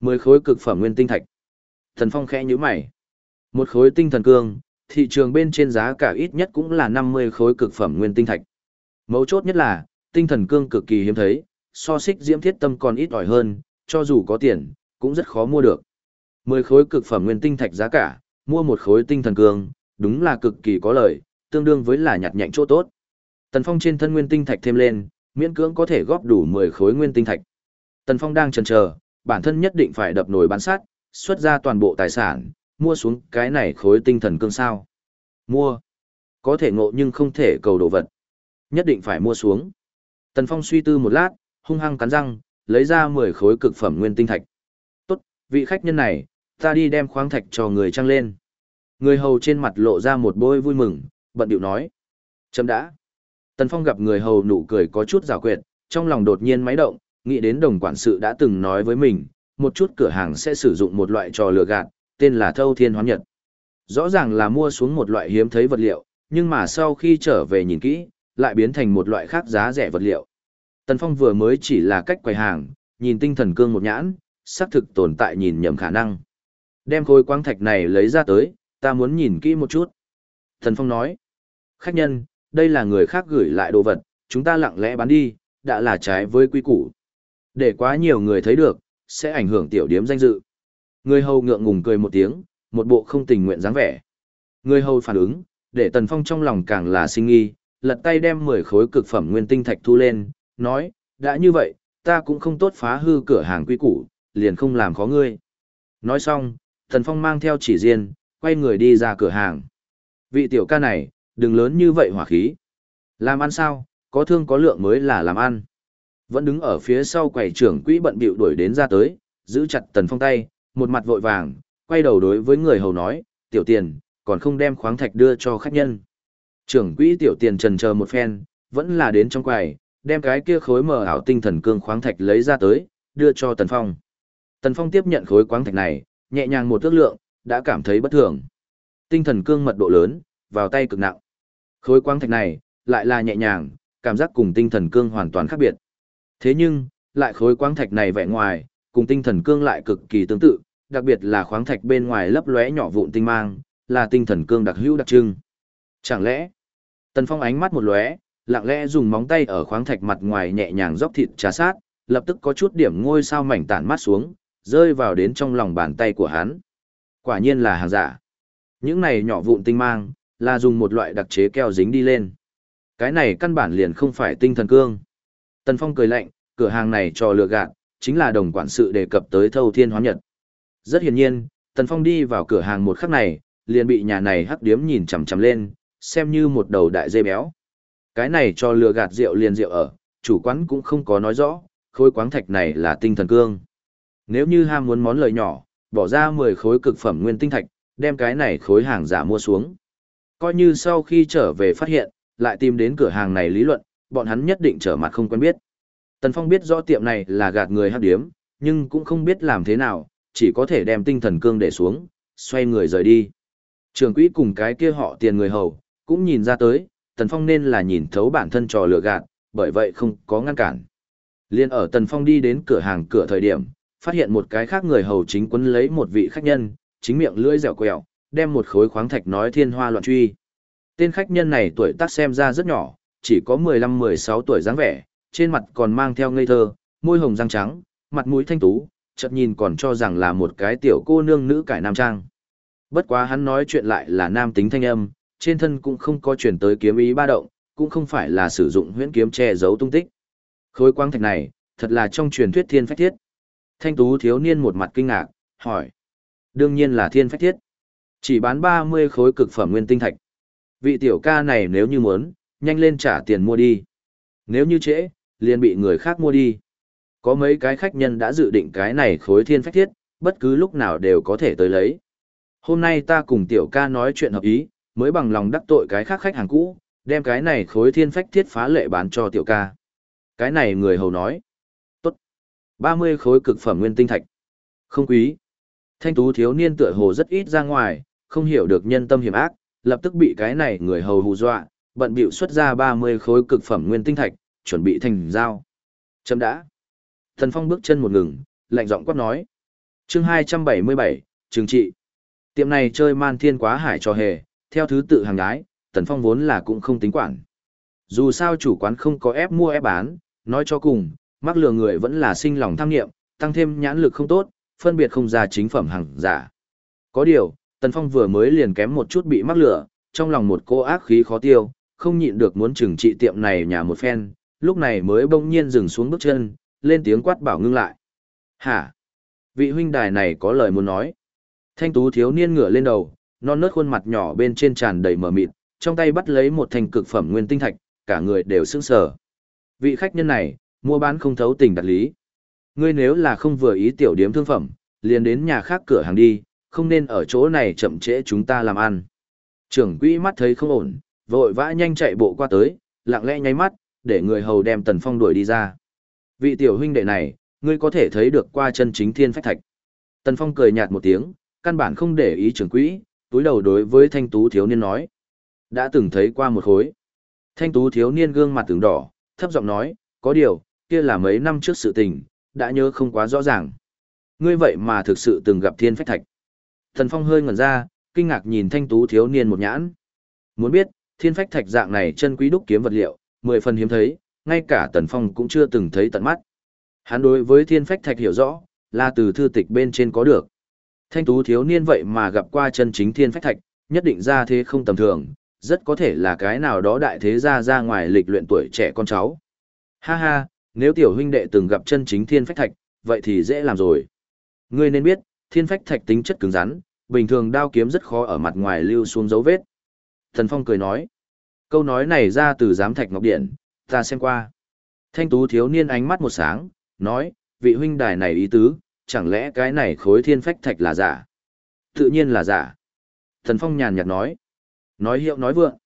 Mười khối cực phẩm nguyên tinh thạch. Thần Phong khẽ nhíu mày. Một khối tinh thần cương, thị trường bên trên giá cả ít nhất cũng là 50 khối cực phẩm nguyên tinh thạch. Mấu chốt nhất là, tinh thần cương cực kỳ hiếm thấy, so xích diễm thiết tâm còn ít ỏi hơn, cho dù có tiền, cũng rất khó mua được. 10 khối cực phẩm nguyên tinh thạch giá cả, mua một khối tinh thần cương, đúng là cực kỳ có lợi, tương đương với là nhặt nhạnh chỗ tốt. Tần Phong trên thân nguyên tinh thạch thêm lên, miễn cưỡng có thể góp đủ 10 khối nguyên tinh thạch. Tần Phong đang chần chờ, bản thân nhất định phải đập nồi bán sát, xuất ra toàn bộ tài sản, mua xuống cái này khối tinh thần cương sao. Mua. Có thể ngộ nhưng không thể cầu đồ vật. Nhất định phải mua xuống. Tần Phong suy tư một lát, hung hăng cắn răng, lấy ra 10 khối cực phẩm nguyên tinh thạch. Tốt, vị khách nhân này, ta đi đem khoáng thạch cho người trăng lên. Người hầu trên mặt lộ ra một bôi vui mừng, bận điệu nói. Chấm đã. Tần Phong gặp người hầu nụ cười có chút rào quyệt, trong lòng đột nhiên máy động, nghĩ đến đồng quản sự đã từng nói với mình, một chút cửa hàng sẽ sử dụng một loại trò lừa gạt, tên là thâu thiên hoán nhật. Rõ ràng là mua xuống một loại hiếm thấy vật liệu, nhưng mà sau khi trở về nhìn kỹ, lại biến thành một loại khác giá rẻ vật liệu. Tần Phong vừa mới chỉ là cách quầy hàng, nhìn tinh thần cương một nhãn, xác thực tồn tại nhìn nhầm khả năng. Đem khối quang thạch này lấy ra tới, ta muốn nhìn kỹ một chút. Tần Phong nói, khách nhân, đây là người khác gửi lại đồ vật, chúng ta lặng lẽ bán đi, đã là trái với quy củ. Để quá nhiều người thấy được, sẽ ảnh hưởng tiểu điếm danh dự. Người hầu ngượng ngùng cười một tiếng, một bộ không tình nguyện dáng vẻ. Người hầu phản ứng, để Tần Phong trong lòng càng là sinh nghi, lật tay đem 10 khối cực phẩm nguyên tinh thạch thu lên, nói, đã như vậy, ta cũng không tốt phá hư cửa hàng quy củ, liền không làm khó ngươi. Nói xong, Tần Phong mang theo chỉ riêng, quay người đi ra cửa hàng. Vị tiểu ca này, đừng lớn như vậy hỏa khí. Làm ăn sao, có thương có lượng mới là làm ăn. Vẫn đứng ở phía sau quầy trưởng quỹ bận bịu đuổi đến ra tới, giữ chặt Tần Phong tay, một mặt vội vàng, quay đầu đối với người hầu nói, tiểu tiền, còn không đem khoáng thạch đưa cho khách nhân. Trưởng quỹ tiểu tiền trần chờ một phen, vẫn là đến trong quầy, đem cái kia khối mờ ảo tinh thần cương khoáng thạch lấy ra tới, đưa cho Tần Phong. Tần Phong tiếp nhận khối khoáng thạch này, nhẹ nhàng một ước lượng, đã cảm thấy bất thường. Tinh thần cương mật độ lớn, vào tay cực nặng. Khối khoáng thạch này, lại là nhẹ nhàng, cảm giác cùng tinh thần cương hoàn toàn khác biệt. Thế nhưng, lại khối khoáng thạch này vẻ ngoài, cùng tinh thần cương lại cực kỳ tương tự, đặc biệt là khoáng thạch bên ngoài lấp lóe nhỏ vụn tinh mang, là tinh thần cương đặc hữu đặc trưng. Chẳng lẽ, Tần Phong ánh mắt một lóe, lặng lẽ dùng móng tay ở khoáng thạch mặt ngoài nhẹ nhàng dốc thịt trà sát, lập tức có chút điểm ngôi sao mảnh tản mắt xuống, rơi vào đến trong lòng bàn tay của hắn. Quả nhiên là hàng giả. Những này nhỏ vụn tinh mang, là dùng một loại đặc chế keo dính đi lên. Cái này căn bản liền không phải tinh thần cương. Tần Phong cười lạnh, cửa hàng này cho lừa gạt, chính là đồng quản sự đề cập tới thâu thiên hóa nhật. Rất hiển nhiên, Tần Phong đi vào cửa hàng một khắc này, liền bị nhà này hắc điếm nhìn chằm chằm lên, xem như một đầu đại dây béo. Cái này cho lừa gạt rượu liền rượu ở, chủ quán cũng không có nói rõ, khối quáng thạch này là tinh thần cương. Nếu như ham muốn món lời nhỏ, bỏ ra 10 khối cực phẩm nguyên tinh thạch, đem cái này khối hàng giả mua xuống. Coi như sau khi trở về phát hiện, lại tìm đến cửa hàng này lý luận, bọn hắn nhất định trở mặt không quen biết. Tần Phong biết rõ tiệm này là gạt người hắc điếm, nhưng cũng không biết làm thế nào, chỉ có thể đem tinh thần cương để xuống, xoay người rời đi. Trường quỹ cùng cái kia họ tiền người hầu, cũng nhìn ra tới, Tần Phong nên là nhìn thấu bản thân trò lừa gạt, bởi vậy không có ngăn cản. Liên ở Tần Phong đi đến cửa hàng cửa thời điểm, phát hiện một cái khác người hầu chính quấn lấy một vị khách nhân, chính miệng lưỡi dẻo quẹo, đem một khối khoáng thạch nói thiên hoa loạn truy. Tên khách nhân này tuổi tác xem ra rất nhỏ, chỉ có 15-16 tuổi dáng vẻ, trên mặt còn mang theo ngây thơ, môi hồng răng trắng, mặt mũi thanh tú, chợt nhìn còn cho rằng là một cái tiểu cô nương nữ cải nam trang. Bất quá hắn nói chuyện lại là nam tính thanh âm, trên thân cũng không có chuyển tới kiếm ý ba động, cũng không phải là sử dụng huyễn kiếm che giấu tung tích. Khối quang thạch này, thật là trong truyền thuyết thiên phách thiết. Thanh tú thiếu niên một mặt kinh ngạc, hỏi. Đương nhiên là thiên phách thiết. Chỉ bán 30 khối cực phẩm nguyên tinh thạch. Vị tiểu ca này nếu như muốn, nhanh lên trả tiền mua đi. Nếu như trễ, liền bị người khác mua đi. Có mấy cái khách nhân đã dự định cái này khối thiên phách thiết, bất cứ lúc nào đều có thể tới lấy. Hôm nay ta cùng tiểu ca nói chuyện hợp ý, mới bằng lòng đắc tội cái khác khách hàng cũ, đem cái này khối thiên phách thiết phá lệ bán cho tiểu ca. Cái này người hầu nói. Tốt. 30 khối cực phẩm nguyên tinh thạch. Không quý. Thanh tú thiếu niên tựa hồ rất ít ra ngoài, không hiểu được nhân tâm hiểm ác, lập tức bị cái này người hầu hù dọa, bận bịu xuất ra 30 khối cực phẩm nguyên tinh thạch, chuẩn bị thành giao. Chấm đã. Thần Phong bước chân một ngừng, lạnh giọng quát nói. chương 277, Trừng trị. Tiệm này chơi man thiên quá hải cho hề, theo thứ tự hàng gái, Tần Phong vốn là cũng không tính quản. Dù sao chủ quán không có ép mua ép bán, nói cho cùng, mắc lừa người vẫn là sinh lòng tham nghiệm, tăng thêm nhãn lực không tốt, phân biệt không ra chính phẩm hàng giả. Có điều, Tần Phong vừa mới liền kém một chút bị mắc lừa, trong lòng một cô ác khí khó tiêu, không nhịn được muốn trừng trị tiệm này nhà một phen, lúc này mới bỗng nhiên dừng xuống bước chân, lên tiếng quát bảo ngưng lại. Hả? Vị huynh đài này có lời muốn nói. Thanh tú thiếu niên ngửa lên đầu, non nớt khuôn mặt nhỏ bên trên tràn đầy mờ mịt, trong tay bắt lấy một thành cực phẩm nguyên tinh thạch, cả người đều sững sờ. Vị khách nhân này, mua bán không thấu tình đặt lý. Ngươi nếu là không vừa ý tiểu điếm thương phẩm, liền đến nhà khác cửa hàng đi, không nên ở chỗ này chậm trễ chúng ta làm ăn. Trưởng quỹ mắt thấy không ổn, vội vã nhanh chạy bộ qua tới, lặng lẽ nháy mắt, để người hầu đem Tần Phong đuổi đi ra. Vị tiểu huynh đệ này, ngươi có thể thấy được qua chân chính thiên phách thạch. Tần Phong cười nhạt một tiếng, căn bản không để ý trưởng quỹ, túi đầu đối với thanh tú thiếu niên nói. Đã từng thấy qua một khối. Thanh tú thiếu niên gương mặt từng đỏ, thấp giọng nói, có điều, kia là mấy năm trước sự tình, đã nhớ không quá rõ ràng. Ngươi vậy mà thực sự từng gặp thiên phách thạch. Tần Phong hơi ngẩn ra, kinh ngạc nhìn thanh tú thiếu niên một nhãn. Muốn biết, thiên phách thạch dạng này chân quý đúc kiếm vật liệu, mười phần hiếm thấy, ngay cả Tần Phong cũng chưa từng thấy tận mắt. Hắn đối với thiên phách thạch hiểu rõ, là từ thư tịch bên trên có được. Thanh tú thiếu niên vậy mà gặp qua chân chính thiên phách thạch, nhất định ra thế không tầm thường, rất có thể là cái nào đó đại thế gia ra ngoài lịch luyện tuổi trẻ con cháu. Ha ha, nếu tiểu huynh đệ từng gặp chân chính thiên phách thạch, vậy thì dễ làm rồi. Ngươi nên biết, thiên phách thạch tính chất cứng rắn, bình thường đao kiếm rất khó ở mặt ngoài lưu xuống dấu vết. Thần Phong cười nói, câu nói này ra từ giám thạch ngọc điện, ta xem qua. Thanh tú thiếu niên ánh mắt một sáng, nói, vị huynh đài này ý tứ, chẳng lẽ cái này khối thiên phách thạch là giả? Tự nhiên là giả. Thần Phong nhàn nhạt nói, nói hiệu nói vượng.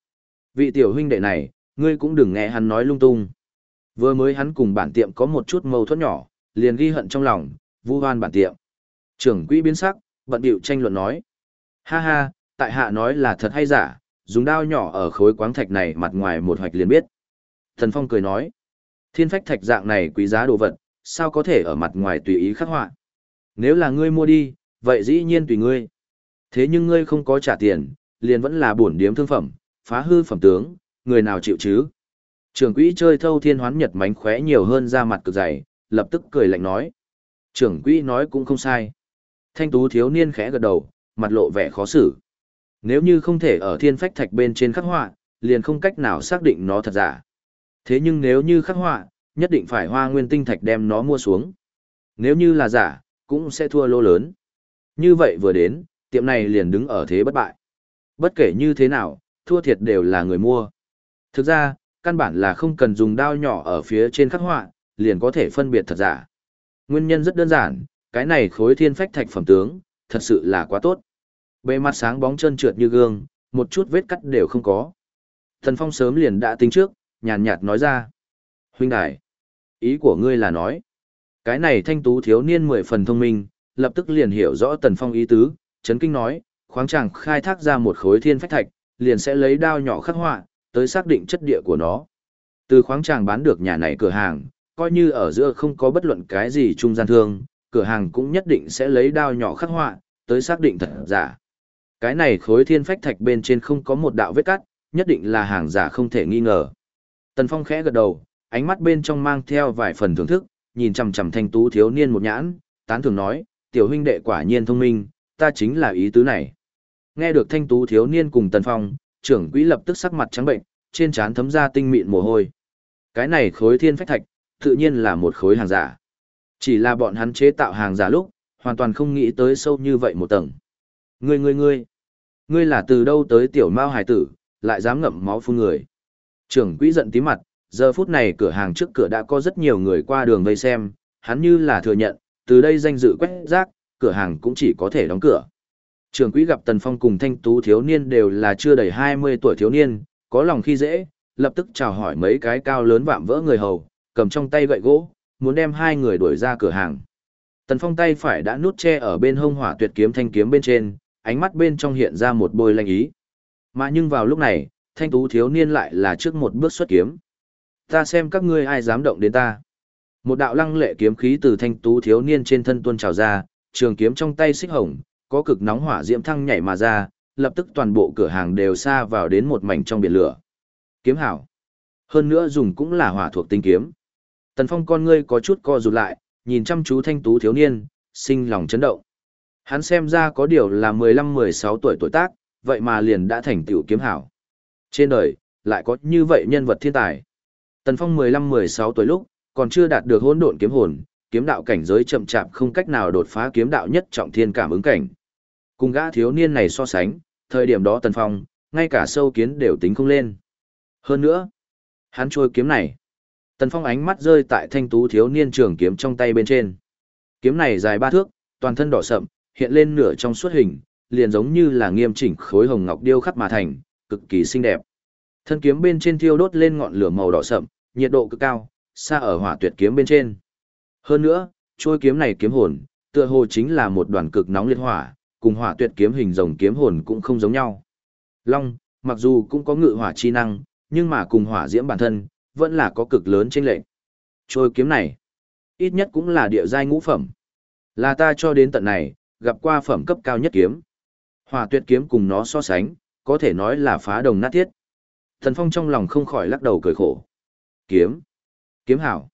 Vị tiểu huynh đệ này, ngươi cũng đừng nghe hắn nói lung tung. Vừa mới hắn cùng bản tiệm có một chút mâu thuẫn nhỏ, liền ghi hận trong lòng, vu hoan bản tiệm. Trưởng quỹ biến sắc, bận điệu tranh luận nói. Ha ha, tại hạ nói là thật hay giả, dùng đao nhỏ ở khối quáng thạch này mặt ngoài một hoạch liền biết. Thần Phong cười nói. Thiên phách thạch dạng này quý giá đồ vật, sao có thể ở mặt ngoài tùy ý khắc họa. Nếu là ngươi mua đi, vậy dĩ nhiên tùy ngươi. Thế nhưng ngươi không có trả tiền, liền vẫn là bổn điếm thương phẩm, phá hư phẩm tướng, người nào chịu chứ? Trưởng quỹ chơi thâu thiên hoán nhật mánh khóe nhiều hơn ra mặt cực dày, lập tức cười lạnh nói. Trưởng quỹ nói cũng không sai. Thanh tú thiếu niên khẽ gật đầu, mặt lộ vẻ khó xử. Nếu như không thể ở thiên phách thạch bên trên khắc họa, liền không cách nào xác định nó thật giả. Thế nhưng nếu như khắc họa, nhất định phải hoa nguyên tinh thạch đem nó mua xuống. Nếu như là giả, cũng sẽ thua lô lớn. Như vậy vừa đến, tiệm này liền đứng ở thế bất bại. Bất kể như thế nào, thua thiệt đều là người mua. Thực ra, căn bản là không cần dùng đao nhỏ ở phía trên khắc họa, liền có thể phân biệt thật giả. Nguyên nhân rất đơn giản, cái này khối thiên phách thạch phẩm tướng, thật sự là quá tốt. Bề mặt sáng bóng trơn trượt như gương, một chút vết cắt đều không có. Thần Phong sớm liền đã tính trước, nhàn nhạt nói ra. Huynh đại, ý của ngươi là nói. Cái này thanh tú thiếu niên mười phần thông minh, lập tức liền hiểu rõ Tần Phong ý tứ, chấn kinh nói, khoáng chàng khai thác ra một khối thiên phách thạch, liền sẽ lấy đao nhỏ khắc họa, tới xác định chất địa của nó. Từ khoáng chàng bán được nhà này cửa hàng, coi như ở giữa không có bất luận cái gì trung gian thương, cửa hàng cũng nhất định sẽ lấy đao nhỏ khắc họa, tới xác định thật giả. Cái này khối thiên phách thạch bên trên không có một đạo vết cắt, nhất định là hàng giả không thể nghi ngờ. Tần Phong khẽ gật đầu, ánh mắt bên trong mang theo vài phần thưởng thức, nhìn chằm chằm thanh tú thiếu niên một nhãn, tán thường nói, tiểu huynh đệ quả nhiên thông minh, ta chính là ý tứ này. Nghe được thanh tú thiếu niên cùng Tần Phong, trưởng quỹ lập tức sắc mặt trắng bệnh, trên trán thấm ra tinh mịn mồ hôi. Cái này khối thiên phách thạch, tự nhiên là một khối hàng giả. Chỉ là bọn hắn chế tạo hàng giả lúc, hoàn toàn không nghĩ tới sâu như vậy một tầng. Ngươi ngươi ngươi, ngươi là từ đâu tới tiểu mao hải tử, lại dám ngậm máu phun người. Trưởng quỹ giận tí mặt, giờ phút này cửa hàng trước cửa đã có rất nhiều người qua đường vây xem, hắn như là thừa nhận, từ đây danh dự quét rác, cửa hàng cũng chỉ có thể đóng cửa. Trưởng quỹ gặp Tần Phong cùng thanh tú thiếu niên đều là chưa đầy 20 tuổi thiếu niên, có lòng khi dễ, lập tức chào hỏi mấy cái cao lớn vạm vỡ người hầu, cầm trong tay gậy gỗ, muốn đem hai người đuổi ra cửa hàng. Tần Phong tay phải đã nút che ở bên hông hỏa tuyệt kiếm thanh kiếm bên trên, ánh mắt bên trong hiện ra một bôi lanh ý. Mà nhưng vào lúc này, thanh tú thiếu niên lại là trước một bước xuất kiếm. Ta xem các ngươi ai dám động đến ta. Một đạo lăng lệ kiếm khí từ thanh tú thiếu niên trên thân tuôn trào ra, trường kiếm trong tay xích hồng, có cực nóng hỏa diễm thăng nhảy mà ra, lập tức toàn bộ cửa hàng đều xa vào đến một mảnh trong biển lửa. Kiếm hảo. Hơn nữa dùng cũng là hỏa thuộc tinh kiếm. Tần Phong con ngươi có chút co rụt lại, nhìn chăm chú thanh tú thiếu niên, sinh lòng chấn động. Hắn xem ra có điều là 15-16 tuổi tuổi tác, vậy mà liền đã thành tiểu kiếm hảo. Trên đời, lại có như vậy nhân vật thiên tài. Tần Phong 15-16 tuổi lúc, còn chưa đạt được hỗn độn kiếm hồn, kiếm đạo cảnh giới chậm chạp không cách nào đột phá kiếm đạo nhất trọng thiên cảm ứng cảnh. Cùng gã thiếu niên này so sánh, thời điểm đó Tần Phong, ngay cả sâu kiến đều tính không lên. Hơn nữa, hắn trôi kiếm này. Tần Phong ánh mắt rơi tại thanh tú thiếu niên trường kiếm trong tay bên trên. Kiếm này dài ba thước, toàn thân đỏ sậm, hiện lên nửa trong suốt hình, liền giống như là nghiêm chỉnh khối hồng ngọc điêu khắc mà thành, cực kỳ xinh đẹp. Thân kiếm bên trên thiêu đốt lên ngọn lửa màu đỏ sậm, nhiệt độ cực cao, xa ở hỏa tuyệt kiếm bên trên. Hơn nữa, trôi kiếm này kiếm hồn, tựa hồ chính là một đoàn cực nóng liệt hỏa, cùng hỏa tuyệt kiếm hình rồng kiếm hồn cũng không giống nhau. Long, mặc dù cũng có ngự hỏa chi năng, nhưng mà cùng hỏa diễm bản thân, vẫn là có cực lớn chênh lệch. Trôi kiếm này, ít nhất cũng là địa giai ngũ phẩm. Là ta cho đến tận này, gặp qua phẩm cấp cao nhất kiếm. Hỏa tuyệt kiếm cùng nó so sánh, có thể nói là phá đồng nát thiết. Thần Phong trong lòng không khỏi lắc đầu cười khổ. Kiếm, kiếm hảo.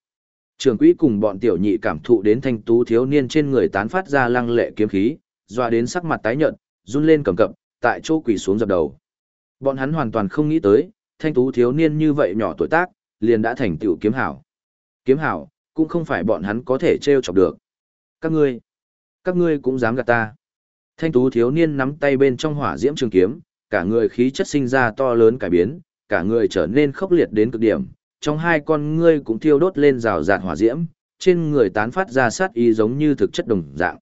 Trường quỹ cùng bọn tiểu nhị cảm thụ đến thanh tú thiếu niên trên người tán phát ra lăng lệ kiếm khí, doa đến sắc mặt tái nhợt, run lên cầm cập, tại chỗ quỳ xuống dập đầu. Bọn hắn hoàn toàn không nghĩ tới, thanh tú thiếu niên như vậy nhỏ tuổi tác, liền đã thành tựu kiếm hảo. Kiếm hảo, cũng không phải bọn hắn có thể trêu chọc được. Các ngươi, các ngươi cũng dám gạt ta. Thanh tú thiếu niên nắm tay bên trong hỏa diễm trường kiếm, cả người khí chất sinh ra to lớn cải biến, cả người trở nên khốc liệt đến cực điểm, trong hai con ngươi cũng thiêu đốt lên rào rạt hỏa diễm, trên người tán phát ra sát ý giống như thực chất đồng dạng.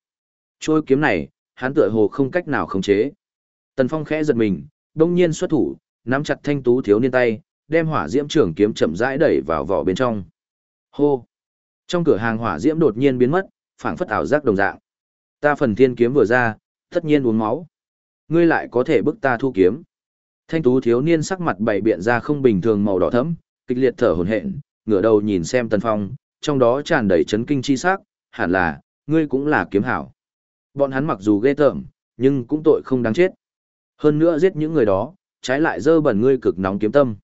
Trôi kiếm này, hắn tựa hồ không cách nào khống chế. Tần Phong khẽ giật mình, đông nhiên xuất thủ, nắm chặt thanh tú thiếu niên tay, đem hỏa diễm trường kiếm chậm rãi đẩy vào vỏ bên trong. Hô! Trong cửa hàng hỏa diễm đột nhiên biến mất, phảng phất ảo giác đồng dạng. Ta phần thiên kiếm vừa ra, tất nhiên uống máu. Ngươi lại có thể bức ta thu kiếm. Thanh tú thiếu niên sắc mặt bảy biện ra không bình thường màu đỏ thẫm, kịch liệt thở hổn hển, ngửa đầu nhìn xem Tần Phong, trong đó tràn đầy chấn kinh chi sắc, hẳn là, ngươi cũng là kiếm hảo. Bọn hắn mặc dù ghê tởm, nhưng cũng tội không đáng chết. Hơn nữa giết những người đó, trái lại dơ bẩn ngươi cực nóng kiếm tâm.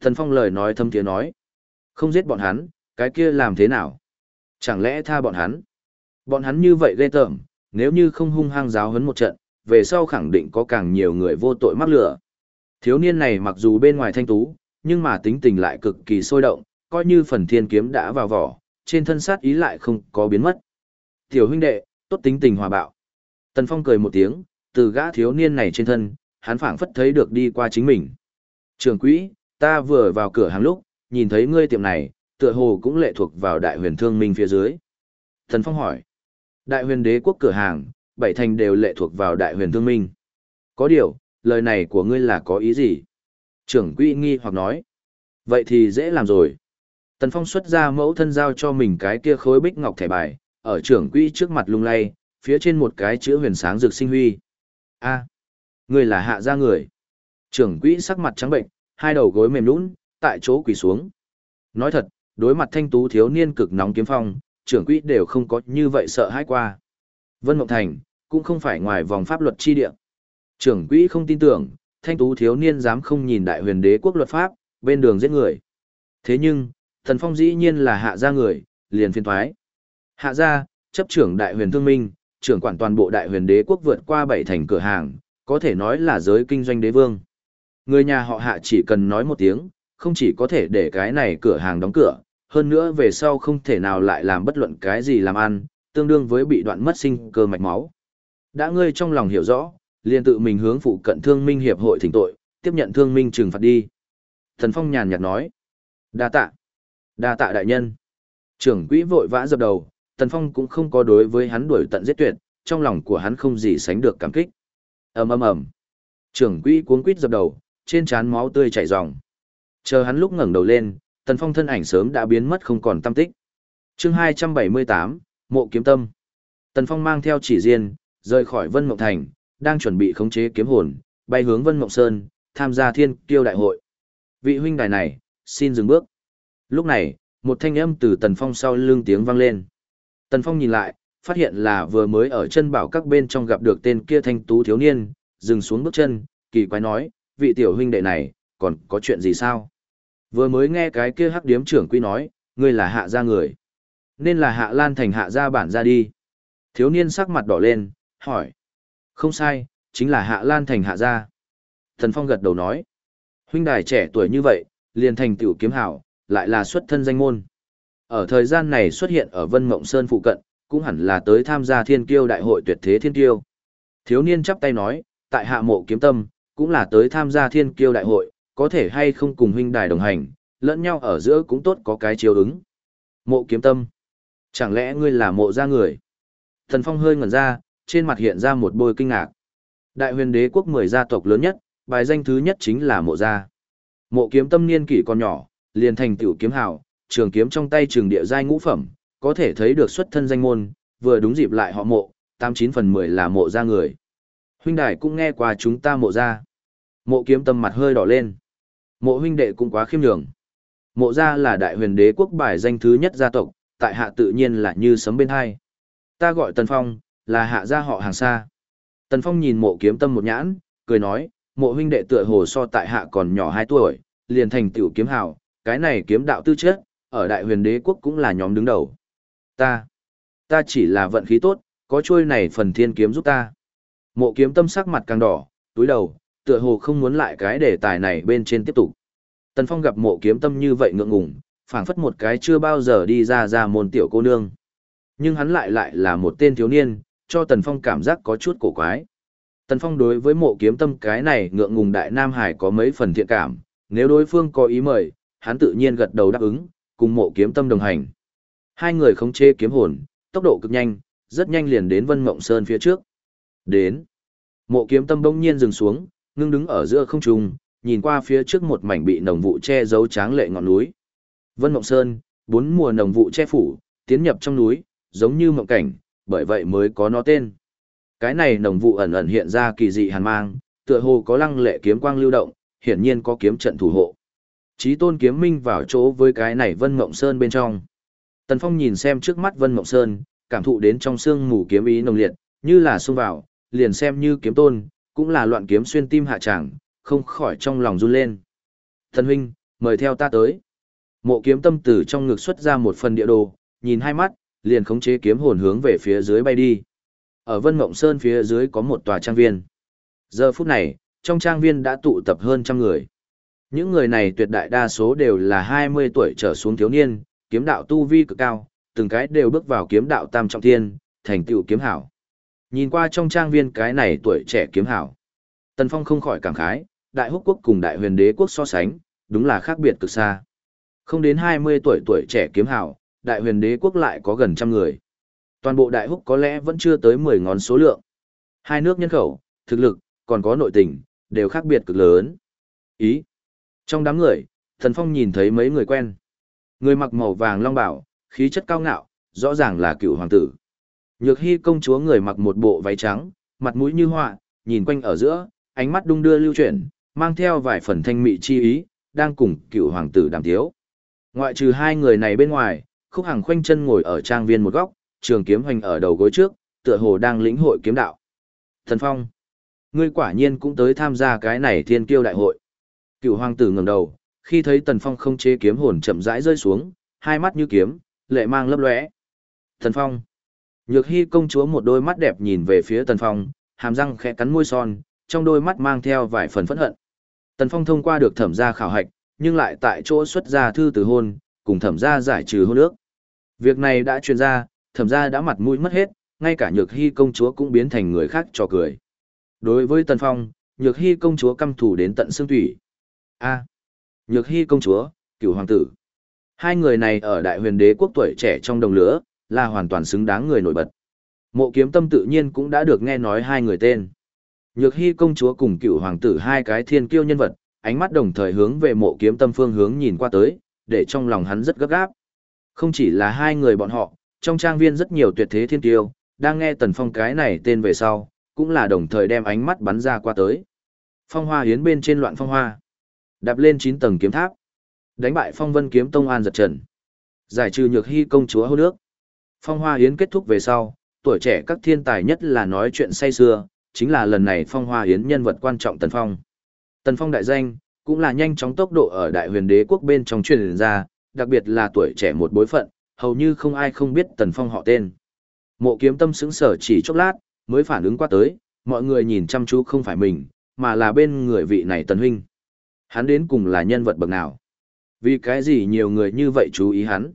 Tần Phong lời nói thâm tiếng nói, không giết bọn hắn, cái kia làm thế nào? Chẳng lẽ tha bọn hắn? Bọn hắn như vậy ghê tởm, nếu như không hung hăng giáo huấn một trận, về sau khẳng định có càng nhiều người vô tội mắc lửa. Thiếu niên này mặc dù bên ngoài thanh tú, nhưng mà tính tình lại cực kỳ sôi động, coi như phần thiên kiếm đã vào vỏ, trên thân sát ý lại không có biến mất. Tiểu huynh đệ, tốt tính tình hòa bạo. Tần Phong cười một tiếng, từ gã thiếu niên này trên thân, hắn phảng phất thấy được đi qua chính mình. Trường quỹ, ta vừa vào cửa hàng lúc, nhìn thấy ngươi tiệm này, tựa hồ cũng lệ thuộc vào đại huyền thương minh phía dưới. Tần Phong hỏi, đại huyền đế quốc cửa hàng, bảy thành đều lệ thuộc vào đại huyền thương minh. Có điều, lời này của ngươi là có ý gì? Trưởng quỹ nghi hoặc nói. Vậy thì dễ làm rồi. Tần Phong xuất ra mẫu thân giao cho mình cái kia khối bích ngọc thẻ bài, ở trưởng quỹ trước mặt lung lay, phía trên một cái chữ huyền sáng rực sinh huy. A, à, ngươi là hạ gia người. Trưởng quỹ sắc mặt trắng bệnh, hai đầu gối mềm lún tại chỗ quỳ xuống. Nói thật, đối mặt thanh tú thiếu niên cực nóng kiếm phong, trưởng quỹ đều không có như vậy sợ hãi qua. Vân Mộng Thành, cũng không phải ngoài vòng pháp luật chi địa. Trưởng quỹ không tin tưởng, thanh tú thiếu niên dám không nhìn đại huyền đế quốc luật pháp, bên đường giết người. Thế nhưng, thần phong dĩ nhiên là hạ gia người, liền phiên thoái. Hạ gia, chấp trưởng đại huyền thương minh, trưởng quản toàn bộ đại huyền đế quốc vượt qua bảy thành cửa hàng, có thể nói là giới kinh doanh đế vương. Người nhà họ hạ chỉ cần nói một tiếng, không chỉ có thể để cái này cửa hàng đóng cửa, hơn nữa về sau không thể nào lại làm bất luận cái gì làm ăn, tương đương với bị đoạn mất sinh cơ mạch máu. Đã ngươi trong lòng hiểu rõ, liền tự mình hướng phụ cận thương minh hiệp hội thỉnh tội, tiếp nhận thương minh trừng phạt đi. Thần Phong nhàn nhạt nói. Đa tạ. Đa tạ đại nhân. Trưởng quỹ vội vã dập đầu, Thần Phong cũng không có đối với hắn đuổi tận giết tuyệt, trong lòng của hắn không gì sánh được cảm kích. ầm ầm ầm. Trưởng quỹ cuống quýt dập đầu, trên trán máu tươi chảy ròng. Chờ hắn lúc ngẩng đầu lên, Tần Phong thân ảnh sớm đã biến mất không còn tâm tích. Chương 278, Mộ Kiếm Tâm. Tần Phong mang theo chỉ riêng, rời khỏi Vân Mộng Thành, đang chuẩn bị khống chế kiếm hồn, bay hướng Vân Mộng Sơn, tham gia thiên kiêu đại hội. Vị huynh đài này, xin dừng bước. Lúc này, một thanh âm từ Tần Phong sau lưng tiếng vang lên. Tần Phong nhìn lại, phát hiện là vừa mới ở chân bảo các bên trong gặp được tên kia thanh tú thiếu niên, dừng xuống bước chân, kỳ quái nói, vị tiểu huynh đệ này, còn có chuyện gì sao? Vừa mới nghe cái kia hắc điếm trưởng quy nói, ngươi là hạ gia người. Nên là hạ lan thành hạ gia bản ra đi. Thiếu niên sắc mặt đỏ lên, hỏi. Không sai, chính là hạ lan thành hạ gia. Thần Phong gật đầu nói. Huynh đài trẻ tuổi như vậy, liền thành tiểu kiếm hảo, lại là xuất thân danh môn. Ở thời gian này xuất hiện ở Vân Mộng Sơn phụ cận, cũng hẳn là tới tham gia thiên kiêu đại hội tuyệt thế thiên kiêu. Thiếu niên chắp tay nói, tại hạ mộ kiếm tâm, cũng là tới tham gia thiên kiêu đại hội, có thể hay không cùng huynh đài đồng hành, lẫn nhau ở giữa cũng tốt có cái chiếu ứng. Mộ kiếm tâm. Chẳng lẽ ngươi là mộ gia người? Thần Phong hơi ngẩn ra, trên mặt hiện ra một bôi kinh ngạc. Đại huyền đế quốc 10 gia tộc lớn nhất, bài danh thứ nhất chính là mộ gia. Mộ kiếm tâm niên kỷ còn nhỏ, liền thành tiểu kiếm hào, trường kiếm trong tay trường địa giai ngũ phẩm, có thể thấy được xuất thân danh môn, vừa đúng dịp lại họ mộ, 89 phần 10 là mộ gia người. Huynh đài cũng nghe qua chúng ta mộ gia. Mộ kiếm tâm mặt hơi đỏ lên. Mộ huynh đệ cũng quá khiêm nhường. Mộ gia là đại huyền đế quốc bài danh thứ nhất gia tộc, tại hạ tự nhiên là như sấm bên hai. Ta gọi Tần Phong, là hạ gia họ hàng xa. Tần Phong nhìn mộ kiếm tâm một nhãn, cười nói, mộ huynh đệ tựa hồ so tại hạ còn nhỏ 2 tuổi, liền thành tiểu kiếm hào, cái này kiếm đạo tư chất, ở đại huyền đế quốc cũng là nhóm đứng đầu. Ta, ta chỉ là vận khí tốt, có chuôi này phần thiên kiếm giúp ta. Mộ kiếm tâm sắc mặt càng đỏ, túi đầu, tựa hồ không muốn lại cái đề tài này bên trên tiếp tục. Tần Phong gặp mộ kiếm tâm như vậy ngượng ngùng, phảng phất một cái chưa bao giờ đi ra ra môn tiểu cô nương. Nhưng hắn lại lại là một tên thiếu niên, cho Tần Phong cảm giác có chút cổ quái. Tần Phong đối với mộ kiếm tâm cái này ngượng ngùng đại Nam Hải có mấy phần thiện cảm, nếu đối phương có ý mời, hắn tự nhiên gật đầu đáp ứng, cùng mộ kiếm tâm đồng hành. Hai người khống chế kiếm hồn, tốc độ cực nhanh, rất nhanh liền đến Vân Mộng Sơn phía trước. Đến. Mộ kiếm tâm bỗng nhiên dừng xuống, ngưng đứng ở giữa không trung, nhìn qua phía trước một mảnh bị nồng vụ che giấu tráng lệ ngọn núi. Vân Mộng Sơn, bốn mùa nồng vụ che phủ, tiến nhập trong núi, giống như mộng cảnh, bởi vậy mới có nó tên. Cái này nồng vụ ẩn ẩn hiện ra kỳ dị hàn mang, tựa hồ có lăng lệ kiếm quang lưu động, hiển nhiên có kiếm trận thủ hộ. Chí tôn kiếm minh vào chỗ với cái này Vân Mộng Sơn bên trong. Tần Phong nhìn xem trước mắt Vân Mộng Sơn, cảm thụ đến trong xương mù kiếm ý nồng liệt, như là xông vào, liền xem như kiếm tôn, cũng là loạn kiếm xuyên tim hạ tràng, không khỏi trong lòng run lên. Thần huynh, mời theo ta tới. Mộ kiếm tâm tử trong ngực xuất ra một phần địa đồ, nhìn hai mắt, liền khống chế kiếm hồn hướng về phía dưới bay đi. Ở Vân Mộng Sơn phía dưới có một tòa trang viên. Giờ phút này, trong trang viên đã tụ tập hơn trăm người. Những người này tuyệt đại đa số đều là 20 tuổi trở xuống thiếu niên, kiếm đạo tu vi cực cao, từng cái đều bước vào kiếm đạo tam trọng thiên, thành tựu kiếm hảo. Nhìn qua trong trang viên cái này tuổi trẻ kiếm hảo. Tần Phong không khỏi cảm khái, đại húc quốc cùng đại huyền đế quốc so sánh, đúng là khác biệt cực xa. Không đến 20 tuổi tuổi trẻ kiếm hảo, đại huyền đế quốc lại có gần trăm người. Toàn bộ đại húc có lẽ vẫn chưa tới 10 ngón số lượng. Hai nước nhân khẩu, thực lực, còn có nội tình, đều khác biệt cực lớn. Ý. Trong đám người, Thần Phong nhìn thấy mấy người quen. Người mặc màu vàng long bảo, khí chất cao ngạo, rõ ràng là cựu hoàng tử. Nhược hy công chúa người mặc một bộ váy trắng, mặt mũi như họa, nhìn quanh ở giữa, ánh mắt đung đưa lưu chuyển, mang theo vài phần thanh mị chi ý, đang cùng cựu hoàng tử đàm thiếu. Ngoại trừ hai người này bên ngoài, khúc hàng khoanh chân ngồi ở trang viên một góc, trường kiếm hoành ở đầu gối trước, tựa hồ đang lĩnh hội kiếm đạo. Thần Phong, ngươi quả nhiên cũng tới tham gia cái này thiên kiêu đại hội. Cựu hoàng tử ngẩng đầu, khi thấy Tần Phong không chế kiếm hồn chậm rãi rơi xuống, hai mắt như kiếm, lệ mang lấp lóe. Thần Phong. Nhược Hy công chúa một đôi mắt đẹp nhìn về phía Tần Phong, hàm răng khẽ cắn môi son, trong đôi mắt mang theo vài phần phẫn hận. Tần Phong thông qua được thẩm gia khảo hạch, nhưng lại tại chỗ xuất ra thư từ hôn, cùng thẩm gia giải trừ hôn ước. Việc này đã truyền ra, thẩm gia đã mặt mũi mất hết, ngay cả Nhược Hy công chúa cũng biến thành người khác cho cười. Đối với Tần Phong, Nhược Hy công chúa căm thù đến tận xương thủy. A. Nhược Hy công chúa, cửu hoàng tử. Hai người này ở đại huyền đế quốc tuổi trẻ trong đồng lửa, là hoàn toàn xứng đáng người nổi bật. Mộ kiếm tâm tự nhiên cũng đã được nghe nói hai người tên. Nhược Hy công chúa cùng cựu hoàng tử hai cái thiên kiêu nhân vật, ánh mắt đồng thời hướng về mộ kiếm tâm phương hướng nhìn qua tới, để trong lòng hắn rất gấp gáp. Không chỉ là hai người bọn họ, trong trang viên rất nhiều tuyệt thế thiên kiêu, đang nghe tần phong cái này tên về sau, cũng là đồng thời đem ánh mắt bắn ra qua tới. Phong hoa hiến bên trên loạn phong hoa. Đạp lên 9 tầng kiếm tháp. Đánh bại phong vân kiếm tông an giật trần. Giải trừ nhược hy công chúa hô nước. Phong hoa Yến kết thúc về sau, tuổi trẻ các thiên tài nhất là nói chuyện say xưa, chính là lần này phong hoa Yến nhân vật quan trọng Tần Phong. Tần Phong đại danh, cũng là nhanh chóng tốc độ ở đại huyền đế quốc bên trong truyền ra, đặc biệt là tuổi trẻ một bối phận, hầu như không ai không biết Tần Phong họ tên. Mộ kiếm tâm sững sở chỉ chốc lát, mới phản ứng qua tới, mọi người nhìn chăm chú không phải mình, mà là bên người vị này Tần Huynh. Hắn đến cùng là nhân vật bậc nào? Vì cái gì nhiều người như vậy chú ý hắn?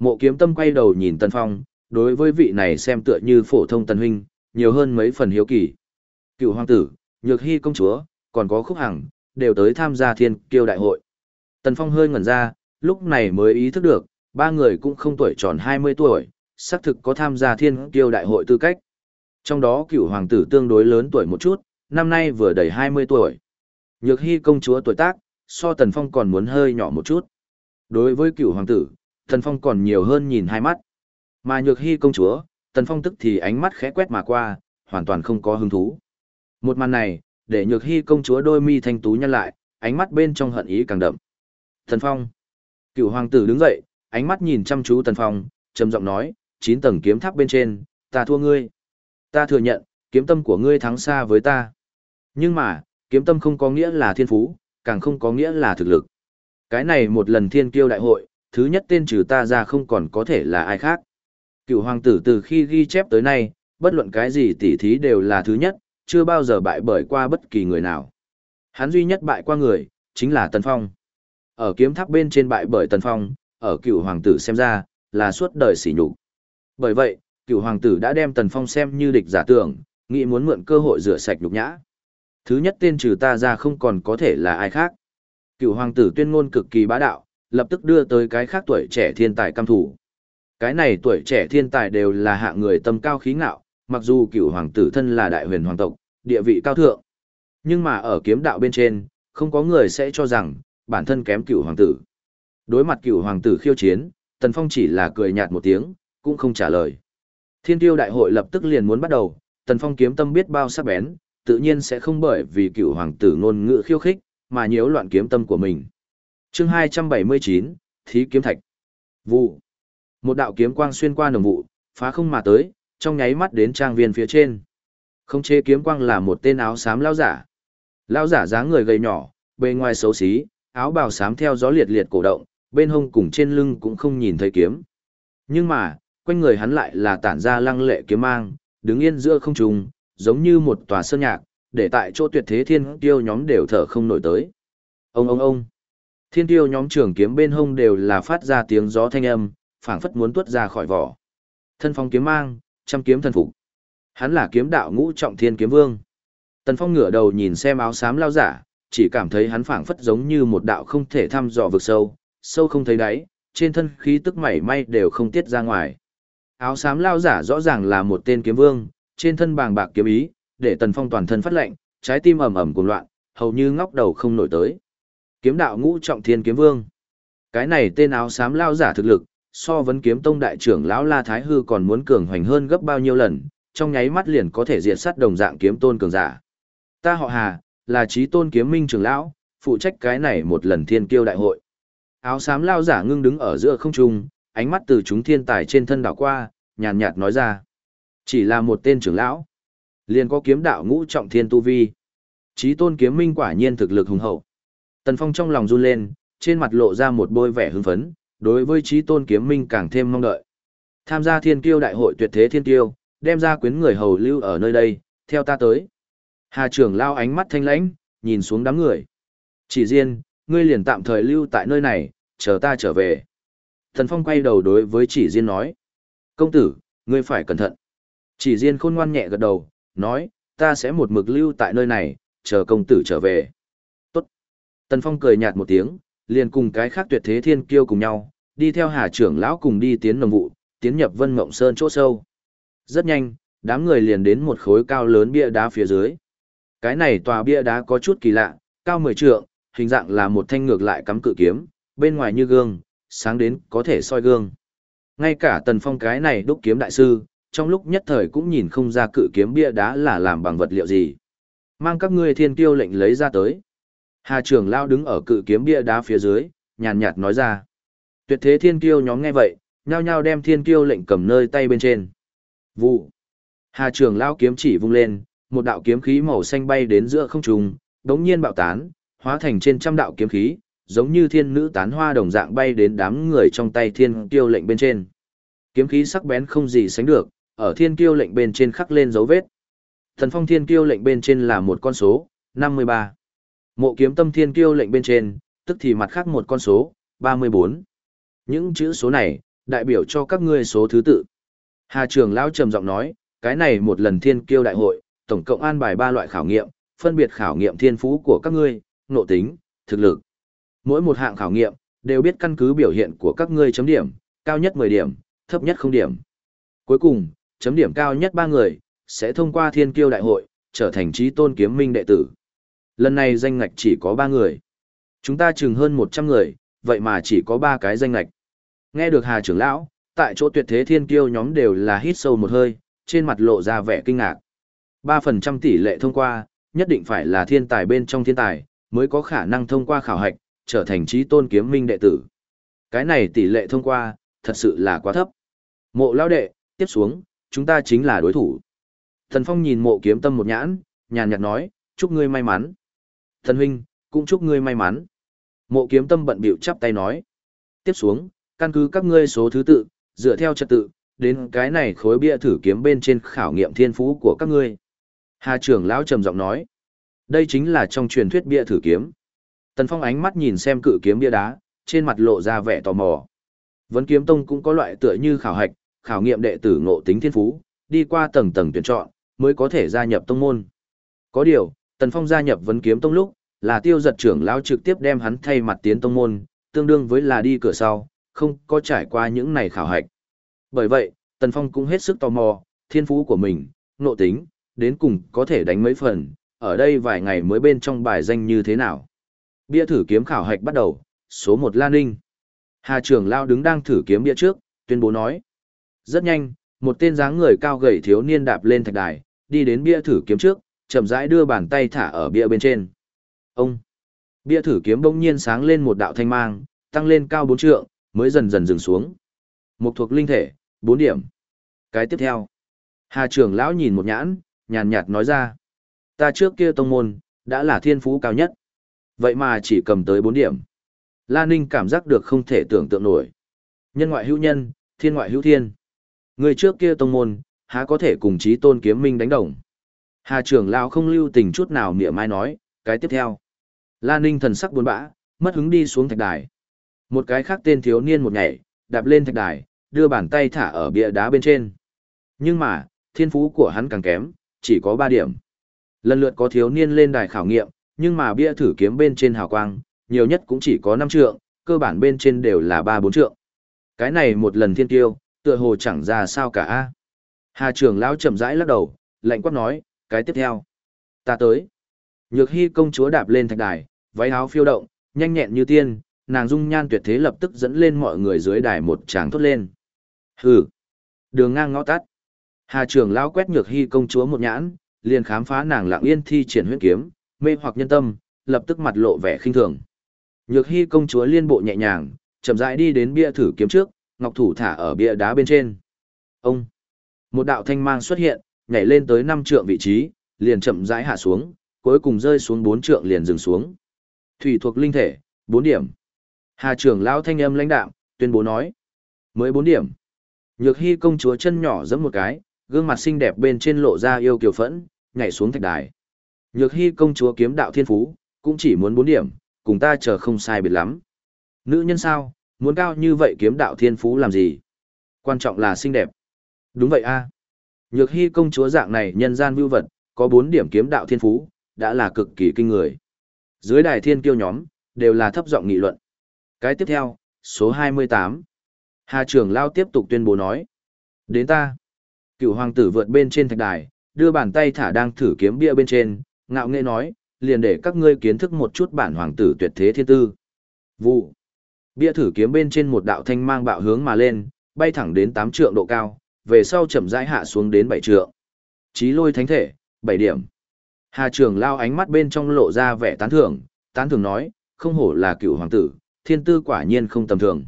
Mộ kiếm tâm quay đầu nhìn Tần Phong, đối với vị này xem tựa như phổ thông Tần Huynh, nhiều hơn mấy phần hiếu kỳ. Cựu hoàng tử, nhược hy công chúa, còn có khúc hằng, đều tới tham gia thiên kiêu đại hội. Tần Phong hơi ngẩn ra, lúc này mới ý thức được, ba người cũng không tuổi tròn 20 tuổi, xác thực có tham gia thiên kiêu đại hội tư cách. Trong đó cựu hoàng tử tương đối lớn tuổi một chút, năm nay vừa đầy 20 tuổi. Nhược hy công chúa tuổi tác, so Tần Phong còn muốn hơi nhỏ một chút. Đối với cựu hoàng tử, Tần Phong còn nhiều hơn nhìn hai mắt. Mà nhược hy công chúa, Tần Phong tức thì ánh mắt khẽ quét mà qua, hoàn toàn không có hứng thú. Một màn này, để nhược hy công chúa đôi mi thanh tú nhăn lại, ánh mắt bên trong hận ý càng đậm. Tần Phong. Cựu hoàng tử đứng dậy, ánh mắt nhìn chăm chú Tần Phong, trầm giọng nói, chín tầng kiếm tháp bên trên, ta thua ngươi. Ta thừa nhận, kiếm tâm của ngươi thắng xa với ta. Nhưng mà, kiếm tâm không có nghĩa là thiên phú, càng không có nghĩa là thực lực. Cái này một lần thiên kiêu đại hội, thứ nhất tên trừ ta ra không còn có thể là ai khác. Cựu hoàng tử từ khi ghi chép tới nay, bất luận cái gì tỉ thí đều là thứ nhất, chưa bao giờ bại bởi qua bất kỳ người nào. Hắn duy nhất bại qua người, chính là Tần Phong. Ở kiếm tháp bên trên bại bởi Tần Phong, ở cựu hoàng tử xem ra, là suốt đời sỉ nhục. Bởi vậy, cựu hoàng tử đã đem Tần Phong xem như địch giả tưởng, nghĩ muốn mượn cơ hội rửa sạch nhục nhã. Thứ nhất tên trừ ta ra không còn có thể là ai khác. Cựu hoàng tử tuyên ngôn cực kỳ bá đạo, lập tức đưa tới cái khác tuổi trẻ thiên tài cam thủ. Cái này tuổi trẻ thiên tài đều là hạ người tâm cao khí ngạo, mặc dù cựu hoàng tử thân là đại huyền hoàng tộc, địa vị cao thượng. Nhưng mà ở kiếm đạo bên trên, không có người sẽ cho rằng, bản thân kém cựu hoàng tử. Đối mặt cựu hoàng tử khiêu chiến, Tần Phong chỉ là cười nhạt một tiếng, cũng không trả lời. Thiên tiêu đại hội lập tức liền muốn bắt đầu, Tần Phong kiếm tâm biết bao sắc bén, tự nhiên sẽ không bởi vì cựu hoàng tử ngôn ngữ khiêu khích, mà nhiễu loạn kiếm tâm của mình chương 279, Thí kiếm thạch. Vụ. Một đạo kiếm quang xuyên qua nồng vụ, phá không mà tới, trong nháy mắt đến trang viên phía trên. Không chế kiếm quang là một tên áo xám lao giả. Lao giả dáng người gầy nhỏ, bề ngoài xấu xí, áo bào xám theo gió liệt liệt cổ động, bên hông cùng trên lưng cũng không nhìn thấy kiếm. Nhưng mà, quanh người hắn lại là tản ra lăng lệ kiếm mang, đứng yên giữa không trung, giống như một tòa sơn nhạc, để tại chỗ tuyệt thế thiên tiêu nhóm đều thở không nổi tới. Ông ông ông. Thiên tiêu nhóm trưởng kiếm bên hông đều là phát ra tiếng gió thanh âm, phảng phất muốn tuốt ra khỏi vỏ. Thân phong kiếm mang, trăm kiếm thần phục. Hắn là kiếm đạo ngũ trọng thiên kiếm vương. Tần Phong ngửa đầu nhìn xem áo xám lao giả, chỉ cảm thấy hắn phảng phất giống như một đạo không thể thăm dò vực sâu, sâu không thấy đáy, trên thân khí tức mảy may đều không tiết ra ngoài. Áo xám lao giả rõ ràng là một tên kiếm vương, trên thân bàng bạc kiếm ý, để Tần Phong toàn thân phát lạnh, trái tim ầm ầm cuồng loạn, hầu như ngóc đầu không nổi tới. Kiếm đạo ngũ trọng thiên kiếm vương. Cái này tên áo xám lao giả thực lực, so vấn kiếm tông đại trưởng lão La Thái Hư còn muốn cường hoành hơn gấp bao nhiêu lần, trong nháy mắt liền có thể diệt sát đồng dạng kiếm tôn cường giả. Ta họ Hà, là trí tôn kiếm minh trưởng lão, phụ trách cái này một lần thiên kiêu đại hội. Áo xám lao giả ngưng đứng ở giữa không trung, ánh mắt từ chúng thiên tài trên thân đảo qua, nhàn nhạt nói ra. Chỉ là một tên trưởng lão. Liền có kiếm đạo ngũ trọng thiên tu vi. Chí tôn kiếm minh quả nhiên thực lực hùng hậu. Tần Phong trong lòng run lên, trên mặt lộ ra một bôi vẻ hưng phấn, đối với chí tôn kiếm minh càng thêm mong đợi. Tham gia thiên kiêu đại hội tuyệt thế thiên kiêu, đem ra quyến người hầu lưu ở nơi đây, theo ta tới. Hà trưởng lao ánh mắt thanh lãnh, nhìn xuống đám người. Chỉ riêng, ngươi liền tạm thời lưu tại nơi này, chờ ta trở về. Thần Phong quay đầu đối với chỉ riêng nói. Công tử, ngươi phải cẩn thận. Chỉ riêng khôn ngoan nhẹ gật đầu, nói, ta sẽ một mực lưu tại nơi này, chờ công tử trở về. Tần Phong cười nhạt một tiếng, liền cùng cái khác tuyệt thế thiên kiêu cùng nhau, đi theo hà trưởng lão cùng đi tiến nồng vụ, tiến nhập vân mộng sơn chỗ sâu. Rất nhanh, đám người liền đến một khối cao lớn bia đá phía dưới. Cái này tòa bia đá có chút kỳ lạ, cao 10 trượng, hình dạng là một thanh ngược lại cắm cự kiếm, bên ngoài như gương, sáng đến có thể soi gương. Ngay cả tần phong cái này đúc kiếm đại sư, trong lúc nhất thời cũng nhìn không ra cự kiếm bia đá là làm bằng vật liệu gì. Mang các ngươi thiên tiêu lệnh lấy ra tới. Hà trưởng lao đứng ở cự kiếm bia đá phía dưới, nhàn nhạt nói ra. Tuyệt thế thiên kiêu nhóm nghe vậy, nhao nhao đem thiên kiêu lệnh cầm nơi tay bên trên. Vụ. Hà trường lao kiếm chỉ vung lên, một đạo kiếm khí màu xanh bay đến giữa không trung, đống nhiên bạo tán, hóa thành trên trăm đạo kiếm khí, giống như thiên nữ tán hoa đồng dạng bay đến đám người trong tay thiên kiêu lệnh bên trên. Kiếm khí sắc bén không gì sánh được, ở thiên kiêu lệnh bên trên khắc lên dấu vết. Thần phong thiên kiêu lệnh bên trên là một con số, 53. Mộ kiếm tâm thiên kiêu lệnh bên trên, tức thì mặt khác một con số, 34. Những chữ số này, đại biểu cho các ngươi số thứ tự. Hà trường lão trầm giọng nói, cái này một lần thiên kiêu đại hội, tổng cộng an bài ba loại khảo nghiệm, phân biệt khảo nghiệm thiên phú của các ngươi, nội tính, thực lực. Mỗi một hạng khảo nghiệm, đều biết căn cứ biểu hiện của các ngươi chấm điểm, cao nhất 10 điểm, thấp nhất không điểm. Cuối cùng, chấm điểm cao nhất ba người, sẽ thông qua thiên kiêu đại hội, trở thành trí tôn kiếm minh đệ tử. Lần này danh ngạch chỉ có ba người. Chúng ta chừng hơn 100 người, vậy mà chỉ có ba cái danh ngạch. Nghe được Hà trưởng lão, tại chỗ tuyệt thế thiên kiêu nhóm đều là hít sâu một hơi, trên mặt lộ ra vẻ kinh ngạc. 3% tỷ lệ thông qua, nhất định phải là thiên tài bên trong thiên tài, mới có khả năng thông qua khảo hạch, trở thành trí tôn kiếm minh đệ tử. Cái này tỷ lệ thông qua, thật sự là quá thấp. Mộ lao đệ, tiếp xuống, chúng ta chính là đối thủ. Thần Phong nhìn mộ kiếm tâm một nhãn, nhàn nhạt nói, chúc ngươi may mắn. Thần huynh, cũng chúc ngươi may mắn. Mộ kiếm tâm bận biểu chắp tay nói. Tiếp xuống, căn cứ các ngươi số thứ tự, dựa theo trật tự, đến cái này khối bia thử kiếm bên trên khảo nghiệm thiên phú của các ngươi. Hà trưởng lão trầm giọng nói. Đây chính là trong truyền thuyết bia thử kiếm. Tần Phong ánh mắt nhìn xem cự kiếm bia đá, trên mặt lộ ra vẻ tò mò. Vấn kiếm tông cũng có loại tựa như khảo hạch, khảo nghiệm đệ tử ngộ tính thiên phú, đi qua tầng tầng tuyển chọn, mới có thể gia nhập tông môn. Có điều, Tần Phong gia nhập vấn kiếm tông lúc, là tiêu giật trưởng lão trực tiếp đem hắn thay mặt tiến tông môn, tương đương với là đi cửa sau, không có trải qua những này khảo hạch. Bởi vậy, Tần Phong cũng hết sức tò mò, thiên phú của mình, nộ tính, đến cùng có thể đánh mấy phần, ở đây vài ngày mới bên trong bài danh như thế nào. Bia thử kiếm khảo hạch bắt đầu, số 1 Lan Ninh. Hà trưởng lão đứng đang thử kiếm bia trước, tuyên bố nói. Rất nhanh, một tên dáng người cao gầy thiếu niên đạp lên thạch đài, đi đến bia thử kiếm trước, chậm rãi đưa bàn tay thả ở bia bên trên. Ông! Bia thử kiếm bỗng nhiên sáng lên một đạo thanh mang, tăng lên cao bốn trượng, mới dần dần dừng xuống. Một thuộc linh thể, bốn điểm. Cái tiếp theo. Hà trưởng lão nhìn một nhãn, nhàn nhạt nói ra. Ta trước kia tông môn, đã là thiên phú cao nhất. Vậy mà chỉ cầm tới bốn điểm. La Ninh cảm giác được không thể tưởng tượng nổi. Nhân ngoại hữu nhân, thiên ngoại hữu thiên. Người trước kia tông môn, há có thể cùng chí tôn kiếm minh đánh đồng. Hà trưởng lão không lưu tình chút nào mỉa mai nói, cái tiếp theo. La Ninh thần sắc buồn bã, mất hứng đi xuống thạch đài. Một cái khác tên thiếu niên một nhảy, đạp lên thạch đài, đưa bàn tay thả ở bia đá bên trên. Nhưng mà, thiên phú của hắn càng kém, chỉ có 3 điểm. Lần lượt có thiếu niên lên đài khảo nghiệm, nhưng mà bia thử kiếm bên trên hào quang, nhiều nhất cũng chỉ có 5 trượng, cơ bản bên trên đều là 3-4 trượng. Cái này một lần thiên tiêu, tựa hồ chẳng ra sao cả a. Hà trưởng lão chậm rãi lắc đầu, lạnh quát nói, cái tiếp theo. Ta tới. Nhược hy công chúa đạp lên thạch đài, váy áo phiêu động, nhanh nhẹn như tiên, nàng dung nhan tuyệt thế lập tức dẫn lên mọi người dưới đài một tràng thốt lên. Hừ. Đường ngang ngõ tắt. Hà trưởng lão quét nhược hy công chúa một nhãn, liền khám phá nàng lặng yên thi triển huyết kiếm, mê hoặc nhân tâm, lập tức mặt lộ vẻ khinh thường. Nhược hy công chúa liên bộ nhẹ nhàng, chậm rãi đi đến bia thử kiếm trước, ngọc thủ thả ở bia đá bên trên. Ông! Một đạo thanh mang xuất hiện, nhảy lên tới năm trượng vị trí, liền chậm rãi hạ xuống, cuối cùng rơi xuống bốn trượng liền dừng xuống. Thủy thuộc linh thể, bốn điểm. Hà trưởng lão thanh âm lãnh đạm, tuyên bố nói. Mới bốn điểm. Nhược hy công chúa chân nhỏ giẫm một cái, gương mặt xinh đẹp bên trên lộ ra yêu kiều phẫn, nhảy xuống thạch đài. Nhược hy công chúa kiếm đạo thiên phú, cũng chỉ muốn bốn điểm, cùng ta chờ không sai biệt lắm. Nữ nhân sao, muốn cao như vậy kiếm đạo thiên phú làm gì? Quan trọng là xinh đẹp. Đúng vậy a. Nhược hy công chúa dạng này nhân gian vưu vật, có bốn điểm kiếm đạo thiên phú, đã là cực kỳ kinh người. Dưới đài thiên kiêu nhóm, đều là thấp giọng nghị luận. Cái tiếp theo, số 28. Hà trưởng lao tiếp tục tuyên bố nói. Đến ta. Cựu hoàng tử vượt bên trên thạch đài, đưa bàn tay thả đang thử kiếm bia bên trên, ngạo nghễ nói, liền để các ngươi kiến thức một chút bản hoàng tử tuyệt thế thiên tư. Vụ. Bia thử kiếm bên trên một đạo thanh mang bạo hướng mà lên, bay thẳng đến 8 trượng độ cao, về sau chậm rãi hạ xuống đến bảy trượng. Chí lôi thánh thể, bảy điểm. Hà trưởng lao ánh mắt bên trong lộ ra vẻ tán thưởng, tán thưởng nói, không hổ là cựu hoàng tử, thiên tư quả nhiên không tầm thường.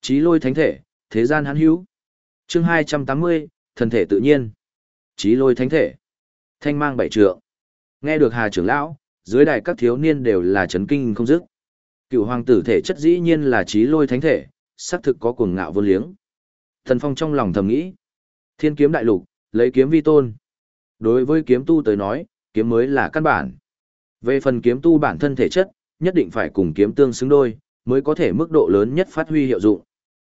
Chí lôi thánh thể, thế gian hắn hữu. Chương 280, Thân thể tự nhiên. Chí lôi thánh thể. Thanh mang bảy trượng. Nghe được Hà trưởng lão, dưới đài các thiếu niên đều là chấn kinh không dứt. Cựu hoàng tử thể chất dĩ nhiên là chí lôi thánh thể, xác thực có cuồng ngạo vô liếng. Thần Phong trong lòng thầm nghĩ, thiên kiếm đại lục, lấy kiếm vi tôn. Đối với kiếm tu tới nói, kiếm mới là căn bản. Về phần kiếm tu bản thân thể chất, nhất định phải cùng kiếm tương xứng đôi, mới có thể mức độ lớn nhất phát huy hiệu dụng.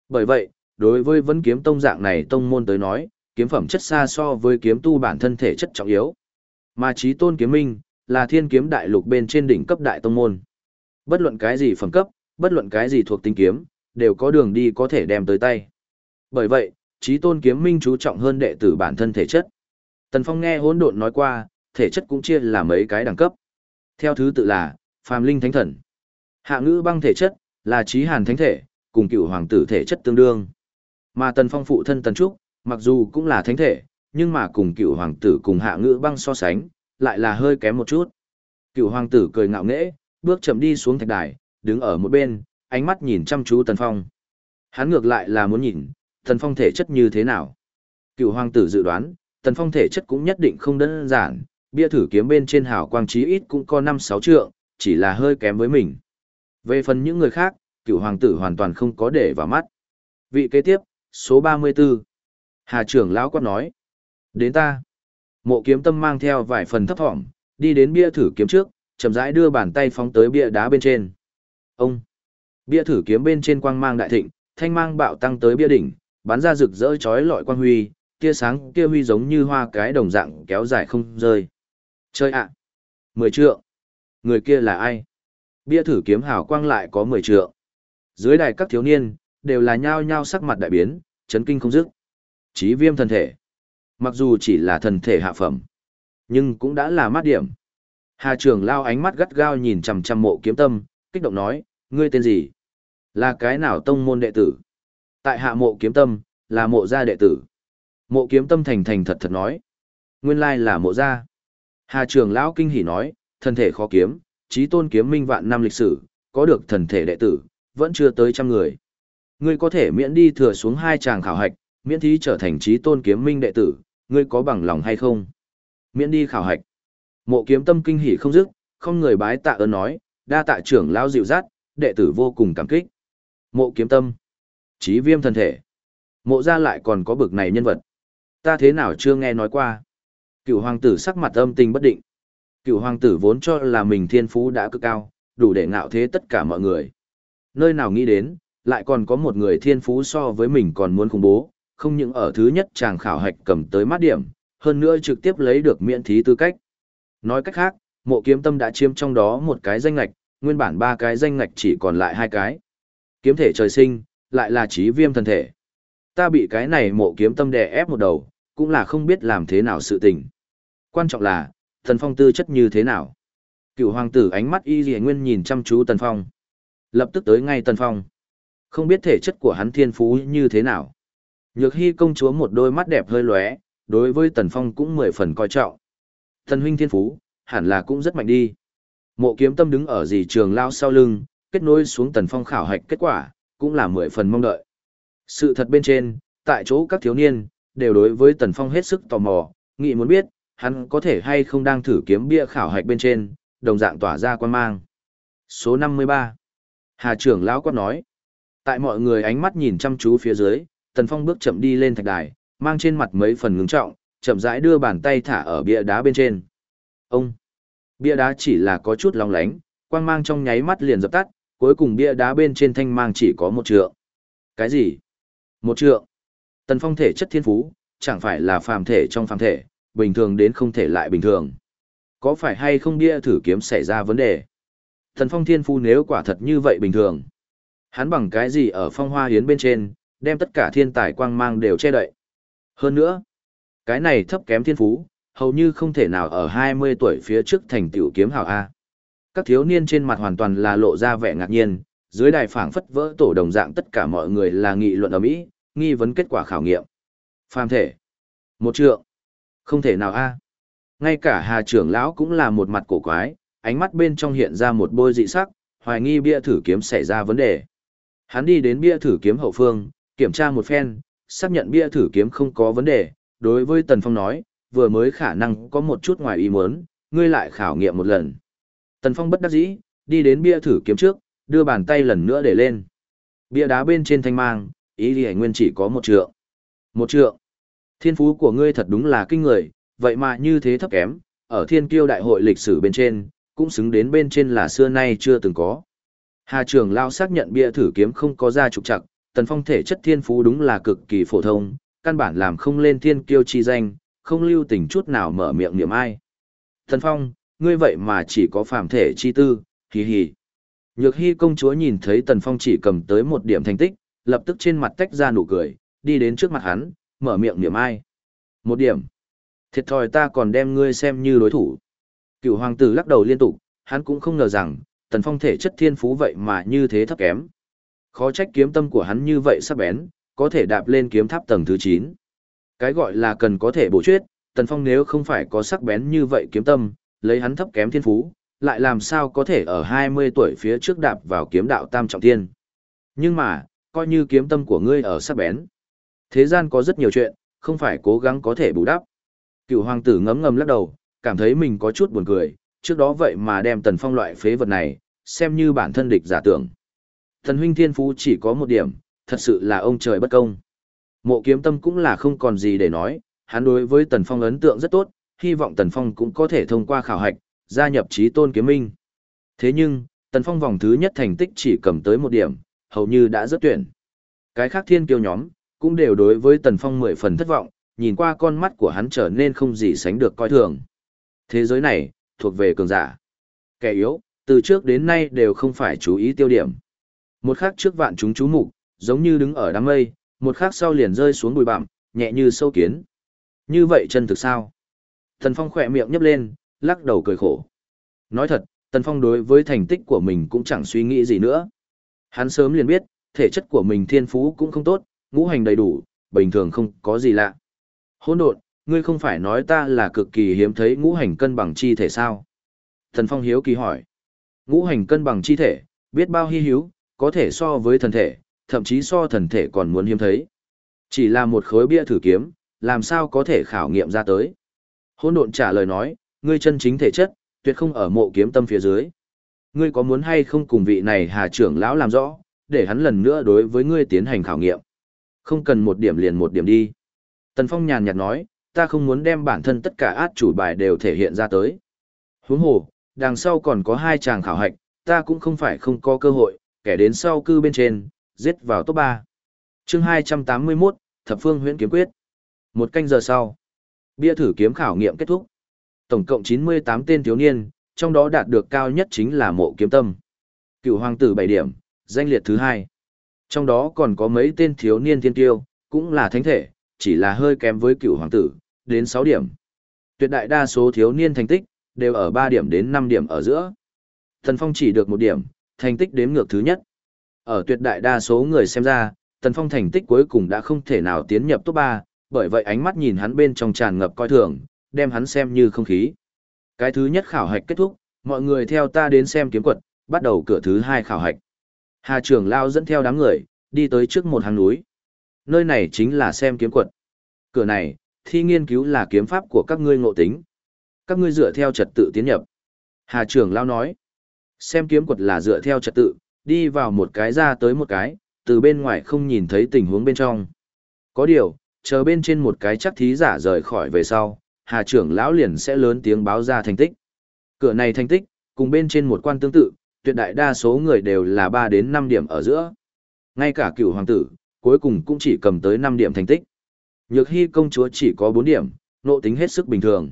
Bởi vậy, đối với vấn kiếm tông dạng này tông môn tới nói, kiếm phẩm chất xa so với kiếm tu bản thân thể chất trọng yếu. Mà trí tôn kiếm minh, là thiên kiếm đại lục bên trên đỉnh cấp đại tông môn. Bất luận cái gì phẩm cấp, bất luận cái gì thuộc tính kiếm, đều có đường đi có thể đem tới tay. Bởi vậy, trí tôn kiếm minh chú trọng hơn đệ tử bản thân thể chất. Tần Phong nghe hỗn độn nói qua, thể chất cũng chia là mấy cái đẳng cấp. Theo thứ tự là, phàm linh thánh thần. Hạ ngữ băng thể chất, là trí hàn thánh thể, cùng cựu hoàng tử thể chất tương đương. Mà Tần Phong phụ thân Tần Trúc, mặc dù cũng là thánh thể, nhưng mà cùng cựu hoàng tử cùng hạ ngữ băng so sánh, lại là hơi kém một chút. Cựu hoàng tử cười ngạo nghễ, bước chậm đi xuống thạch đài, đứng ở một bên, ánh mắt nhìn chăm chú Tần Phong. Hắn ngược lại là muốn nhìn, Tần Phong thể chất như thế nào. Cựu hoàng tử dự đoán, Tần Phong thể chất cũng nhất định không đơn giản, bia thử kiếm bên trên hào quang chí ít cũng có 5-6 trượng, chỉ là hơi kém với mình. Về phần những người khác, cựu hoàng tử hoàn toàn không có để vào mắt. Vị kế tiếp, số 34. Hà trưởng lão quát nói. Đến ta. Mộ kiếm tâm mang theo vài phần thấp thỏm, đi đến bia thử kiếm trước, chậm rãi đưa bàn tay phóng tới bia đá bên trên. Ông. Bia thử kiếm bên trên quang mang đại thịnh, thanh mang bạo tăng tới bia đỉnh, bắn ra rực rỡ chói lọi quang huy, tia sáng kia huy giống như hoa cái đồng dạng kéo dài không rơi. Chơi ạ. À, mười trượng. Người kia là ai? Bia thử kiếm hào quang lại có mười trượng. Dưới đài các thiếu niên, đều là nhao nhao sắc mặt đại biến, chấn kinh không dứt. Chí viêm thần thể. Mặc dù chỉ là thần thể hạ phẩm, nhưng cũng đã là mát điểm. Hà trường lao ánh mắt gắt gao nhìn chằm chằm mộ kiếm tâm, kích động nói, ngươi tên gì? Là cái nào tông môn đệ tử? Tại hạ mộ kiếm tâm, là mộ gia đệ tử. Mộ kiếm tâm thành thành thật thật nói. Nguyên lai là mộ gia. Hà trường lão kinh hỉ nói, thân thể khó kiếm, trí tôn kiếm minh vạn năm lịch sử, có được thần thể đệ tử, vẫn chưa tới trăm người. Ngươi có thể miễn đi thừa xuống hai chàng khảo hạch, miễn thí trở thành trí tôn kiếm minh đệ tử, ngươi có bằng lòng hay không? Miễn đi khảo hạch. Mộ kiếm tâm kinh hỉ không dứt, không người bái tạ ơn nói, đa tạ trưởng lão dịu dắt, đệ tử vô cùng cảm kích. Mộ kiếm tâm. Trí viêm thần thể. Mộ ra lại còn có bực này nhân vật. Ta thế nào chưa nghe nói qua. Cựu hoàng tử sắc mặt âm tình bất định. Cựu hoàng tử vốn cho là mình thiên phú đã cực cao, đủ để ngạo thế tất cả mọi người. Nơi nào nghĩ đến, lại còn có một người thiên phú so với mình còn muốn khủng bố, không những ở thứ nhất chàng khảo hạch cầm tới mát điểm, hơn nữa trực tiếp lấy được miễn thí tư cách. Nói cách khác, mộ kiếm tâm đã chiếm trong đó một cái danh ngạch, nguyên bản ba cái danh ngạch chỉ còn lại hai cái. Kiếm thể trời sinh, lại là trí viêm thần thể. Ta bị cái này mộ kiếm tâm đè ép một đầu, cũng là không biết làm thế nào sự tình. Quan trọng là, thần phong tư chất như thế nào. Cựu hoàng tử ánh mắt y dì nguyên nhìn chăm chú tần phong. Lập tức tới ngay tần phong. Không biết thể chất của hắn thiên phú như thế nào. Nhược hy công chúa một đôi mắt đẹp hơi lóe, đối với tần phong cũng mười phần coi trọng. Thần huynh thiên phú, hẳn là cũng rất mạnh đi. Mộ kiếm tâm đứng ở dì trường lao sau lưng, kết nối xuống tần phong khảo hạch kết quả, cũng là mười phần mong đợi. Sự thật bên trên, tại chỗ các thiếu niên, đều đối với tần phong hết sức tò mò, nghĩ muốn biết, hắn có thể hay không đang thử kiếm bia khảo hạch bên trên, đồng dạng tỏa ra quan mang. Số 53. Hà trưởng lão quát nói. Tại mọi người ánh mắt nhìn chăm chú phía dưới, Tần Phong bước chậm đi lên thạch đài, mang trên mặt mấy phần ngưng trọng, chậm rãi đưa bàn tay thả ở bia đá bên trên. Ông! Bia đá chỉ là có chút long lánh, quang mang trong nháy mắt liền dập tắt, cuối cùng bia đá bên trên thanh mang chỉ có một trượng. Cái gì? Một trượng? Tần Phong thể chất thiên phú, chẳng phải là phàm thể trong phàm thể, bình thường đến không thể lại bình thường. Có phải hay không bia thử kiếm xảy ra vấn đề? Tần Phong thiên phú nếu quả thật như vậy bình thường. Hắn bằng cái gì ở phong hoa hiến bên trên, đem tất cả thiên tài quang mang đều che đậy. Hơn nữa, cái này thấp kém thiên phú, hầu như không thể nào ở 20 tuổi phía trước thành tiểu kiếm hảo A. Các thiếu niên trên mặt hoàn toàn là lộ ra vẻ ngạc nhiên, dưới đài phảng phất vỡ tổ đồng dạng tất cả mọi người là nghị luận ở Mỹ, nghi vấn kết quả khảo nghiệm. Phàm thể. Một trượng. Không thể nào A. Ngay cả Hà trưởng lão cũng là một mặt cổ quái, ánh mắt bên trong hiện ra một bôi dị sắc, hoài nghi bia thử kiếm xảy ra vấn đề. Hắn đi đến bia thử kiếm hậu phương, kiểm tra một phen, xác nhận bia thử kiếm không có vấn đề, đối với Tần Phong nói, vừa mới khả năng có một chút ngoài ý muốn, ngươi lại khảo nghiệm một lần. Tần Phong bất đắc dĩ, đi đến bia thử kiếm trước, đưa bàn tay lần nữa để lên. Bia đá bên trên thanh mang, ý gì nguyên chỉ có một trượng. Một trượng. Thiên phú của ngươi thật đúng là kinh người, vậy mà như thế thấp kém, ở thiên kiêu đại hội lịch sử bên trên, cũng xứng đến bên trên là xưa nay chưa từng có. Hà trường lao xác nhận bia thử kiếm không có ra trục trặc, tần phong thể chất thiên phú đúng là cực kỳ phổ thông, căn bản làm không lên thiên kiêu chi danh, không lưu tình chút nào mở miệng niệm ai. Tần phong, ngươi vậy mà chỉ có phàm thể chi tư, hì hì. Nhược hy công chúa nhìn thấy tần phong chỉ cầm tới một điểm thành tích, lập tức trên mặt tách ra nụ cười, đi đến trước mặt hắn, mở miệng niệm ai. Một điểm. Thiệt thòi ta còn đem ngươi xem như đối thủ. Cựu hoàng tử lắc đầu liên tục, hắn cũng không ngờ rằng, tần phong thể chất thiên phú vậy mà như thế thấp kém. Khó trách kiếm tâm của hắn như vậy sắc bén, có thể đạp lên kiếm tháp tầng thứ 9. Cái gọi là cần có thể bổ chuyết, tần phong nếu không phải có sắc bén như vậy kiếm tâm, lấy hắn thấp kém thiên phú, lại làm sao có thể ở 20 tuổi phía trước đạp vào kiếm đạo tam trọng thiên. Nhưng mà, coi như kiếm tâm của ngươi ở sắc bén. Thế gian có rất nhiều chuyện, không phải cố gắng có thể bù đắp. Cựu hoàng tử ngấm ngầm lắc đầu, cảm thấy mình có chút buồn cười, trước đó vậy mà đem tần phong loại phế vật này, xem như bản thân địch giả tưởng. Thần huynh thiên phú chỉ có một điểm, thật sự là ông trời bất công. Mộ kiếm tâm cũng là không còn gì để nói, hắn đối với tần phong ấn tượng rất tốt, hy vọng tần phong cũng có thể thông qua khảo hạch, gia nhập trí tôn kiếm minh. Thế nhưng, tần phong vòng thứ nhất thành tích chỉ cầm tới một điểm, hầu như đã rất tuyển. Cái khác thiên kiêu nhóm, cũng đều đối với tần phong mười phần thất vọng, nhìn qua con mắt của hắn trở nên không gì sánh được coi thường. Thế giới này, thuộc về cường giả. Kẻ yếu, từ trước đến nay đều không phải chú ý tiêu điểm. Một khắc trước vạn chúng chú mục, giống như đứng ở đám mây, một khắc sau liền rơi xuống bụi bặm, nhẹ như sâu kiến. Như vậy chân thực sao? Tần Phong khỏe miệng nhấp lên, lắc đầu cười khổ. Nói thật, Tần Phong đối với thành tích của mình cũng chẳng suy nghĩ gì nữa. Hắn sớm liền biết, thể chất của mình thiên phú cũng không tốt, ngũ hành đầy đủ, bình thường không có gì lạ. Hỗn độn, ngươi không phải nói ta là cực kỳ hiếm thấy ngũ hành cân bằng chi thể sao? Tần Phong hiếu kỳ hỏi. Ngũ hành cân bằng chi thể, biết bao hy hữu, có thể so với thần thể, thậm chí so thần thể còn muốn hiếm thấy. Chỉ là một khối bia thử kiếm, làm sao có thể khảo nghiệm ra tới? Hỗn độn trả lời nói, ngươi chân chính thể chất, tuyệt không ở mộ kiếm tâm phía dưới. Ngươi có muốn hay không cùng vị này hà trưởng lão làm rõ, để hắn lần nữa đối với ngươi tiến hành khảo nghiệm. Không cần một điểm liền một điểm đi. Tần Phong nhàn nhạt nói, ta không muốn đem bản thân tất cả át chủ bài đều thể hiện ra tới. Huống hồ, đằng sau còn có hai chàng khảo hạch, ta cũng không phải không có cơ hội, kẻ đến sau cư bên trên, giết vào top 3. chương 281, Thập Phương huyễn kiếm quyết. Một canh giờ sau, bia thử kiếm khảo nghiệm kết thúc. Tổng cộng 98 tên thiếu niên, trong đó đạt được cao nhất chính là mộ kiếm tâm. Cựu hoàng tử 7 điểm, danh liệt thứ hai. Trong đó còn có mấy tên thiếu niên thiên tiêu, cũng là thánh thể, chỉ là hơi kém với cựu hoàng tử, đến 6 điểm. Tuyệt đại đa số thiếu niên thành tích, đều ở 3 điểm đến 5 điểm ở giữa. Thần Phong chỉ được một điểm, thành tích đếm ngược thứ nhất. Ở tuyệt đại đa số người xem ra, Tần Phong thành tích cuối cùng đã không thể nào tiến nhập top 3, bởi vậy ánh mắt nhìn hắn bên trong tràn ngập coi thường, đem hắn xem như không khí. Cái thứ nhất khảo hạch kết thúc, mọi người theo ta đến xem kiếm quật, bắt đầu cửa thứ hai khảo hạch. Hà trưởng lao dẫn theo đám người, đi tới trước một hàng núi. Nơi này chính là xem kiếm quật. Cửa này, thi nghiên cứu là kiếm pháp của các ngươi ngộ tính. Các ngươi dựa theo trật tự tiến nhập. Hà trưởng lao nói, xem kiếm quật là dựa theo trật tự, đi vào một cái ra tới một cái, từ bên ngoài không nhìn thấy tình huống bên trong. Có điều, chờ bên trên một cái chắc thí giả rời khỏi về sau, Hà trưởng lão liền sẽ lớn tiếng báo ra thành tích. Cửa này thành tích, cùng bên trên một quan tương tự, tuyệt đại đa số người đều là 3 đến 5 điểm ở giữa. Ngay cả cựu hoàng tử, cuối cùng cũng chỉ cầm tới 5 điểm thành tích. Nhược hy công chúa chỉ có 4 điểm, nộ tính hết sức bình thường.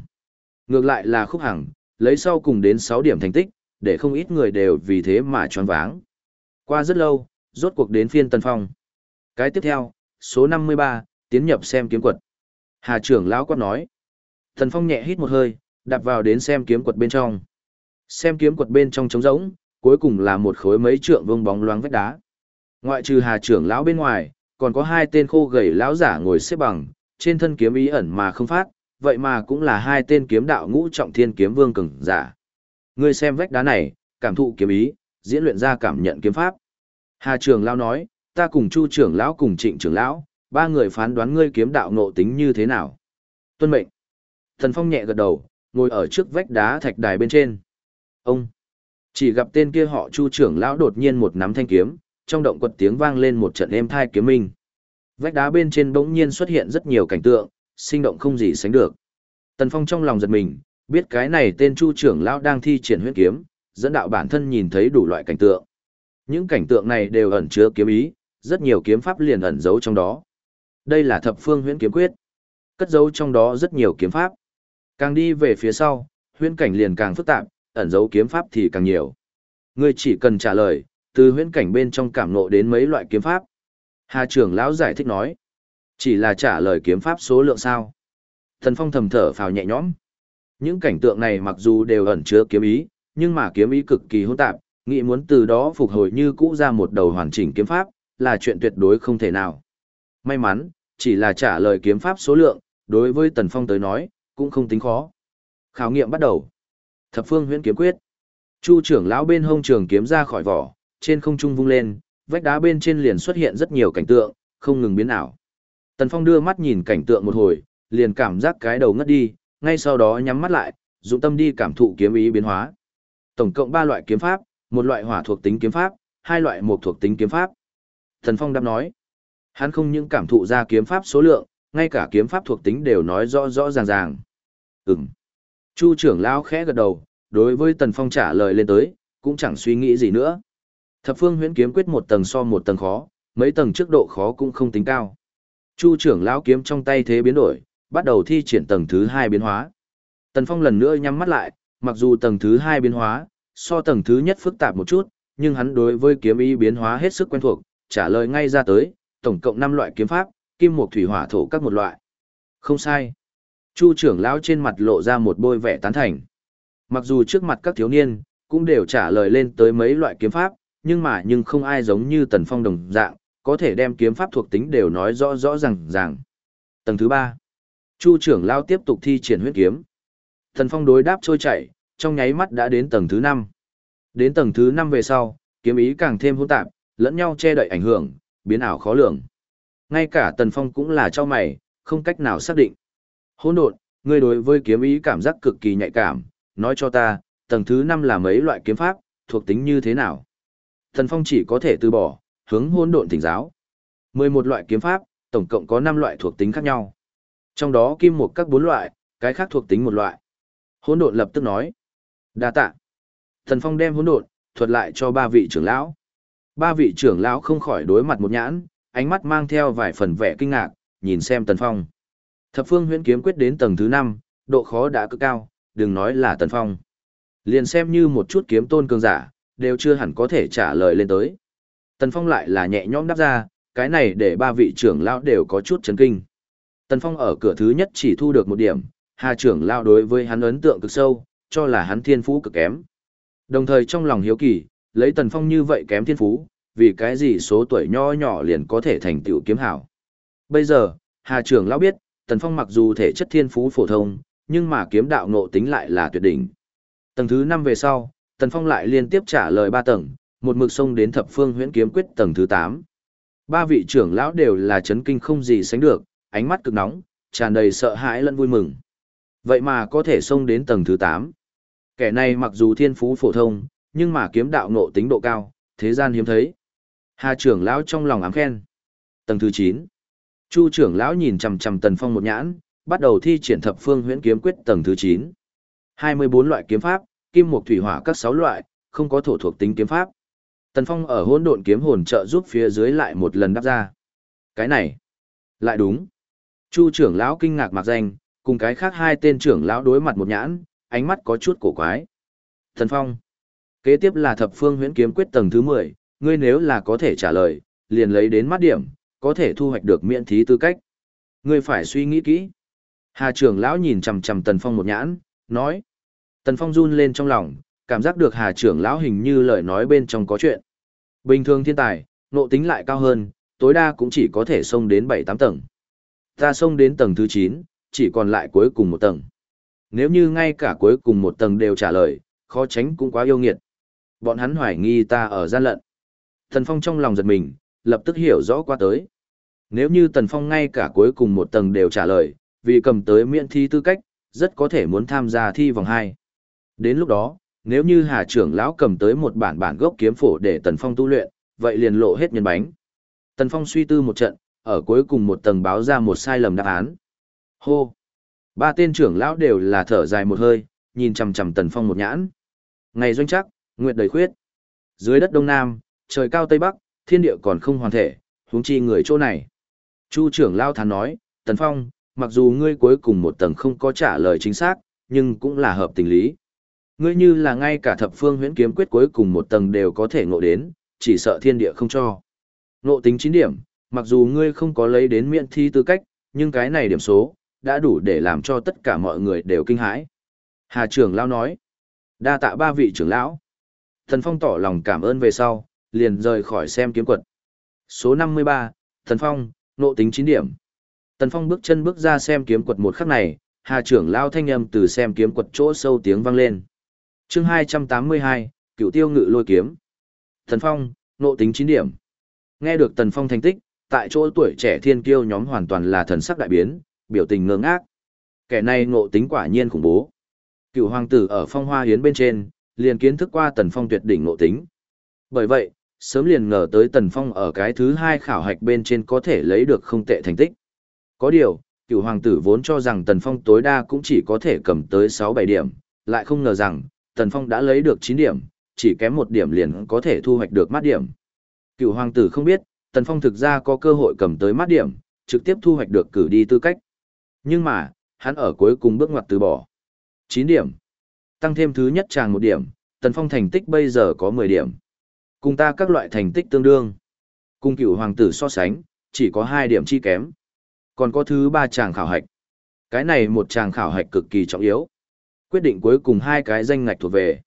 Ngược lại là khúc hằng, lấy sau cùng đến 6 điểm thành tích, để không ít người đều vì thế mà choáng váng. Qua rất lâu, rốt cuộc đến phiên tân phong. Cái tiếp theo, số 53, tiến nhập xem kiếm quật. Hà trưởng lão quát nói. Thần phong nhẹ hít một hơi, đạp vào đến xem kiếm quật bên trong. Xem kiếm quật bên trong trống rỗng, cuối cùng là một khối mấy trượng vương bóng loáng vách đá. Ngoại trừ Hà trưởng lão bên ngoài, còn có hai tên khô gầy lão giả ngồi xếp bằng, trên thân kiếm ý ẩn mà không phát, vậy mà cũng là hai tên kiếm đạo ngũ trọng thiên kiếm vương cường giả. Ngươi xem vách đá này, cảm thụ kiếm ý, diễn luyện ra cảm nhận kiếm pháp. Hà trưởng lão nói, ta cùng Chu trưởng lão cùng Trịnh trưởng lão, ba người phán đoán ngươi kiếm đạo ngộ tính như thế nào. Tuân mệnh. Thần Phong nhẹ gật đầu, ngồi ở trước vách đá thạch đài bên trên. Ông. Chỉ gặp tên kia họ Chu trưởng lão đột nhiên một nắm thanh kiếm, trong động quật tiếng vang lên một trận êm thai kiếm minh. Vách đá bên trên bỗng nhiên xuất hiện rất nhiều cảnh tượng, sinh động không gì sánh được. Tần Phong trong lòng giật mình, biết cái này tên Chu trưởng lão đang thi triển huyết kiếm, dẫn đạo bản thân nhìn thấy đủ loại cảnh tượng. Những cảnh tượng này đều ẩn chứa kiếm ý, rất nhiều kiếm pháp liền ẩn giấu trong đó. Đây là thập phương huyễn kiếm quyết. Cất giấu trong đó rất nhiều kiếm pháp. Càng đi về phía sau, huyễn cảnh liền càng phức tạp, ẩn giấu kiếm pháp thì càng nhiều. Ngươi chỉ cần trả lời, từ huyễn cảnh bên trong cảm ngộ đến mấy loại kiếm pháp. Hà trưởng lão giải thích nói, chỉ là trả lời kiếm pháp số lượng sao. Thần phong thầm thở phào nhẹ nhõm. Những cảnh tượng này mặc dù đều ẩn chứa kiếm ý, nhưng mà kiếm ý cực kỳ hỗn tạp, nghĩ muốn từ đó phục hồi như cũ ra một đầu hoàn chỉnh kiếm pháp, là chuyện tuyệt đối không thể nào. May mắn, chỉ là trả lời kiếm pháp số lượng, đối với Tần Phong tới nói, cũng không tính khó. Khảo nghiệm bắt đầu. Thập phương huyễn kiếm quyết. Chu trưởng lão bên hông trường kiếm ra khỏi vỏ, trên không trung vung lên, vách đá bên trên liền xuất hiện rất nhiều cảnh tượng, không ngừng biến ảo. Tần Phong đưa mắt nhìn cảnh tượng một hồi, liền cảm giác cái đầu ngất đi, ngay sau đó nhắm mắt lại, dụng tâm đi cảm thụ kiếm ý biến hóa. Tổng cộng 3 loại kiếm pháp, một loại hỏa thuộc tính kiếm pháp, hai loại mộc thuộc tính kiếm pháp. Tần Phong đáp nói, hắn không những cảm thụ ra kiếm pháp số lượng, ngay cả kiếm pháp thuộc tính đều nói rõ rõ ràng ràng. Ừm. Chu trưởng lão khẽ gật đầu, đối với Tần Phong trả lời lên tới, cũng chẳng suy nghĩ gì nữa. Thập phương huyễn kiếm quyết một tầng so một tầng khó, mấy tầng trước độ khó cũng không tính cao. Chu trưởng lão kiếm trong tay thế biến đổi, bắt đầu thi triển tầng thứ hai biến hóa. Tần Phong lần nữa nhắm mắt lại, mặc dù tầng thứ hai biến hóa, so tầng thứ nhất phức tạp một chút, nhưng hắn đối với kiếm ý biến hóa hết sức quen thuộc, trả lời ngay ra tới, tổng cộng 5 loại kiếm pháp, kim mộc thủy hỏa thổ các một loại. Không sai. Chu trưởng lão trên mặt lộ ra một bôi vẻ tán thành. Mặc dù trước mặt các thiếu niên, cũng đều trả lời lên tới mấy loại kiếm pháp, nhưng mà nhưng không ai giống như Tần Phong đồng dạng, có thể đem kiếm pháp thuộc tính đều nói rõ rõ ràng ràng. Tầng thứ ba, Chu trưởng lão tiếp tục thi triển huyết kiếm. Tần Phong đối đáp trôi chảy, trong nháy mắt đã đến tầng thứ năm. Đến tầng thứ năm về sau, kiếm ý càng thêm hỗn tạp, lẫn nhau che đậy ảnh hưởng, biến ảo khó lường. Ngay cả Tần Phong cũng là cho mày, không cách nào xác định. Hỗn độn, ngươi đối với kiếm ý cảm giác cực kỳ nhạy cảm, nói cho ta, tầng thứ năm là mấy loại kiếm pháp, thuộc tính như thế nào? tần Phong chỉ có thể từ bỏ, hướng hỗn độn thỉnh giáo. 11 loại kiếm pháp, tổng cộng có 5 loại thuộc tính khác nhau. Trong đó kim một các 4 loại, cái khác thuộc tính một loại. Hỗn độn lập tức nói: "Đa tạ." tần Phong đem hỗn độn thuật lại cho ba vị trưởng lão. Ba vị trưởng lão không khỏi đối mặt một nhãn, ánh mắt mang theo vài phần vẻ kinh ngạc, nhìn xem Tần Phong. Thập Phương Huyễn Kiếm quyết đến tầng thứ 5, độ khó đã cực cao, đừng nói là Tần Phong. Liền xem như một chút kiếm tôn cường giả, đều chưa hẳn có thể trả lời lên tới. Tần Phong lại là nhẹ nhõm đáp ra, cái này để ba vị trưởng lão đều có chút chấn kinh. Tần Phong ở cửa thứ nhất chỉ thu được một điểm, Hà trưởng lão đối với hắn ấn tượng cực sâu, cho là hắn thiên phú cực kém. Đồng thời trong lòng hiếu kỳ, lấy Tần Phong như vậy kém thiên phú, vì cái gì số tuổi nho nhỏ liền có thể thành tựu kiếm hảo. Bây giờ, Hà trưởng lão biết, Tần Phong mặc dù thể chất thiên phú phổ thông, nhưng mà kiếm đạo ngộ tính lại là tuyệt đỉnh. Tầng thứ năm về sau, Tần Phong lại liên tiếp trả lời ba tầng, một mực sông đến thập phương huyễn kiếm quyết tầng thứ tám. Ba vị trưởng lão đều là chấn kinh không gì sánh được, ánh mắt cực nóng, tràn đầy sợ hãi lẫn vui mừng. Vậy mà có thể xông đến tầng thứ 8. Kẻ này mặc dù thiên phú phổ thông, nhưng mà kiếm đạo ngộ tính độ cao, thế gian hiếm thấy. Hà trưởng lão trong lòng ám khen. Tầng thứ 9. Chu trưởng lão nhìn chằm chằm Tần Phong một nhãn, bắt đầu thi triển thập phương huyễn kiếm quyết tầng thứ 9. 24 loại kiếm pháp, kim mộc thủy hỏa các 6 loại, không có thổ thuộc tính kiếm pháp. Tần Phong ở hỗn độn kiếm hồn trợ giúp phía dưới lại một lần đáp ra. Cái này, lại đúng. Chu trưởng lão kinh ngạc mặc danh, cùng cái khác hai tên trưởng lão đối mặt một nhãn, ánh mắt có chút cổ quái. Tần Phong, kế tiếp là thập phương huyễn kiếm quyết tầng thứ 10, ngươi nếu là có thể trả lời, liền lấy đến mắt điểm, có thể thu hoạch được miễn thí tư cách. Ngươi phải suy nghĩ kỹ. Hà trưởng lão nhìn chằm chằm Tần Phong một nhãn, nói. Tần Phong run lên trong lòng, cảm giác được Hà trưởng lão hình như lời nói bên trong có chuyện. Bình thường thiên tài, nộ tính lại cao hơn, tối đa cũng chỉ có thể xông đến 7-8 tầng. Ta xông đến tầng thứ 9, chỉ còn lại cuối cùng một tầng. Nếu như ngay cả cuối cùng một tầng đều trả lời, khó tránh cũng quá yêu nghiệt. Bọn hắn hoài nghi ta ở gian lận. Tần Phong trong lòng giật mình, lập tức hiểu rõ qua tới. Nếu như Tần Phong ngay cả cuối cùng một tầng đều trả lời, vì cầm tới miễn thi tư cách, rất có thể muốn tham gia thi vòng 2. Đến lúc đó, nếu như Hà trưởng lão cầm tới một bản bản gốc kiếm phổ để Tần Phong tu luyện, vậy liền lộ hết nhân bánh. Tần Phong suy tư một trận, ở cuối cùng một tầng báo ra một sai lầm đáp án. Hô! Ba tên trưởng lão đều là thở dài một hơi, nhìn chằm chằm Tần Phong một nhãn. Ngày doanh chắc, nguyệt đầy khuyết. Dưới đất đông nam, trời cao tây bắc, thiên địa còn không hoàn thể, huống chi người chỗ này. Chu trưởng lao thán nói, Tần Phong, mặc dù ngươi cuối cùng một tầng không có trả lời chính xác, nhưng cũng là hợp tình lý. Ngươi như là ngay cả thập phương huyễn kiếm quyết cuối cùng một tầng đều có thể ngộ đến, chỉ sợ thiên địa không cho. Ngộ tính 9 điểm, mặc dù ngươi không có lấy đến miễn thi tư cách, nhưng cái này điểm số, đã đủ để làm cho tất cả mọi người đều kinh hãi. Hà trưởng lão nói, đa tạ ba vị trưởng lão. Thần Phong tỏ lòng cảm ơn về sau, liền rời khỏi xem kiếm quật. Số 53, Thần Phong, nộ tính 9 điểm. Tần Phong bước chân bước ra xem kiếm quật một khắc này, Hà trưởng lao thanh âm từ xem kiếm quật chỗ sâu tiếng vang lên. Chương 282, Cựu Tiêu Ngự Lôi kiếm. Tần Phong, nộ tính 9 điểm. Nghe được Tần Phong thành tích, tại chỗ tuổi trẻ thiên kiêu nhóm hoàn toàn là thần sắc đại biến, biểu tình ngơ ngác. Kẻ này ngộ tính quả nhiên khủng bố. Cựu hoàng tử ở phong hoa hiến bên trên, liền kiến thức qua Tần Phong tuyệt đỉnh nội tính. Bởi vậy, sớm liền ngờ tới Tần Phong ở cái thứ hai khảo hạch bên trên có thể lấy được không tệ thành tích. Có điều, cựu hoàng tử vốn cho rằng Tần Phong tối đa cũng chỉ có thể cầm tới 6-7 điểm, lại không ngờ rằng, Tần Phong đã lấy được 9 điểm, chỉ kém một điểm liền có thể thu hoạch được mát điểm. Cựu hoàng tử không biết, Tần Phong thực ra có cơ hội cầm tới mát điểm, trực tiếp thu hoạch được cử đi tư cách. Nhưng mà, hắn ở cuối cùng bước ngoặt từ bỏ. 9 điểm. Tăng thêm thứ nhất tràng một điểm, Tần Phong thành tích bây giờ có 10 điểm. Cùng ta các loại thành tích tương đương. Cùng cựu hoàng tử so sánh, chỉ có 2 điểm chi kém. Còn có thứ ba tràng khảo hạch. Cái này một tràng khảo hạch cực kỳ trọng yếu. Quyết định cuối cùng hai cái danh ngạch thuộc về.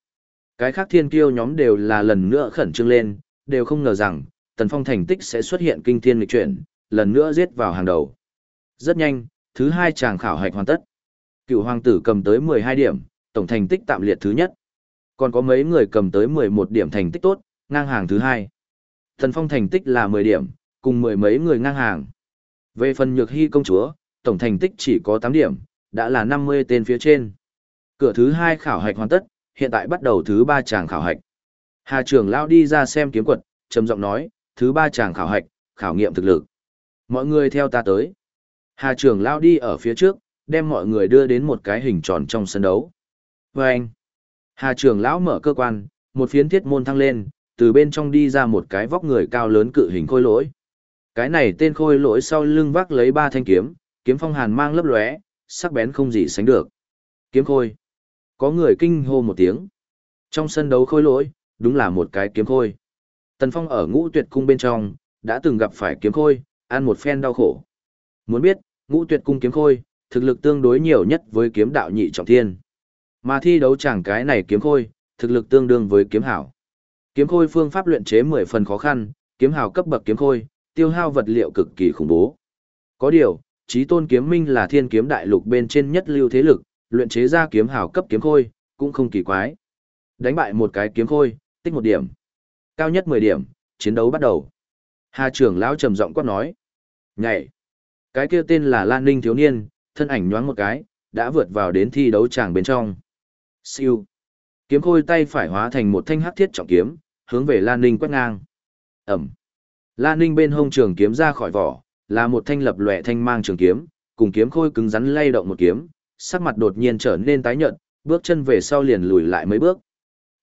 Cái khác thiên kiêu nhóm đều là lần nữa khẩn trương lên, đều không ngờ rằng, Tần Phong thành tích sẽ xuất hiện kinh thiên lịch chuyển, lần nữa giết vào hàng đầu. Rất nhanh, thứ hai chàng khảo hạch hoàn tất. Cựu hoàng tử cầm tới 12 điểm, tổng thành tích tạm liệt thứ nhất. Còn có mấy người cầm tới 11 điểm thành tích tốt, ngang hàng thứ hai. Thần Phong thành tích là 10 điểm, cùng mười mấy người ngang hàng. Về phần nhược hy công chúa, tổng thành tích chỉ có 8 điểm, đã là 50 tên phía trên. Cửa thứ hai khảo hạch hoàn tất, hiện tại bắt đầu thứ ba chàng khảo hạch. Hà trưởng lão đi ra xem kiếm quật, trầm giọng nói, thứ ba chàng khảo hạch, khảo nghiệm thực lực. Mọi người theo ta tới. Hà trưởng lão đi ở phía trước, đem mọi người đưa đến một cái hình tròn trong sân đấu. Và anh, Hà trưởng lão mở cơ quan, một phiến thiết môn thăng lên, từ bên trong đi ra một cái vóc người cao lớn cự hình khôi lỗi. Cái này tên khôi lỗi sau lưng vác lấy ba thanh kiếm, kiếm phong hàn mang lấp lóe, sắc bén không gì sánh được. Kiếm khôi. Có người kinh hô một tiếng. Trong sân đấu khôi lỗi, đúng là một cái kiếm khôi. Tần Phong ở ngũ tuyệt cung bên trong, đã từng gặp phải kiếm khôi, ăn một phen đau khổ. Muốn biết, ngũ tuyệt cung kiếm khôi, thực lực tương đối nhiều nhất với kiếm đạo nhị trọng thiên. Mà thi đấu chẳng cái này kiếm khôi, thực lực tương đương với kiếm hảo. Kiếm khôi phương pháp luyện chế 10 phần khó khăn, kiếm hảo cấp bậc kiếm khôi, tiêu hao vật liệu cực kỳ khủng bố. Có điều, chí tôn kiếm minh là thiên kiếm đại lục bên trên nhất lưu thế lực, luyện chế ra kiếm hảo cấp kiếm khôi, cũng không kỳ quái. Đánh bại một cái kiếm khôi, tích một điểm. Cao nhất 10 điểm, chiến đấu bắt đầu. Hà trưởng lão trầm giọng quát nói. Nhảy. Cái kia tên là Lan Ninh thiếu niên, thân ảnh nhoáng một cái, đã vượt vào đến thi đấu tràng bên trong. Siêu. Kiếm khôi tay phải hóa thành một thanh hắc thiết trọng kiếm, hướng về Lan Ninh quét ngang. Ẩm. Lan Ninh bên hông trường kiếm ra khỏi vỏ, là một thanh lập lòe thanh mang trường kiếm, cùng kiếm khôi cứng rắn lay động một kiếm, sắc mặt đột nhiên trở nên tái nhợt, bước chân về sau liền lùi lại mấy bước.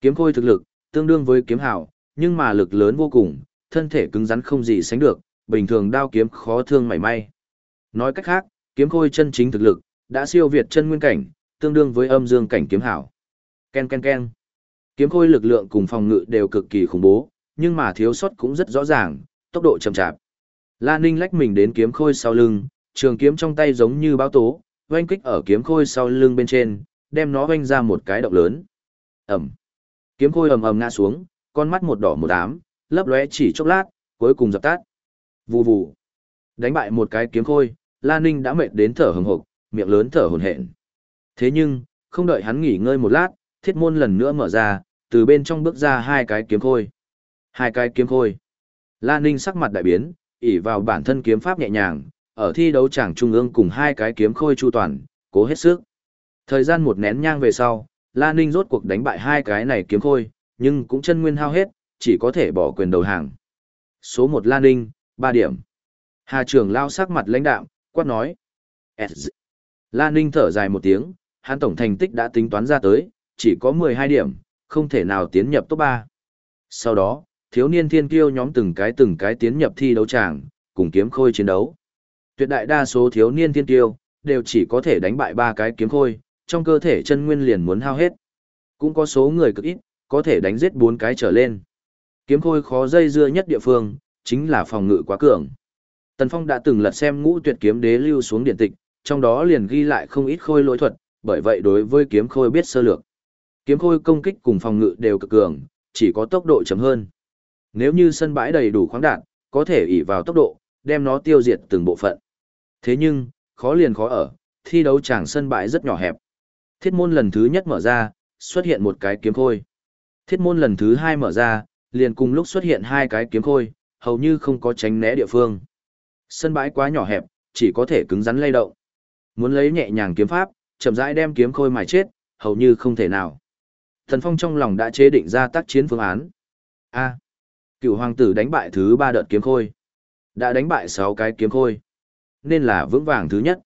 Kiếm khôi thực lực, tương đương với kiếm hảo, nhưng mà lực lớn vô cùng, thân thể cứng rắn không gì sánh được, bình thường đao kiếm khó thương mảy may. Nói cách khác, kiếm khôi chân chính thực lực, đã siêu việt chân nguyên cảnh, tương đương với âm dương cảnh kiếm hảo. Ken ken ken. Kiếm khôi lực lượng cùng phòng ngự đều cực kỳ khủng bố, nhưng mà thiếu sót cũng rất rõ ràng, tốc độ chậm chạp. La Ninh lách mình đến kiếm khôi sau lưng, trường kiếm trong tay giống như báo tố, oanh kích ở kiếm khôi sau lưng bên trên, đem nó oanh ra một cái động lớn. Ẩm. Kiếm khôi ầm ầm ngã xuống, con mắt một đỏ một ám, lấp lóe chỉ chốc lát, cuối cùng dập tắt. Vù vù. Đánh bại một cái kiếm khôi, La Ninh đã mệt đến thở hừng hực, miệng lớn thở hổn hển. Thế nhưng, không đợi hắn nghỉ ngơi một lát, thiết môn lần nữa mở ra, từ bên trong bước ra hai cái kiếm khôi. Hai cái kiếm khôi. La Ninh sắc mặt đại biến, ỉ vào bản thân kiếm pháp nhẹ nhàng, ở thi đấu chẳng trung ương cùng hai cái kiếm khôi chu toàn, cố hết sức. Thời gian một nén nhang về sau, La Ninh rốt cuộc đánh bại hai cái này kiếm khôi, nhưng cũng chân nguyên hao hết, chỉ có thể bỏ quyền đầu hàng. Số một La Ninh, ba điểm. Hà trưởng lao sắc mặt lãnh đạm, quát nói. La Ninh thở dài một tiếng, hắn tổng thành tích đã tính toán ra tới, chỉ có 12 điểm, không thể nào tiến nhập top 3. Sau đó, thiếu niên thiên kiêu nhóm từng cái từng cái tiến nhập thi đấu tràng, cùng kiếm khôi chiến đấu. Tuyệt đại đa số thiếu niên thiên kiêu, đều chỉ có thể đánh bại ba cái kiếm khôi, trong cơ thể chân nguyên liền muốn hao hết. Cũng có số người cực ít, có thể đánh giết bốn cái trở lên. Kiếm khôi khó dây dưa nhất địa phương, chính là phòng ngự quá cường. Tần Phong đã từng lật xem ngũ tuyệt kiếm đế lưu xuống điện tịch, trong đó liền ghi lại không ít khôi lỗi thuật, bởi vậy đối với kiếm khôi biết sơ lược. Kiếm khôi công kích cùng phòng ngự đều cực cường, chỉ có tốc độ chậm hơn. Nếu như sân bãi đầy đủ khoáng đạn, có thể ỷ vào tốc độ, đem nó tiêu diệt từng bộ phận. Thế nhưng, khó liền khó ở, thi đấu tràng sân bãi rất nhỏ hẹp. Thiết môn lần thứ nhất mở ra, xuất hiện một cái kiếm khôi. Thiết môn lần thứ hai mở ra, liền cùng lúc xuất hiện hai cái kiếm khôi, hầu như không có tránh né địa phương. Sân bãi quá nhỏ hẹp, chỉ có thể cứng rắn lay động. Muốn lấy nhẹ nhàng kiếm pháp, chậm rãi đem kiếm khôi mài chết, hầu như không thể nào. Thần Phong trong lòng đã chế định ra tác chiến phương án. A. cựu hoàng tử đánh bại thứ ba đợt kiếm khôi. Đã đánh bại sáu cái kiếm khôi. Nên là vững vàng thứ nhất.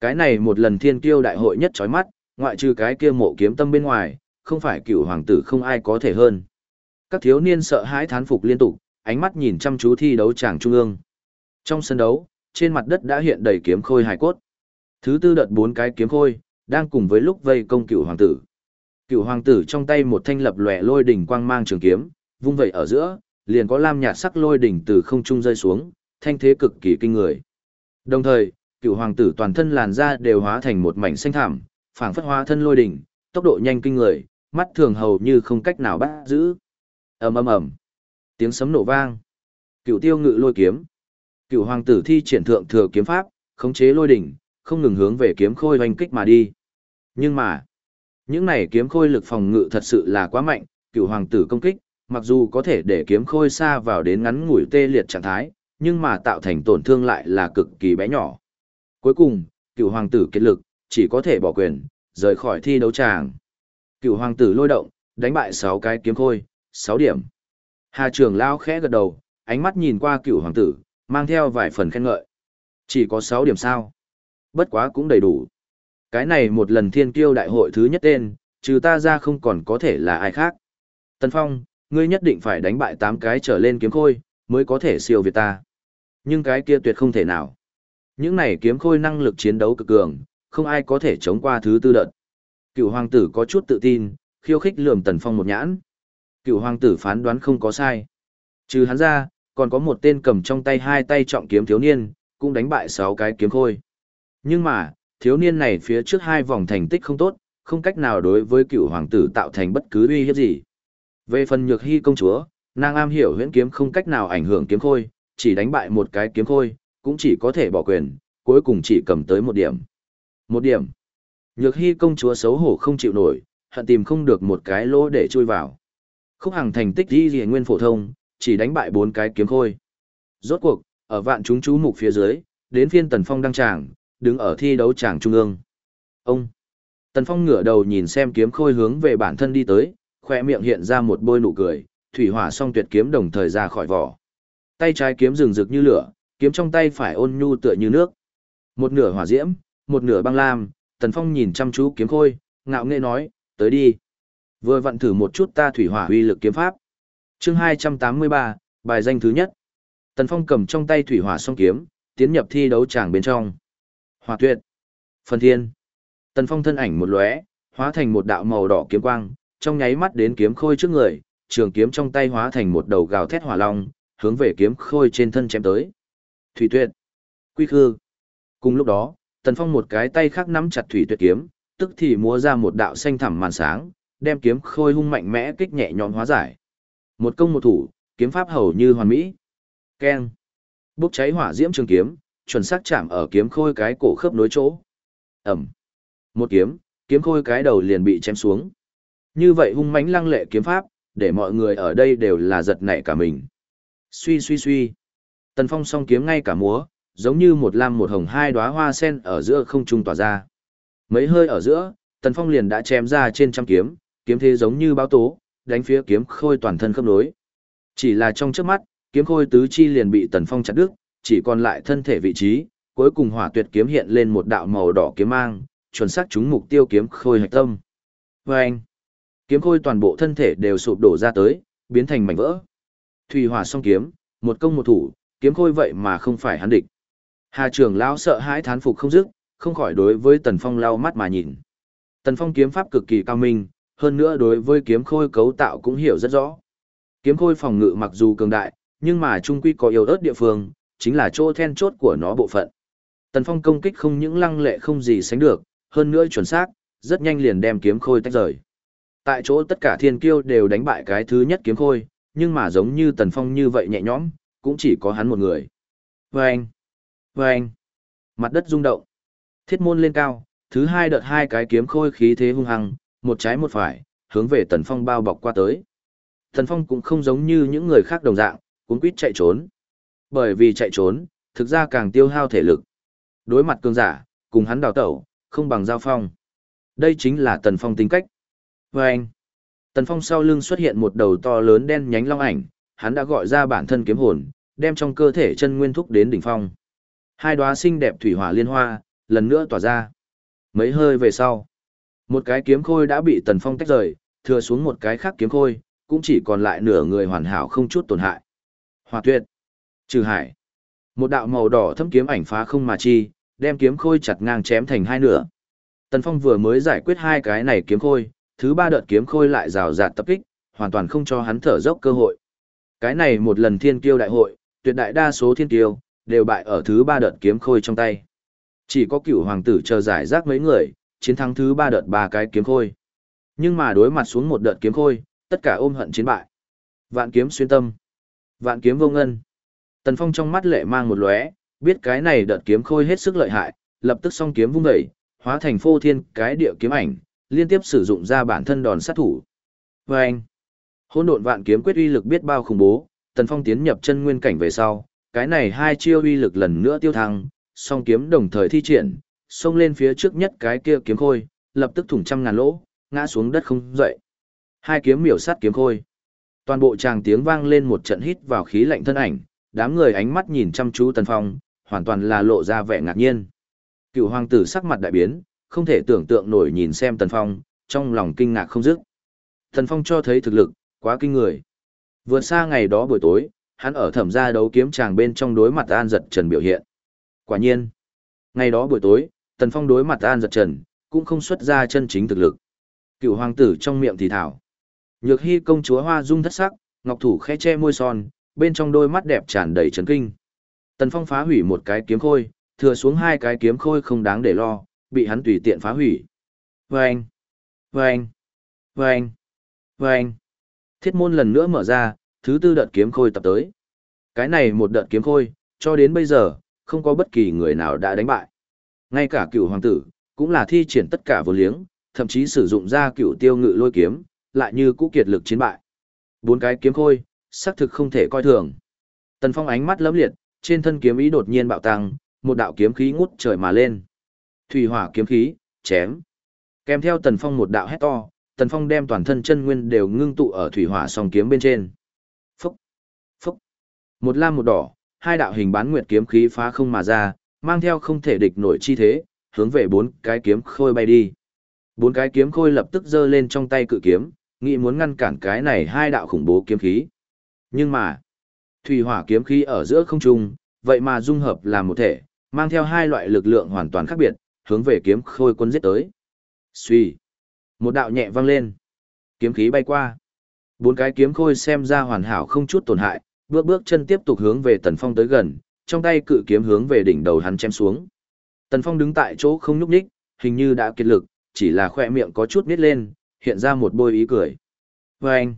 Cái này một lần thiên kiêu đại hội nhất chói mắt, ngoại trừ cái kia mộ kiếm tâm bên ngoài, không phải cựu hoàng tử không ai có thể hơn. Các thiếu niên sợ hãi thán phục liên tục, ánh mắt nhìn chăm chú thi đấu tràng trung ương. Trong sân đấu, trên mặt đất đã hiện đầy kiếm khôi hài cốt. Thứ tư đợt bốn cái kiếm khôi, đang cùng với lúc vây công cựu hoàng tử. Cựu hoàng tử trong tay một thanh lập lòe lôi đỉnh quang mang trường kiếm, vung vậy ở giữa, liền có lam nhạt sắc lôi đỉnh từ không trung rơi xuống, thanh thế cực kỳ kinh người. Đồng thời, cựu hoàng tử toàn thân làn da đều hóa thành một mảnh xanh thảm, phảng phất hóa thân lôi đỉnh, tốc độ nhanh kinh người, mắt thường hầu như không cách nào bắt giữ. Ầm ầm ầm. Tiếng sấm nổ vang. Cựu tiêu ngự lôi kiếm. Cựu hoàng tử thi triển thượng thừa kiếm pháp, khống chế lôi đỉnh, không ngừng hướng về kiếm khôi hoành kích mà đi. Nhưng mà, những này kiếm khôi lực phòng ngự thật sự là quá mạnh, cựu hoàng tử công kích, mặc dù có thể để kiếm khôi xa vào đến ngắn ngủi tê liệt trạng thái, nhưng mà tạo thành tổn thương lại là cực kỳ bé nhỏ. Cuối cùng, cựu hoàng tử kết lực, chỉ có thể bỏ quyền, rời khỏi thi đấu tràng. Cựu hoàng tử lôi động, đánh bại 6 cái kiếm khôi, 6 điểm. Hà trường lao khẽ gật đầu, ánh mắt nhìn qua cựu hoàng tử, mang theo vài phần khen ngợi. Chỉ có 6 điểm sao? Bất quá cũng đầy đủ. Cái này một lần thiên kiêu đại hội thứ nhất tên, trừ ta ra không còn có thể là ai khác. Tần Phong, ngươi nhất định phải đánh bại 8 cái trở lên kiếm khôi, mới có thể siêu việt ta. Nhưng cái kia tuyệt không thể nào. Những này kiếm khôi năng lực chiến đấu cực cường, không ai có thể chống qua thứ tư đợt. Cựu hoàng tử có chút tự tin, khiêu khích lườm Tần Phong một nhãn. Cựu hoàng tử phán đoán không có sai. Trừ hắn ra, còn có một tên cầm trong tay hai tay trọng kiếm thiếu niên, cũng đánh bại sáu cái kiếm khôi. Nhưng mà, thiếu niên này phía trước hai vòng thành tích không tốt, không cách nào đối với cựu hoàng tử tạo thành bất cứ uy hiếp gì. Về phần nhược hy công chúa, nàng am hiểu huyễn kiếm không cách nào ảnh hưởng kiếm khôi, chỉ đánh bại một cái kiếm khôi, cũng chỉ có thể bỏ quyền, cuối cùng chỉ cầm tới một điểm. Một điểm. Nhược hy công chúa xấu hổ không chịu nổi, hận tìm không được một cái lỗ để chui vào. Khúc hàng thành tích đi gì nguyên phổ thông, chỉ đánh bại bốn cái kiếm khôi. Rốt cuộc, ở vạn chúng chú mục phía dưới, đến phiên Tần Phong đăng tràng, đứng ở thi đấu tràng trung ương. Ông! Tần Phong ngửa đầu nhìn xem kiếm khôi hướng về bản thân đi tới, khỏe miệng hiện ra một bôi nụ cười, thủy hỏa song tuyệt kiếm đồng thời ra khỏi vỏ. Tay trái kiếm rừng rực như lửa, kiếm trong tay phải ôn nhu tựa như nước. Một nửa hỏa diễm, một nửa băng lam, Tần Phong nhìn chăm chú kiếm khôi, ngạo nghễ nói, tới đi. Vừa vặn thử một chút ta thủy hỏa uy lực kiếm pháp. Chương 283, bài danh thứ nhất. Tần Phong cầm trong tay thủy hỏa song kiếm, tiến nhập thi đấu tràng bên trong. Hòa tuyệt. Phần thiên. Tần Phong thân ảnh một lóe, hóa thành một đạo màu đỏ kiếm quang, trong nháy mắt đến kiếm khôi trước người, trường kiếm trong tay hóa thành một đầu gào thét hỏa long, hướng về kiếm khôi trên thân chém tới. Thủy tuyệt. Quy khư. Cùng lúc đó, Tần Phong một cái tay khác nắm chặt thủy tuyệt kiếm, tức thì múa ra một đạo xanh thẳm màn sáng, đem kiếm khôi hung mạnh mẽ kích nhẹ nhõm hóa giải. Một công một thủ, kiếm pháp hầu như hoàn mỹ. Keng. Bốc cháy hỏa diễm trường kiếm, chuẩn xác chạm ở kiếm khôi cái cổ khớp nối chỗ. Ẩm. Một kiếm, kiếm khôi cái đầu liền bị chém xuống. Như vậy hung mãnh lăng lệ kiếm pháp, để mọi người ở đây đều là giật nảy cả mình. Suy suy suy. Tần Phong song kiếm ngay cả múa, giống như một lam một hồng hai đóa hoa sen ở giữa không trung tỏa ra. Mấy hơi ở giữa, Tần Phong liền đã chém ra trên trăm kiếm, kiếm thế giống như báo tố, đánh phía kiếm khôi toàn thân khớp nối. Chỉ là trong trước mắt, kiếm khôi tứ chi liền bị Tần Phong chặt đứt, chỉ còn lại thân thể vị trí, cuối cùng hỏa tuyệt kiếm hiện lên một đạo màu đỏ kiếm mang, chuẩn xác trúng mục tiêu kiếm khôi hạch tâm. Vâng! kiếm khôi toàn bộ thân thể đều sụp đổ ra tới, biến thành mảnh vỡ. Thủy hỏa song kiếm, một công một thủ, kiếm khôi vậy mà không phải hắn địch. Hà trưởng lão sợ hãi thán phục không dứt, không khỏi đối với Tần Phong lau mắt mà nhìn. Tần Phong kiếm pháp cực kỳ cao minh, hơn nữa đối với kiếm khôi cấu tạo cũng hiểu rất rõ. Kiếm khôi phòng ngự mặc dù cường đại, nhưng mà trung quy có yếu ớt địa phương, chính là chỗ then chốt của nó bộ phận. Tần Phong công kích không những lăng lệ không gì sánh được, hơn nữa chuẩn xác, rất nhanh liền đem kiếm khôi tách rời. Tại chỗ tất cả thiên kiêu đều đánh bại cái thứ nhất kiếm khôi, nhưng mà giống như Tần Phong như vậy nhẹ nhõm, cũng chỉ có hắn một người. Vâng! Vâng! Mặt đất rung động. Thiết môn lên cao, thứ hai đợt hai cái kiếm khôi khí thế hung hăng, một trái một phải, hướng về Tần Phong bao bọc qua tới. Tần Phong cũng không giống như những người khác đồng dạng, cuốn quýt chạy trốn. Bởi vì chạy trốn, thực ra càng tiêu hao thể lực. Đối mặt cường giả, cùng hắn đào tẩu, không bằng giao phong. Đây chính là Tần Phong tính cách. Và anh, Tần Phong sau lưng xuất hiện một đầu to lớn đen nhánh long ảnh, hắn đã gọi ra bản thân kiếm hồn, đem trong cơ thể chân nguyên thúc đến đỉnh phong. Hai đóa xinh đẹp thủy hỏa liên hoa, lần nữa tỏa ra. Mấy hơi về sau, một cái kiếm khôi đã bị Tần Phong tách rời, thừa xuống một cái khác kiếm khôi, cũng chỉ còn lại nửa người hoàn hảo không chút tổn hại. Hỏa tuyệt, trừ hải. Một đạo màu đỏ thâm kiếm ảnh phá không mà chi, đem kiếm khôi chặt ngang chém thành hai nửa. Tần Phong vừa mới giải quyết hai cái này kiếm khôi, thứ ba đợt kiếm khôi lại rào rạt tập kích, hoàn toàn không cho hắn thở dốc cơ hội. Cái này một lần thiên kiêu đại hội, tuyệt đại đa số thiên kiêu, đều bại ở thứ ba đợt kiếm khôi trong tay. Chỉ có cựu hoàng tử chờ giải rác mấy người, chiến thắng thứ ba đợt ba cái kiếm khôi. Nhưng mà đối mặt xuống một đợt kiếm khôi, tất cả ôm hận chiến bại. Vạn kiếm xuyên tâm. Vạn kiếm vô ngân. Tần Phong trong mắt lệ mang một lóe, biết cái này đợt kiếm khôi hết sức lợi hại, lập tức song kiếm vung dậy, hóa thành phô thiên cái địa kiếm ảnh, liên tiếp sử dụng ra bản thân đòn sát thủ. Và anh, hỗn độn vạn kiếm quyết uy lực biết bao khủng bố, Tần Phong tiến nhập chân nguyên cảnh về sau, cái này hai chiêu uy lực lần nữa tiêu thăng, song kiếm đồng thời thi triển, xông lên phía trước nhất cái kia kiếm khôi, lập tức thủng trăm ngàn lỗ, ngã xuống đất không dậy. Hai kiếm miểu sát kiếm khôi. Toàn bộ tràng tiếng vang lên một trận hít vào khí lạnh thân ảnh, đám người ánh mắt nhìn chăm chú Tần Phong, hoàn toàn là lộ ra vẻ ngạc nhiên. Cựu hoàng tử sắc mặt đại biến, không thể tưởng tượng nổi nhìn xem Tần Phong, trong lòng kinh ngạc không dứt. Tần Phong cho thấy thực lực, quá kinh người. Vượt xa ngày đó buổi tối, hắn ở thẩm gia đấu kiếm tràng bên trong đối mặt An Giật Trần biểu hiện. Quả nhiên, ngày đó buổi tối, Tần Phong đối mặt An Giật Trần, cũng không xuất ra chân chính thực lực. Cựu hoàng tử trong miệng thì thảo. Nhược hy công chúa hoa dung thất sắc, ngọc thủ khẽ che môi son, bên trong đôi mắt đẹp tràn đầy chấn kinh. Tần Phong phá hủy một cái kiếm khôi, thừa xuống hai cái kiếm khôi không đáng để lo, bị hắn tùy tiện phá hủy. Vâng! Vâng! Vâng! Vâng! Thiết môn lần nữa mở ra, thứ tư đợt kiếm khôi tập tới. Cái này một đợt kiếm khôi, cho đến bây giờ, không có bất kỳ người nào đã đánh bại. Ngay cả cựu hoàng tử, cũng là thi triển tất cả vô liếng, thậm chí sử dụng ra cựu tiêu ngự lôi kiếm, lại như cũ kiệt lực chiến bại. Bốn cái kiếm khôi, xác thực không thể coi thường. Tần Phong ánh mắt lấm liệt, trên thân kiếm ý đột nhiên bạo tăng, một đạo kiếm khí ngút trời mà lên. Thủy hỏa kiếm khí, chém. Kèm theo Tần Phong một đạo hét to, Tần Phong đem toàn thân chân nguyên đều ngưng tụ ở thủy hỏa song kiếm bên trên. Phúc, phúc. Một lam một đỏ, hai đạo hình bán nguyệt kiếm khí phá không mà ra, mang theo không thể địch nổi chi thế, hướng về bốn cái kiếm khôi bay đi. Bốn cái kiếm khôi lập tức giơ lên trong tay cự kiếm, nghĩ muốn ngăn cản cái này hai đạo khủng bố kiếm khí. Nhưng mà, thủy hỏa kiếm khí ở giữa không trung, vậy mà dung hợp làm một thể, mang theo hai loại lực lượng hoàn toàn khác biệt, hướng về kiếm khôi quân giết tới. Xuy. Một đạo nhẹ vang lên. Kiếm khí bay qua. Bốn cái kiếm khôi xem ra hoàn hảo không chút tổn hại, bước bước chân tiếp tục hướng về Tần Phong tới gần, trong tay cự kiếm hướng về đỉnh đầu hắn chém xuống. Tần Phong đứng tại chỗ không nhúc nhích, hình như đã kiệt lực, chỉ là khoe miệng có chút nít lên, hiện ra một bôi ý cười. Và anh,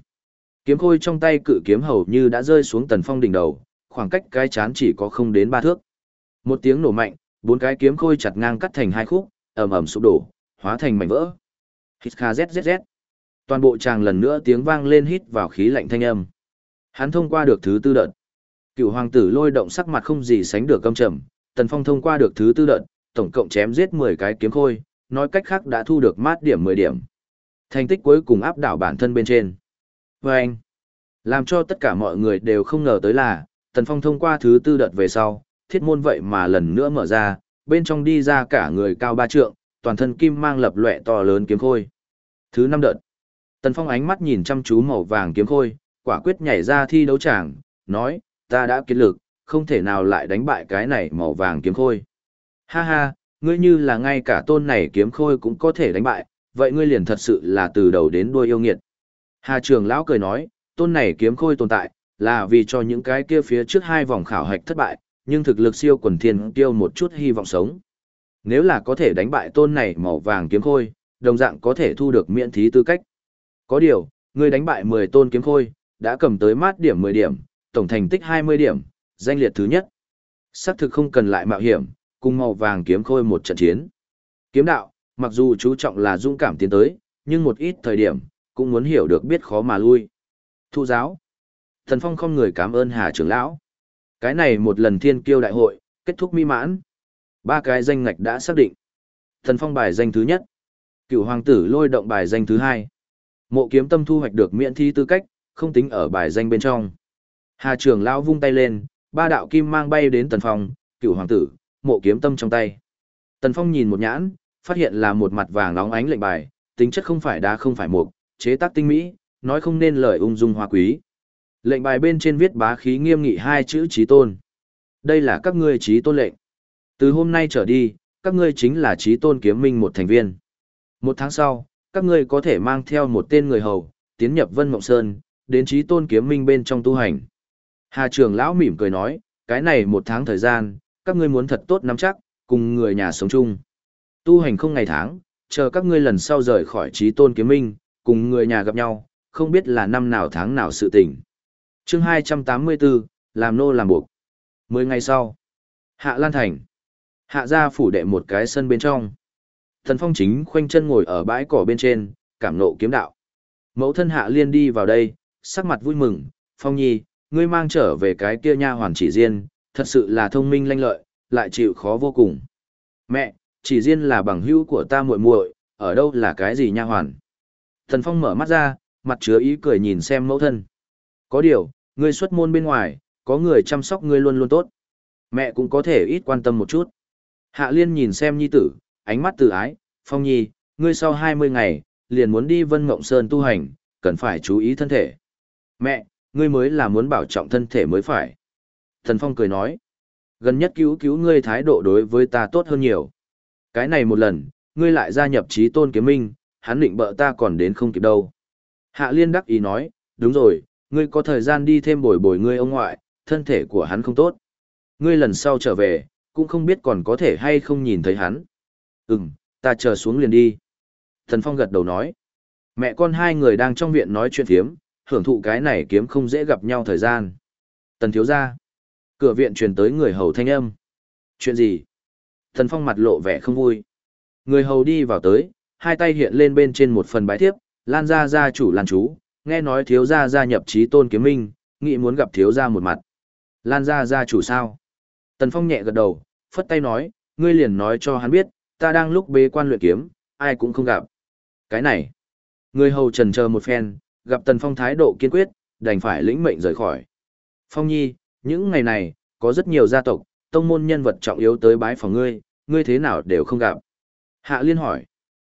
kiếm khôi trong tay cự kiếm hầu như đã rơi xuống Tần Phong đỉnh đầu, khoảng cách cái chán chỉ có không đến ba thước. Một tiếng nổ mạnh, bốn cái kiếm khôi chặt ngang cắt thành hai khúc, ầm ầm sụp đổ, hóa thành mảnh vỡ. Hít kha zzz. Toàn bộ chàng lần nữa tiếng vang lên hít vào khí lạnh thanh âm. Hắn thông qua được thứ tư đợt. Cựu hoàng tử lôi động sắc mặt không gì sánh được căm trầm, Tần Phong thông qua được thứ tư đợt, tổng cộng chém giết 10 cái kiếm khôi, nói cách khác đã thu được mát điểm 10 điểm. Thành tích cuối cùng áp đảo bản thân bên trên. Và anh, làm cho tất cả mọi người đều không ngờ tới là, Tần Phong thông qua thứ tư đợt về sau, thiết môn vậy mà lần nữa mở ra, bên trong đi ra cả người cao ba trượng, toàn thân kim mang lập lệ to lớn kiếm khôi. Thứ năm đợt, Tần Phong ánh mắt nhìn chăm chú màu vàng kiếm khôi, quả quyết nhảy ra thi đấu tràng, nói, ta đã kiệt lực, không thể nào lại đánh bại cái này màu vàng kiếm khôi. Ha ha, ngươi như là ngay cả tôn này kiếm khôi cũng có thể đánh bại, vậy ngươi liền thật sự là từ đầu đến đuôi yêu nghiệt. Hà trường lão cười nói, tôn này kiếm khôi tồn tại, là vì cho những cái kia phía trước hai vòng khảo hạch thất bại, nhưng thực lực siêu quần thiên tiêu một chút hy vọng sống. Nếu là có thể đánh bại tôn này màu vàng kiếm khôi, đồng dạng có thể thu được miễn thí tư cách. Có điều, ngươi đánh bại 10 tôn kiếm khôi, đã cầm tới mát điểm 10 điểm, tổng thành tích 20 điểm, danh liệt thứ nhất. Sắc thực không cần lại mạo hiểm, cùng màu vàng kiếm khôi một trận chiến. Kiếm đạo, mặc dù chú trọng là dũng cảm tiến tới, nhưng một ít thời điểm, cũng muốn hiểu được biết khó mà lui. Thu giáo. Thần Phong không người cảm ơn Hà trưởng lão. Cái này một lần thiên kiêu đại hội, kết thúc mỹ mãn. Ba cái danh ngạch đã xác định. Thần Phong bài danh thứ nhất. Cựu hoàng tử lôi động bài danh thứ hai. Mộ kiếm tâm thu hoạch được miễn thi tư cách, không tính ở bài danh bên trong. Hà trưởng lão vung tay lên, ba đạo kim mang bay đến tần phong, cựu hoàng tử, mộ kiếm tâm trong tay. Tần phong nhìn một nhãn, phát hiện là một mặt vàng nóng ánh lệnh bài, tính chất không phải đá không phải mục, chế tác tinh mỹ, nói không nên lời ung dung hoa quý. Lệnh bài bên trên viết bá khí nghiêm nghị hai chữ trí tôn. Đây là các ngươi trí tôn lệnh. Từ hôm nay trở đi, các ngươi chính là trí tôn kiếm minh một thành viên. Một tháng sau, các ngươi có thể mang theo một tên người hầu, tiến nhập Vân Mộng Sơn, đến trí tôn kiếm minh bên trong tu hành. Hà trường lão mỉm cười nói, cái này một tháng thời gian, các ngươi muốn thật tốt nắm chắc, cùng người nhà sống chung. Tu hành không ngày tháng, chờ các ngươi lần sau rời khỏi trí tôn kiếm minh, cùng người nhà gặp nhau, không biết là năm nào tháng nào sự tình. chương 284, làm nô làm buộc. Mười ngày sau, Hạ Lan Thành. Hạ ra phủ đệ một cái sân bên trong. Thần Phong chính khoanh chân ngồi ở bãi cỏ bên trên, cảm nộ kiếm đạo. Mẫu thân Hạ Liên đi vào đây, sắc mặt vui mừng, Phong Nhi, ngươi mang trở về cái kia nha hoàn chỉ riêng, thật sự là thông minh lanh lợi, lại chịu khó vô cùng. Mẹ, chỉ riêng là bằng hữu của ta muội muội, ở đâu là cái gì nha hoàn? Thần Phong mở mắt ra, mặt chứa ý cười nhìn xem mẫu thân. Có điều, ngươi xuất môn bên ngoài, có người chăm sóc ngươi luôn luôn tốt. Mẹ cũng có thể ít quan tâm một chút. Hạ Liên nhìn xem nhi tử, ánh mắt từ ái, Phong Nhi, ngươi sau 20 ngày, liền muốn đi Vân Mộng Sơn tu hành, cần phải chú ý thân thể. Mẹ, ngươi mới là muốn bảo trọng thân thể mới phải. Thần Phong cười nói, gần nhất cứu cứu ngươi thái độ đối với ta tốt hơn nhiều. Cái này một lần, ngươi lại gia nhập trí tôn kiếm minh, hắn định bợ ta còn đến không kịp đâu. Hạ Liên đắc ý nói, đúng rồi, ngươi có thời gian đi thêm bồi bồi ngươi ông ngoại, thân thể của hắn không tốt. Ngươi lần sau trở về, cũng không biết còn có thể hay không nhìn thấy hắn. Ừm, ta chờ xuống liền đi. Thần Phong gật đầu nói. Mẹ con hai người đang trong viện nói chuyện thiếm, hưởng thụ cái này kiếm không dễ gặp nhau thời gian. Tần thiếu ra. Cửa viện truyền tới người hầu thanh âm. Chuyện gì? Thần Phong mặt lộ vẻ không vui. Người hầu đi vào tới, hai tay hiện lên bên trên một phần bái thiếp, lan ra gia chủ lan chú, nghe nói thiếu gia gia nhập trí tôn kiếm minh, nghĩ muốn gặp thiếu gia một mặt. Lan ra gia chủ sao? Tần Phong nhẹ gật đầu, phất tay nói, ngươi liền nói cho hắn biết, ta đang lúc bế quan luyện kiếm, ai cũng không gặp. Cái này, người hầu trần chờ một phen, gặp Tần Phong thái độ kiên quyết, đành phải lĩnh mệnh rời khỏi. Phong Nhi, những ngày này, có rất nhiều gia tộc, tông môn nhân vật trọng yếu tới bái phòng ngươi, ngươi thế nào đều không gặp. Hạ Liên hỏi,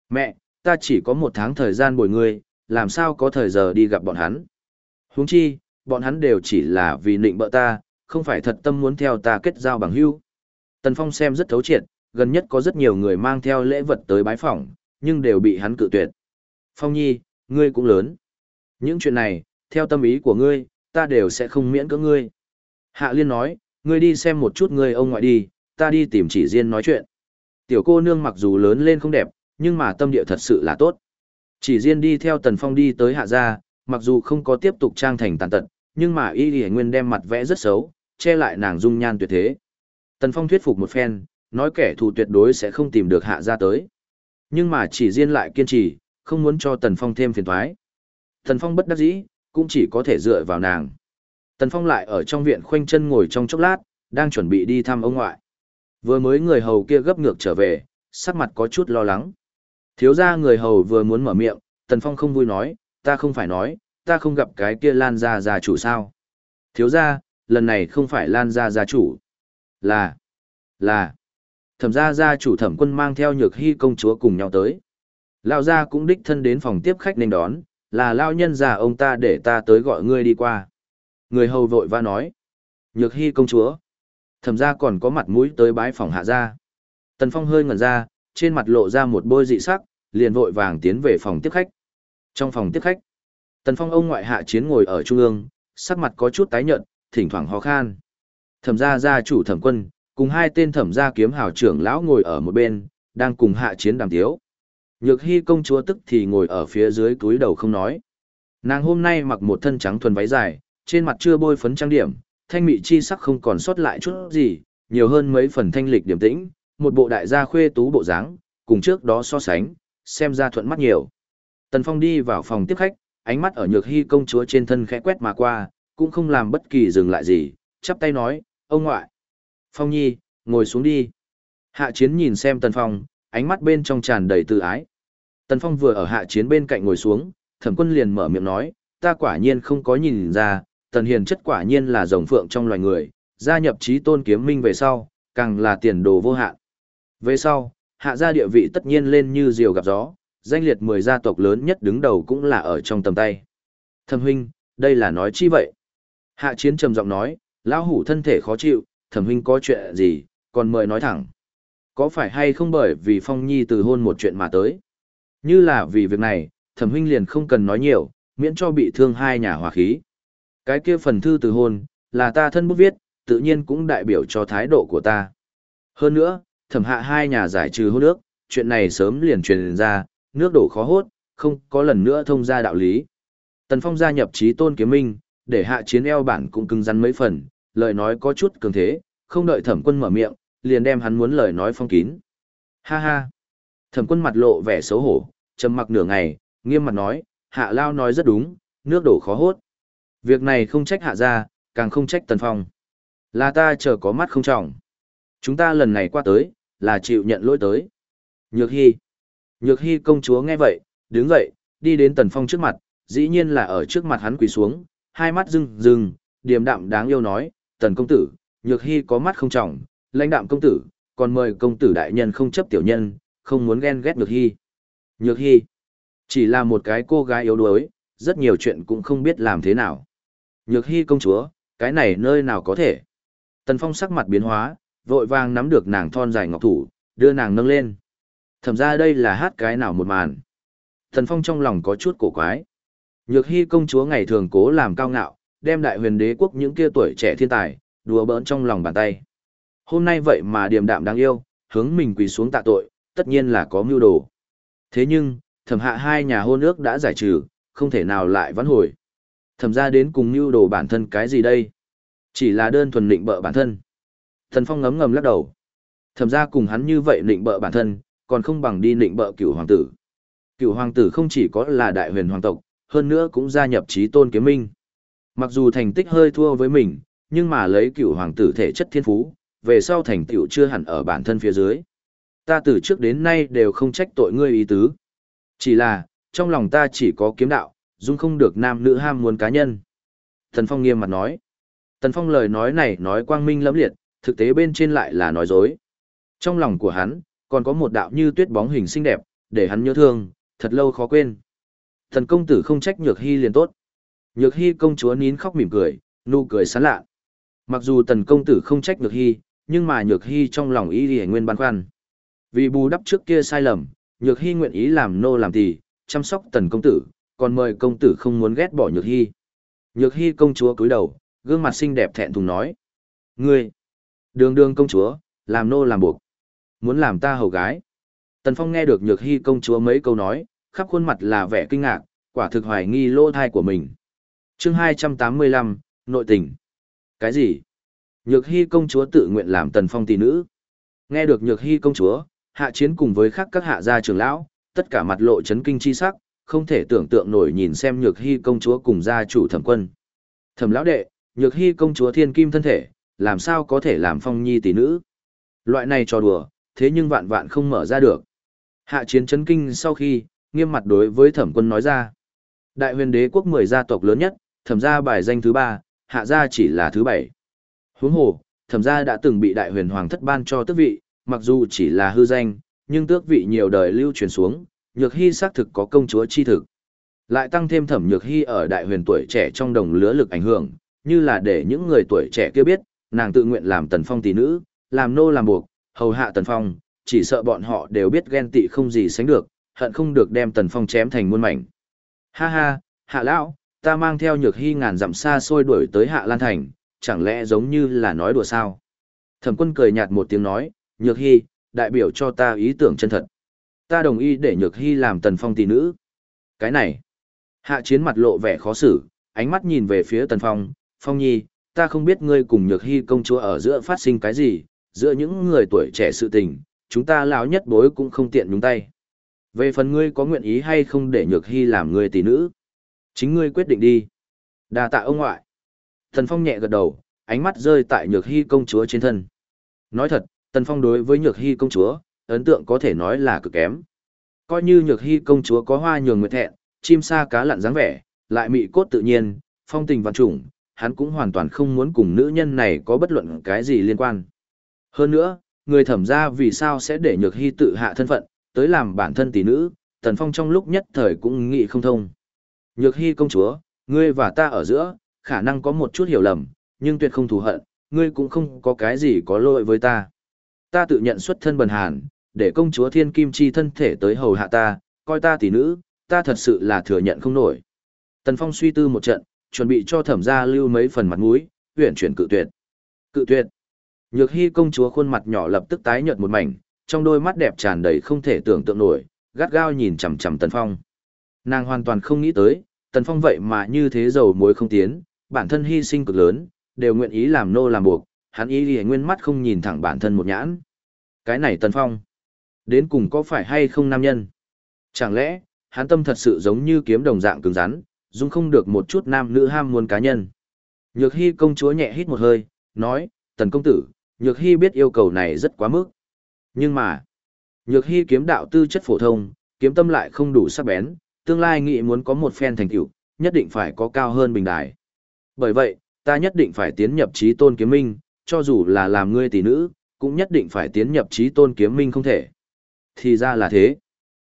mẹ, ta chỉ có một tháng thời gian bồi ngươi, làm sao có thời giờ đi gặp bọn hắn. Huống chi, bọn hắn đều chỉ là vì nịnh bợ ta, không phải thật tâm muốn theo ta kết giao bằng hữu. Tần Phong xem rất thấu triệt, gần nhất có rất nhiều người mang theo lễ vật tới bái phỏng, nhưng đều bị hắn cự tuyệt. Phong Nhi, ngươi cũng lớn. Những chuyện này, theo tâm ý của ngươi, ta đều sẽ không miễn cưỡng ngươi. Hạ Liên nói, ngươi đi xem một chút ngươi ông ngoại đi, ta đi tìm chỉ riêng nói chuyện. Tiểu cô nương mặc dù lớn lên không đẹp, nhưng mà tâm địa thật sự là tốt. Chỉ riêng đi theo Tần Phong đi tới hạ gia, mặc dù không có tiếp tục trang thành tàn tật, nhưng mà y y nguyên đem mặt vẽ rất xấu, che lại nàng dung nhan tuyệt thế. Tần Phong thuyết phục một phen, nói kẻ thù tuyệt đối sẽ không tìm được hạ gia tới. Nhưng mà chỉ riêng lại kiên trì, không muốn cho Tần Phong thêm phiền toái. Tần Phong bất đắc dĩ, cũng chỉ có thể dựa vào nàng. Tần Phong lại ở trong viện khoanh chân ngồi trong chốc lát, đang chuẩn bị đi thăm ông ngoại. Vừa mới người hầu kia gấp ngược trở về, sắc mặt có chút lo lắng. Thiếu gia người hầu vừa muốn mở miệng, Tần Phong không vui nói, ta không phải nói, ta không gặp cái kia Lan gia gia chủ sao. Thiếu gia, lần này không phải Lan gia gia chủ. Là, là, thẩm gia gia chủ thẩm quân mang theo nhược hy công chúa cùng nhau tới. Lao gia cũng đích thân đến phòng tiếp khách nên đón, là lao nhân già ông ta để ta tới gọi ngươi đi qua. Người hầu vội va nói, nhược hy công chúa. Thẩm gia còn có mặt mũi tới bái phòng hạ gia. Tần Phong hơi ngẩn ra, trên mặt lộ ra một bôi dị sắc, liền vội vàng tiến về phòng tiếp khách. Trong phòng tiếp khách, Tần Phong ông ngoại hạ chiến ngồi ở trung ương, sắc mặt có chút tái nhợt, thỉnh thoảng ho khan. Thẩm gia gia chủ Thẩm Quân, cùng hai tên thẩm gia kiếm hào trưởng lão ngồi ở một bên, đang cùng hạ chiến đàm tiếu. Nhược Hy công chúa tức thì ngồi ở phía dưới túi đầu không nói. Nàng hôm nay mặc một thân trắng thuần váy dài, trên mặt chưa bôi phấn trang điểm, thanh mị chi sắc không còn sót lại chút gì, nhiều hơn mấy phần thanh lịch điểm tĩnh, một bộ đại gia khuê tú bộ dáng, cùng trước đó so sánh, xem ra thuận mắt nhiều. Tần Phong đi vào phòng tiếp khách, ánh mắt ở Nhược Hy công chúa trên thân khẽ quét mà qua, cũng không làm bất kỳ dừng lại gì, chắp tay nói, ông ngoại. Phong Nhi, ngồi xuống đi. Hạ chiến nhìn xem Tần Phong, ánh mắt bên trong tràn đầy tự ái. Tần Phong vừa ở hạ chiến bên cạnh ngồi xuống, thẩm quân liền mở miệng nói, ta quả nhiên không có nhìn ra, Tần Hiền chất quả nhiên là rồng phượng trong loài người, gia nhập trí tôn kiếm minh về sau, càng là tiền đồ vô hạn. Về sau, hạ gia địa vị tất nhiên lên như diều gặp gió, danh liệt 10 gia tộc lớn nhất đứng đầu cũng là ở trong tầm tay. Thẩm huynh, đây là nói chi vậy? Hạ chiến trầm giọng nói, lão hủ thân thể khó chịu, thẩm huynh có chuyện gì, còn mời nói thẳng. Có phải hay không bởi vì Phong Nhi từ hôn một chuyện mà tới? Như là vì việc này, thẩm huynh liền không cần nói nhiều, miễn cho bị thương hai nhà hòa khí. Cái kia phần thư từ hôn, là ta thân bút viết, tự nhiên cũng đại biểu cho thái độ của ta. Hơn nữa, thẩm hạ hai nhà giải trừ hôn nước, chuyện này sớm liền truyền ra, nước đổ khó hốt, không có lần nữa thông ra đạo lý. Tần Phong gia nhập trí tôn kiếm minh, để hạ chiến eo bản cũng cứng rắn mấy phần, lời nói có chút cường thế, không đợi thẩm quân mở miệng, liền đem hắn muốn lời nói phong kín. Ha ha! Thẩm quân mặt lộ vẻ xấu hổ, trầm mặc nửa ngày, nghiêm mặt nói, hạ lao nói rất đúng, nước đổ khó hốt. Việc này không trách hạ ra, càng không trách tần phong. Là ta chờ có mắt không trọng. Chúng ta lần này qua tới, là chịu nhận lỗi tới. Nhược hy. Nhược hy công chúa nghe vậy, đứng dậy, đi đến tần phong trước mặt, dĩ nhiên là ở trước mặt hắn quỳ xuống, hai mắt rưng rưng, điềm đạm đáng yêu nói, tần công tử, nhược hy có mắt không trọng, lãnh đạm công tử, còn mời công tử đại nhân không chấp tiểu nhân, không muốn ghen ghét nhược hy. Nhược hy, chỉ là một cái cô gái yếu đuối, rất nhiều chuyện cũng không biết làm thế nào. Nhược hy công chúa, cái này nơi nào có thể. Tần Phong sắc mặt biến hóa, vội vàng nắm được nàng thon dài ngọc thủ, đưa nàng nâng lên. Thẩm ra đây là hát cái nào một màn. thần Phong trong lòng có chút cổ quái. Nhược hy công chúa ngày thường cố làm cao ngạo, đem đại huyền đế quốc những kia tuổi trẻ thiên tài, đùa bỡn trong lòng bàn tay. Hôm nay vậy mà điềm đạm đáng yêu, hướng mình quỳ xuống tạ tội, tất nhiên là có mưu đồ. Thế nhưng, thẩm hạ hai nhà hôn ước đã giải trừ, không thể nào lại vãn hồi. Thẩm ra đến cùng mưu đồ bản thân cái gì đây? Chỉ là đơn thuần định bợ bản thân. Thần Phong ngấm ngầm lắc đầu. Thẩm ra cùng hắn như vậy định bợ bản thân, còn không bằng đi định bợ cửu hoàng tử. Cửu hoàng tử không chỉ có là đại huyền hoàng tộc, hơn nữa cũng gia nhập trí tôn kiếm minh. Mặc dù thành tích hơi thua với mình, nhưng mà lấy cửu hoàng tử thể chất thiên phú, về sau thành tựu chưa hẳn ở bản thân phía dưới. Ta từ trước đến nay đều không trách tội ngươi ý tứ. Chỉ là, trong lòng ta chỉ có kiếm đạo, dung không được nam nữ ham muốn cá nhân. Thần Phong nghiêm mặt nói. Tần Phong lời nói này nói quang minh lẫm liệt, thực tế bên trên lại là nói dối. Trong lòng của hắn, còn có một đạo như tuyết bóng hình xinh đẹp, để hắn nhớ thương, thật lâu khó quên. Thần công tử không trách Nhược Hy liền tốt. Nhược Hy công chúa nín khóc mỉm cười, nụ cười sán lạ. Mặc dù tần công tử không trách Nhược Hy, nhưng mà Nhược Hy trong lòng ý thì nguyên băn khoăn. Vì bù đắp trước kia sai lầm, Nhược Hy nguyện ý làm nô làm tỳ, chăm sóc tần công tử, còn mời công tử không muốn ghét bỏ Nhược Hy. Nhược Hy công chúa cúi đầu, gương mặt xinh đẹp thẹn thùng nói. Ngươi, đường đường công chúa, làm nô làm buộc. Muốn làm ta hầu gái. Tần Phong nghe được Nhược Hy công chúa mấy câu nói, khắp khuôn mặt là vẻ kinh ngạc, quả thực hoài nghi lô thai của mình. chương 285, nội tình. Cái gì? Nhược Hy công chúa tự nguyện làm Tần Phong tỷ nữ. Nghe được Nhược Hy công chúa, hạ chiến cùng với khác các hạ gia trưởng lão, tất cả mặt lộ chấn kinh chi sắc, không thể tưởng tượng nổi nhìn xem Nhược Hy công chúa cùng gia chủ thẩm quân. Thẩm lão đệ, Nhược Hy công chúa thiên kim thân thể, làm sao có thể làm Phong Nhi tỷ nữ? Loại này trò đùa, thế nhưng vạn vạn không mở ra được. Hạ chiến chấn kinh sau khi, nghiêm mặt đối với thẩm quân nói ra. Đại huyền đế quốc 10 gia tộc lớn nhất, thẩm gia bài danh thứ ba hạ gia chỉ là thứ bảy Huống hồ, thẩm gia đã từng bị đại huyền hoàng thất ban cho tước vị, mặc dù chỉ là hư danh, nhưng tước vị nhiều đời lưu truyền xuống, nhược hy xác thực có công chúa chi thực. Lại tăng thêm thẩm nhược hy ở đại huyền tuổi trẻ trong đồng lứa lực ảnh hưởng, như là để những người tuổi trẻ kia biết, nàng tự nguyện làm tần phong tỷ nữ, làm nô làm buộc, hầu hạ tần phong, chỉ sợ bọn họ đều biết ghen tị không gì sánh được, hận không được đem tần phong chém thành muôn mảnh. Ha ha, hạ lão, ta mang theo nhược hy ngàn dặm xa xôi đuổi tới hạ lan thành, chẳng lẽ giống như là nói đùa sao? Thẩm quân cười nhạt một tiếng nói, nhược hy, đại biểu cho ta ý tưởng chân thật. Ta đồng ý để nhược hy làm tần phong tỷ nữ. Cái này, hạ chiến mặt lộ vẻ khó xử, ánh mắt nhìn về phía tần phong, phong nhi, ta không biết ngươi cùng nhược hy công chúa ở giữa phát sinh cái gì, giữa những người tuổi trẻ sự tình, chúng ta lão nhất bối cũng không tiện nhúng tay. Về phần ngươi có nguyện ý hay không để nhược hy làm người tỷ nữ? Chính ngươi quyết định đi. đa tạ ông ngoại. Thần Phong nhẹ gật đầu, ánh mắt rơi tại nhược hy công chúa trên thân. Nói thật, Tần Phong đối với nhược hy công chúa, ấn tượng có thể nói là cực kém. Coi như nhược hy công chúa có hoa nhường nguyệt thẹn, chim sa cá lặn dáng vẻ, lại mị cốt tự nhiên, phong tình văn trùng, hắn cũng hoàn toàn không muốn cùng nữ nhân này có bất luận cái gì liên quan. Hơn nữa, người thẩm ra vì sao sẽ để nhược hy tự hạ thân phận, tới làm bản thân tỷ nữ, Tần Phong trong lúc nhất thời cũng nghĩ không thông. Nhược hy công chúa, ngươi và ta ở giữa, khả năng có một chút hiểu lầm, nhưng tuyệt không thù hận, ngươi cũng không có cái gì có lỗi với ta. Ta tự nhận xuất thân bần hàn, để công chúa thiên kim chi thân thể tới hầu hạ ta, coi ta tỷ nữ, ta thật sự là thừa nhận không nổi. Tần Phong suy tư một trận, chuẩn bị cho thẩm gia lưu mấy phần mặt mũi, huyện chuyển cự tuyệt. Cự tuyệt. Nhược hy công chúa khuôn mặt nhỏ lập tức tái nhợt một mảnh, trong đôi mắt đẹp tràn đầy không thể tưởng tượng nổi, gắt gao nhìn chằm chằm Tần Phong. Nàng hoàn toàn không nghĩ tới, Tần Phong vậy mà như thế dầu muối không tiến, bản thân hy sinh cực lớn, đều nguyện ý làm nô làm buộc, hắn ý liễu nguyên mắt không nhìn thẳng bản thân một nhãn. Cái này Tần Phong, đến cùng có phải hay không nam nhân? Chẳng lẽ, hắn tâm thật sự giống như kiếm đồng dạng cứng rắn, dung không được một chút nam nữ ham muốn cá nhân. Nhược Hy công chúa nhẹ hít một hơi, nói, Tần công tử, Nhược Hy biết yêu cầu này rất quá mức. Nhưng mà, Nhược Hy kiếm đạo tư chất phổ thông, kiếm tâm lại không đủ sắc bén, tương lai nghĩ muốn có một phen thành tựu, nhất định phải có cao hơn bình đài. Bởi vậy, ta nhất định phải tiến nhập trí tôn kiếm minh, cho dù là làm ngươi tỷ nữ, cũng nhất định phải tiến nhập trí tôn kiếm minh không thể. Thì ra là thế.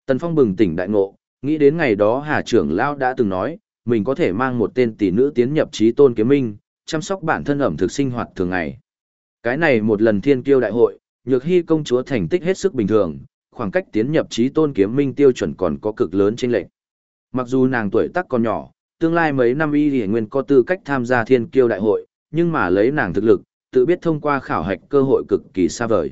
Tần Phong bừng tỉnh đại ngộ, nghĩ đến ngày đó Hà trưởng Lao đã từng nói, mình có thể mang một tên tỷ nữ tiến nhập trí tôn kiếm minh, chăm sóc bản thân ẩm thực sinh hoạt thường ngày. Cái này một lần thiên kiêu đại hội, nhược hy công chúa thành tích hết sức bình thường, khoảng cách tiến nhập trí tôn kiếm minh tiêu chuẩn còn có cực lớn trên lệnh. Mặc dù nàng tuổi tác còn nhỏ, tương lai mấy năm y thì nguyên có tư cách tham gia thiên kiêu đại hội, nhưng mà lấy nàng thực lực, tự biết thông qua khảo hạch cơ hội cực kỳ xa vời.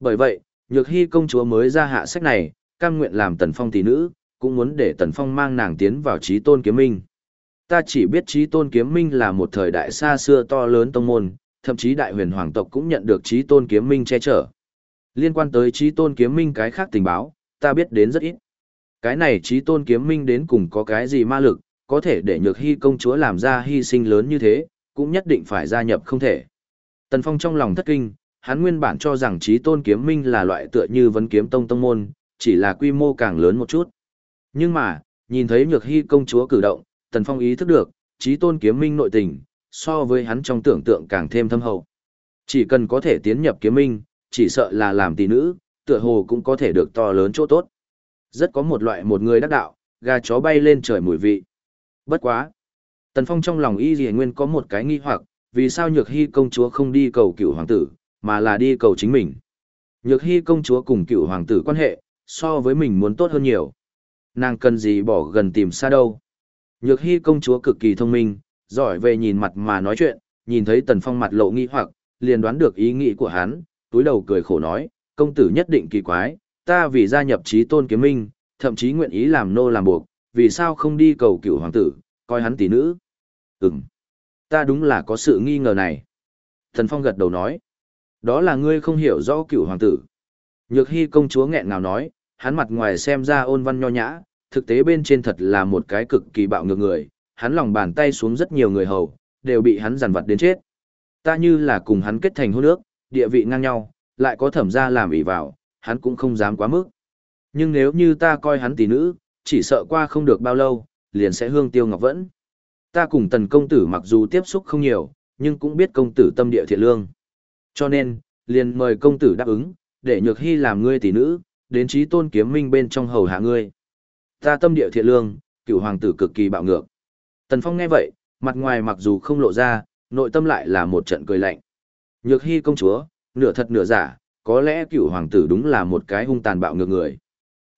Bởi vậy, nhược hy công chúa mới ra hạ sách này, cam nguyện làm tần phong tỷ nữ, cũng muốn để tần phong mang nàng tiến vào trí tôn kiếm minh. Ta chỉ biết trí tôn kiếm minh là một thời đại xa xưa to lớn tông môn, thậm chí đại huyền hoàng tộc cũng nhận được trí tôn kiếm minh che chở. Liên quan tới trí tôn kiếm minh cái khác tình báo, ta biết đến rất ít. Cái này trí tôn kiếm minh đến cùng có cái gì ma lực, có thể để nhược hy công chúa làm ra hy sinh lớn như thế, cũng nhất định phải gia nhập không thể. Tần Phong trong lòng thất kinh, hắn nguyên bản cho rằng trí tôn kiếm minh là loại tựa như vấn kiếm tông tông môn, chỉ là quy mô càng lớn một chút. Nhưng mà, nhìn thấy nhược hy công chúa cử động, Tần Phong ý thức được, trí tôn kiếm minh nội tình, so với hắn trong tưởng tượng càng thêm thâm hậu. Chỉ cần có thể tiến nhập kiếm minh, chỉ sợ là làm tỷ nữ, tựa hồ cũng có thể được to lớn chỗ tốt. Rất có một loại một người đắc đạo, gà chó bay lên trời mùi vị. Bất quá. Tần Phong trong lòng y dì nguyên có một cái nghi hoặc, vì sao nhược hy công chúa không đi cầu cựu hoàng tử, mà là đi cầu chính mình. Nhược hy công chúa cùng cựu hoàng tử quan hệ, so với mình muốn tốt hơn nhiều. Nàng cần gì bỏ gần tìm xa đâu. Nhược hy công chúa cực kỳ thông minh, giỏi về nhìn mặt mà nói chuyện, nhìn thấy tần phong mặt lộ nghi hoặc, liền đoán được ý nghĩ của hắn, túi đầu cười khổ nói, công tử nhất định kỳ quái, ta vì gia nhập trí tôn kiếm minh, thậm chí nguyện ý làm nô làm buộc, vì sao không đi cầu cựu hoàng tử, coi hắn tỷ nữ. Ừm, ta đúng là có sự nghi ngờ này. Thần Phong gật đầu nói, đó là ngươi không hiểu rõ cựu hoàng tử. Nhược hy công chúa nghẹn ngào nói, hắn mặt ngoài xem ra ôn văn nho nhã, thực tế bên trên thật là một cái cực kỳ bạo ngược người, hắn lòng bàn tay xuống rất nhiều người hầu, đều bị hắn giàn vật đến chết. Ta như là cùng hắn kết thành hôn ước, địa vị ngang nhau, lại có thẩm gia làm ỷ vào, hắn cũng không dám quá mức. Nhưng nếu như ta coi hắn tỷ nữ, chỉ sợ qua không được bao lâu, liền sẽ hương tiêu ngọc vẫn. Ta cùng tần công tử mặc dù tiếp xúc không nhiều, nhưng cũng biết công tử tâm địa thiện lương. Cho nên, liền mời công tử đáp ứng, để nhược hy làm ngươi tỷ nữ, đến trí tôn kiếm minh bên trong hầu hạ ngươi. Ta tâm địa thiện lương, cựu hoàng tử cực kỳ bạo ngược. Tần Phong nghe vậy, mặt ngoài mặc dù không lộ ra, nội tâm lại là một trận cười lạnh. Nhược hy công chúa, nửa thật nửa giả, có lẽ cựu hoàng tử đúng là một cái hung tàn bạo ngược người.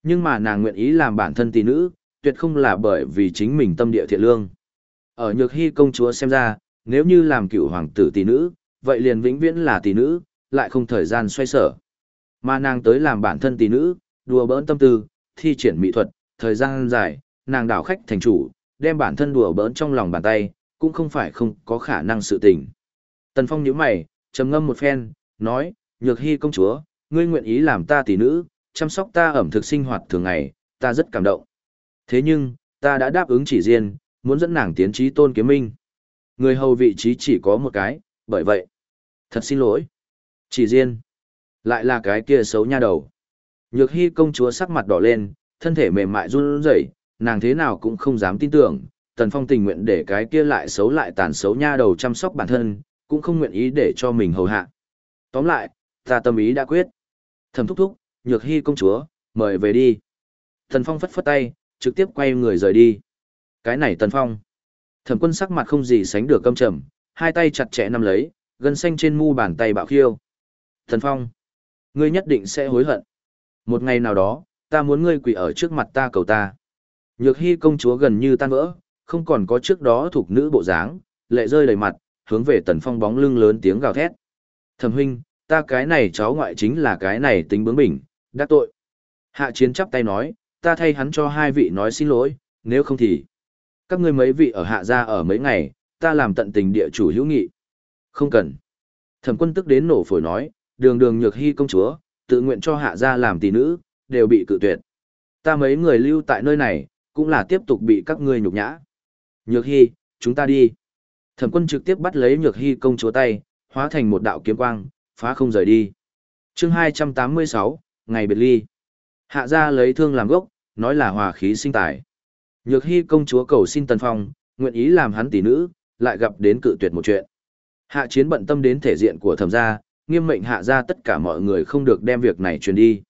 Nhưng mà nàng nguyện ý làm bản thân tỷ nữ, tuyệt không là bởi vì chính mình tâm địa thiện lương. Ở nhược hy công chúa xem ra, nếu như làm cựu hoàng tử tỷ nữ, vậy liền vĩnh viễn là tỷ nữ, lại không thời gian xoay sở. Mà nàng tới làm bản thân tỷ nữ, đùa bỡn tâm tư, thi triển mỹ thuật, thời gian dài, nàng đảo khách thành chủ, đem bản thân đùa bỡn trong lòng bàn tay, cũng không phải không có khả năng sự tình. Tần Phong nhíu mày, trầm ngâm một phen, nói, Nhược Hy công chúa, ngươi nguyện ý làm ta tỷ nữ, chăm sóc ta ẩm thực sinh hoạt thường ngày, ta rất cảm động. Thế nhưng, ta đã đáp ứng chỉ riêng, muốn dẫn nàng tiến trí tôn kiếm minh. Người hầu vị trí chỉ có một cái, bởi vậy. Thật xin lỗi. Chỉ riêng. Lại là cái kia xấu nha đầu. Nhược hy công chúa sắc mặt đỏ lên, thân thể mềm mại run rẩy, nàng thế nào cũng không dám tin tưởng. Tần Phong tình nguyện để cái kia lại xấu lại tàn xấu nha đầu chăm sóc bản thân, cũng không nguyện ý để cho mình hầu hạ. Tóm lại, ta tâm ý đã quyết. Thầm thúc thúc, nhược hy công chúa, mời về đi. Tần Phong phất phất tay, trực tiếp quay người rời đi. Cái này Tần Phong. Thẩm quân sắc mặt không gì sánh được căm trầm, hai tay chặt chẽ nắm lấy, gân xanh trên mu bàn tay bạo khiêu. Thần Phong, ngươi nhất định sẽ hối hận. Một ngày nào đó, ta muốn ngươi quỳ ở trước mặt ta cầu ta. Nhược hy công chúa gần như tan vỡ, không còn có trước đó thuộc nữ bộ dáng, lệ rơi đầy mặt, hướng về Tần Phong bóng lưng lớn tiếng gào thét. Thẩm huynh, ta cái này cháu ngoại chính là cái này tính bướng bỉnh, đắc tội. Hạ chiến chắp tay nói, ta thay hắn cho hai vị nói xin lỗi, nếu không thì... Các ngươi mấy vị ở hạ gia ở mấy ngày, ta làm tận tình địa chủ hữu nghị. Không cần. Thẩm quân tức đến nổ phổi nói, đường đường nhược hy công chúa, tự nguyện cho hạ gia làm tỷ nữ, đều bị cự tuyệt. Ta mấy người lưu tại nơi này, cũng là tiếp tục bị các ngươi nhục nhã. Nhược hy, chúng ta đi. Thẩm quân trực tiếp bắt lấy nhược hy công chúa tay, hóa thành một đạo kiếm quang, phá không rời đi. chương 286, ngày biệt ly. Hạ gia lấy thương làm gốc, nói là hòa khí sinh tài. Nhược hy công chúa cầu xin Tần Phong, nguyện ý làm hắn tỷ nữ, lại gặp đến cự tuyệt một chuyện. Hạ chiến bận tâm đến thể diện của thẩm gia, nghiêm mệnh hạ ra tất cả mọi người không được đem việc này truyền đi.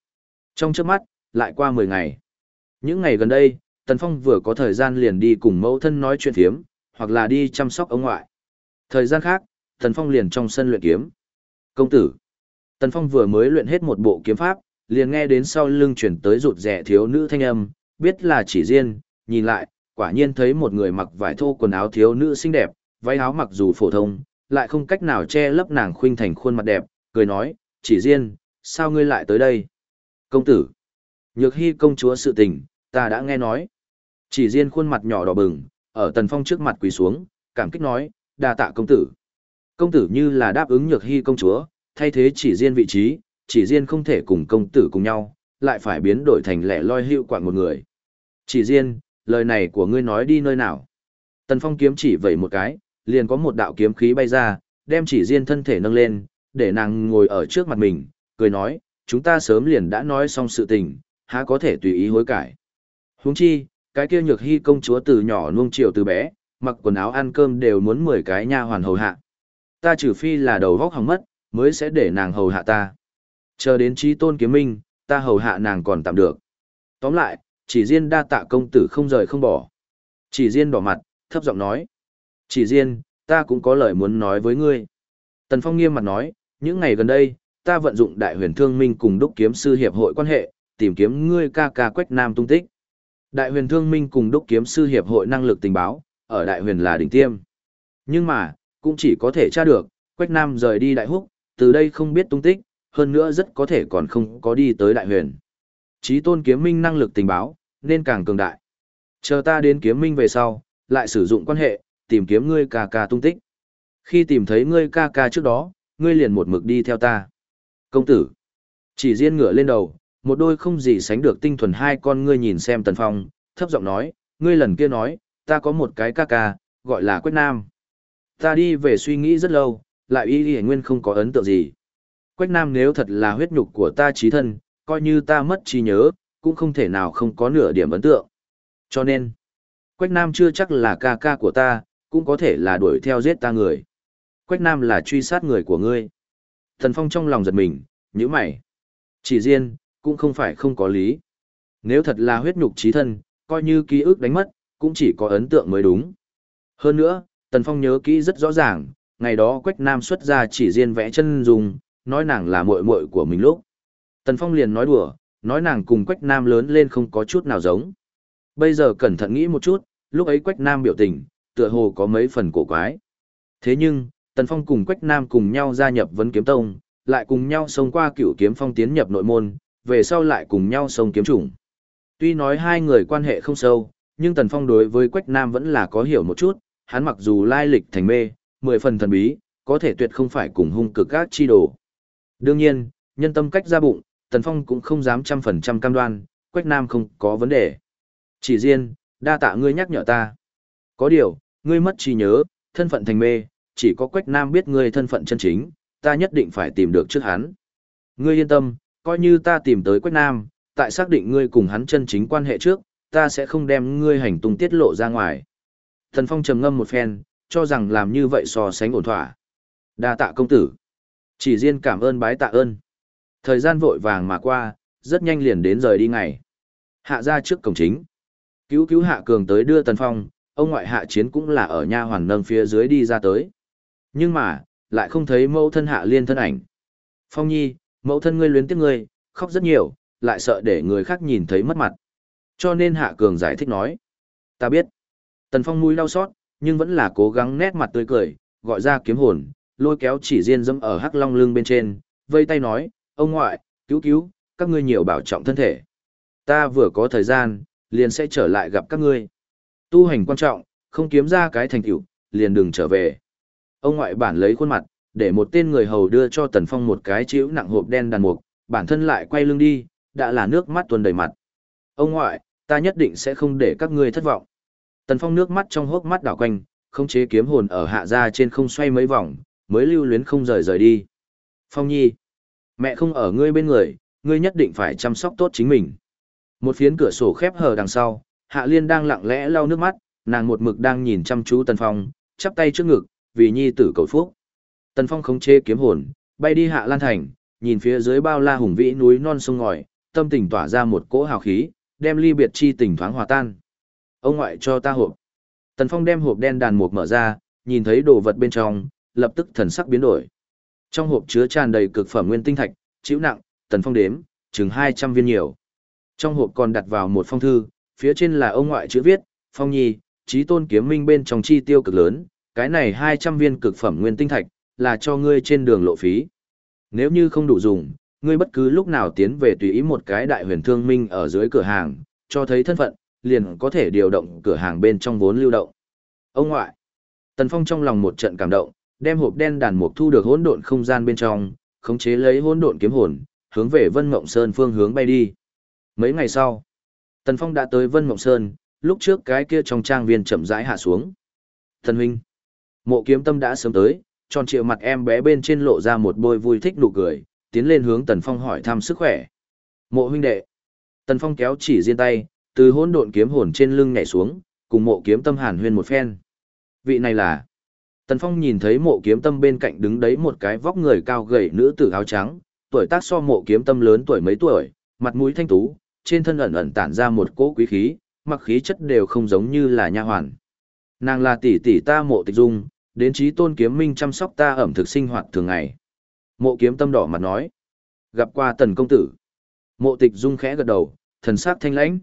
Trong trước mắt, lại qua 10 ngày. Những ngày gần đây, Tần Phong vừa có thời gian liền đi cùng mẫu thân nói chuyện thiếm, hoặc là đi chăm sóc ông ngoại. Thời gian khác, Tần Phong liền trong sân luyện kiếm. Công tử. Tần Phong vừa mới luyện hết một bộ kiếm pháp, liền nghe đến sau lưng chuyển tới rụt rẻ thiếu nữ thanh âm, biết là chỉ riêng, nhìn lại, quả nhiên thấy một người mặc vải thô quần áo thiếu nữ xinh đẹp, váy áo mặc dù phổ thông, lại không cách nào che lấp nàng khuynh thành khuôn mặt đẹp, cười nói, chỉ riêng, sao ngươi lại tới đây? Công tử, nhược hy công chúa sự tình, ta đã nghe nói. Chỉ riêng khuôn mặt nhỏ đỏ bừng, ở tần phong trước mặt quỳ xuống, cảm kích nói, đa tạ công tử. Công tử như là đáp ứng nhược hy công chúa, thay thế chỉ riêng vị trí, chỉ riêng không thể cùng công tử cùng nhau, lại phải biến đổi thành lẻ loi hiệu quạng một người. Chỉ riêng, lời này của ngươi nói đi nơi nào. Tần Phong kiếm chỉ vậy một cái, liền có một đạo kiếm khí bay ra, đem chỉ riêng thân thể nâng lên, để nàng ngồi ở trước mặt mình, cười nói, chúng ta sớm liền đã nói xong sự tình, há có thể tùy ý hối cải. Huống chi, cái kia nhược hy công chúa từ nhỏ nuông chiều từ bé, mặc quần áo ăn cơm đều muốn 10 cái nha hoàn hầu hạ. Ta trừ phi là đầu vóc hỏng mất, mới sẽ để nàng hầu hạ ta. Chờ đến trí tôn kiếm minh, ta hầu hạ nàng còn tạm được. Tóm lại, chỉ riêng đa tạ công tử không rời không bỏ. Chỉ riêng đỏ mặt, thấp giọng nói. Chỉ riêng, ta cũng có lời muốn nói với ngươi. Tần Phong nghiêm mặt nói, những ngày gần đây, ta vận dụng đại huyền thương minh cùng đúc kiếm sư hiệp hội quan hệ, tìm kiếm ngươi ca ca quách nam tung tích. Đại huyền thương minh cùng đúc kiếm sư hiệp hội năng lực tình báo, ở đại huyền là đỉnh tiêm. Nhưng mà, cũng chỉ có thể tra được, quách nam rời đi đại húc, từ đây không biết tung tích, hơn nữa rất có thể còn không có đi tới đại huyền trí tôn kiếm minh năng lực tình báo, nên càng cường đại. Chờ ta đến kiếm minh về sau, lại sử dụng quan hệ, tìm kiếm ngươi ca ca tung tích. Khi tìm thấy ngươi ca ca trước đó, ngươi liền một mực đi theo ta. Công tử, chỉ riêng ngựa lên đầu, một đôi không gì sánh được tinh thuần hai con ngươi nhìn xem tần phong, thấp giọng nói, ngươi lần kia nói, ta có một cái ca ca, gọi là Quách Nam. Ta đi về suy nghĩ rất lâu, lại y y nguyên không có ấn tượng gì. Quách Nam nếu thật là huyết nhục của ta trí thân, coi như ta mất trí nhớ, cũng không thể nào không có nửa điểm ấn tượng. Cho nên, Quách Nam chưa chắc là ca ca của ta, cũng có thể là đuổi theo giết ta người. Quách Nam là truy sát người của ngươi. Thần Phong trong lòng giật mình, như mày. Chỉ riêng, cũng không phải không có lý. Nếu thật là huyết nhục trí thân, coi như ký ức đánh mất, cũng chỉ có ấn tượng mới đúng. Hơn nữa, Tần Phong nhớ kỹ rất rõ ràng, ngày đó Quách Nam xuất ra chỉ riêng vẽ chân dùng, nói nàng là muội muội của mình lúc. Tần Phong liền nói đùa, nói nàng cùng Quách Nam lớn lên không có chút nào giống. Bây giờ cẩn thận nghĩ một chút, lúc ấy Quách Nam biểu tình, tựa hồ có mấy phần cổ quái. Thế nhưng, Tần Phong cùng Quách Nam cùng nhau gia nhập Vấn Kiếm Tông, lại cùng nhau xông qua cựu kiếm phong tiến nhập nội môn, về sau lại cùng nhau xông kiếm chủng. Tuy nói hai người quan hệ không sâu, nhưng Tần Phong đối với Quách Nam vẫn là có hiểu một chút, hắn mặc dù lai lịch thành mê, mười phần thần bí, có thể tuyệt không phải cùng hung cực các chi đồ. Đương nhiên, nhân tâm cách ra bụng, Tần Phong cũng không dám trăm phần trăm cam đoan, Quách Nam không có vấn đề. Chỉ riêng, đa tạ ngươi nhắc nhở ta. Có điều, ngươi mất trí nhớ, thân phận thành mê, chỉ có Quách Nam biết ngươi thân phận chân chính, ta nhất định phải tìm được trước hắn. Ngươi yên tâm, coi như ta tìm tới Quách Nam, tại xác định ngươi cùng hắn chân chính quan hệ trước, ta sẽ không đem ngươi hành tung tiết lộ ra ngoài. Thần Phong trầm ngâm một phen, cho rằng làm như vậy so sánh ổn thỏa. Đa tạ công tử. Chỉ riêng cảm ơn bái tạ ơn. Thời gian vội vàng mà qua, rất nhanh liền đến rời đi ngày. Hạ ra trước cổng chính. Cứu cứu hạ cường tới đưa Tần Phong, ông ngoại hạ chiến cũng là ở nha hoàn nâng phía dưới đi ra tới. Nhưng mà, lại không thấy mẫu thân hạ liên thân ảnh. Phong nhi, mẫu thân ngươi luyến tiếc ngươi, khóc rất nhiều, lại sợ để người khác nhìn thấy mất mặt. Cho nên hạ cường giải thích nói. Ta biết. Tần Phong mũi đau xót, nhưng vẫn là cố gắng nét mặt tươi cười, gọi ra kiếm hồn, lôi kéo chỉ riêng dẫm ở hắc long lưng bên trên, vây tay nói, ông ngoại, cứu cứu, các ngươi nhiều bảo trọng thân thể. Ta vừa có thời gian, liền sẽ trở lại gặp các ngươi. Tu hành quan trọng, không kiếm ra cái thành tựu, liền đừng trở về. Ông ngoại bản lấy khuôn mặt, để một tên người hầu đưa cho Tần Phong một cái chịu nặng hộp đen đàn mục, bản thân lại quay lưng đi, đã là nước mắt tuôn đầy mặt. Ông ngoại, ta nhất định sẽ không để các ngươi thất vọng. Tần Phong nước mắt trong hốc mắt đảo quanh, không chế kiếm hồn ở hạ ra trên không xoay mấy vòng, mới lưu luyến không rời rời đi. Phong Nhi, mẹ không ở ngươi bên người, ngươi nhất định phải chăm sóc tốt chính mình. Một phiến cửa sổ khép hờ đằng sau, Hạ Liên đang lặng lẽ lau nước mắt, nàng một mực đang nhìn chăm chú Tần Phong, chắp tay trước ngực, vì nhi tử cầu phúc. Tần Phong không chế kiếm hồn, bay đi Hạ Lan Thành, nhìn phía dưới bao la hùng vĩ núi non sông ngòi, tâm tình tỏa ra một cỗ hào khí, đem ly biệt chi tình thoáng hòa tan. Ông ngoại cho ta hộp. Tần Phong đem hộp đen đàn mục mở ra, nhìn thấy đồ vật bên trong, lập tức thần sắc biến đổi. Trong hộp chứa tràn đầy cực phẩm nguyên tinh thạch, chịu nặng, Tần Phong đếm, chừng 200 viên nhiều. Trong hộp còn đặt vào một phong thư, phía trên là ông ngoại chữ viết, Phong Nhi, trí tôn kiếm minh bên trong chi tiêu cực lớn, cái này 200 viên cực phẩm nguyên tinh thạch, là cho ngươi trên đường lộ phí. Nếu như không đủ dùng, ngươi bất cứ lúc nào tiến về tùy ý một cái đại huyền thương minh ở dưới cửa hàng, cho thấy thân phận, liền có thể điều động cửa hàng bên trong vốn lưu động. Ông ngoại, Tần Phong trong lòng một trận cảm động, đem hộp đen đàn mục thu được hỗn độn không gian bên trong, khống chế lấy hỗn độn kiếm hồn, hướng về Vân Mộng Sơn phương hướng bay đi. Mấy ngày sau, Tần Phong đã tới Vân Mộng Sơn, lúc trước cái kia trong trang viên chậm rãi hạ xuống. Thần huynh, Mộ Kiếm Tâm đã sớm tới, tròn trịa mặt em bé bên trên lộ ra một bôi vui thích nụ cười, tiến lên hướng Tần Phong hỏi thăm sức khỏe. Mộ huynh đệ. Tần Phong kéo chỉ riêng tay, từ hỗn độn kiếm hồn trên lưng nhảy xuống, cùng Mộ Kiếm Tâm hàn huyên một phen. Vị này là Tần Phong nhìn thấy Mộ Kiếm Tâm bên cạnh đứng đấy một cái vóc người cao gầy nữ tử áo trắng, tuổi tác so Mộ Kiếm Tâm lớn tuổi mấy tuổi, mặt mũi thanh tú, trên thân ẩn ẩn tản ra một cỗ quý khí, mặc khí chất đều không giống như là nha hoàn. Nàng là tỷ tỷ ta Mộ Tịch Dung, đến trí tôn kiếm minh chăm sóc ta ẩm thực sinh hoạt thường ngày. Mộ kiếm tâm đỏ mặt nói. Gặp qua tần công tử. Mộ tịch dung khẽ gật đầu, thần sắc thanh lãnh.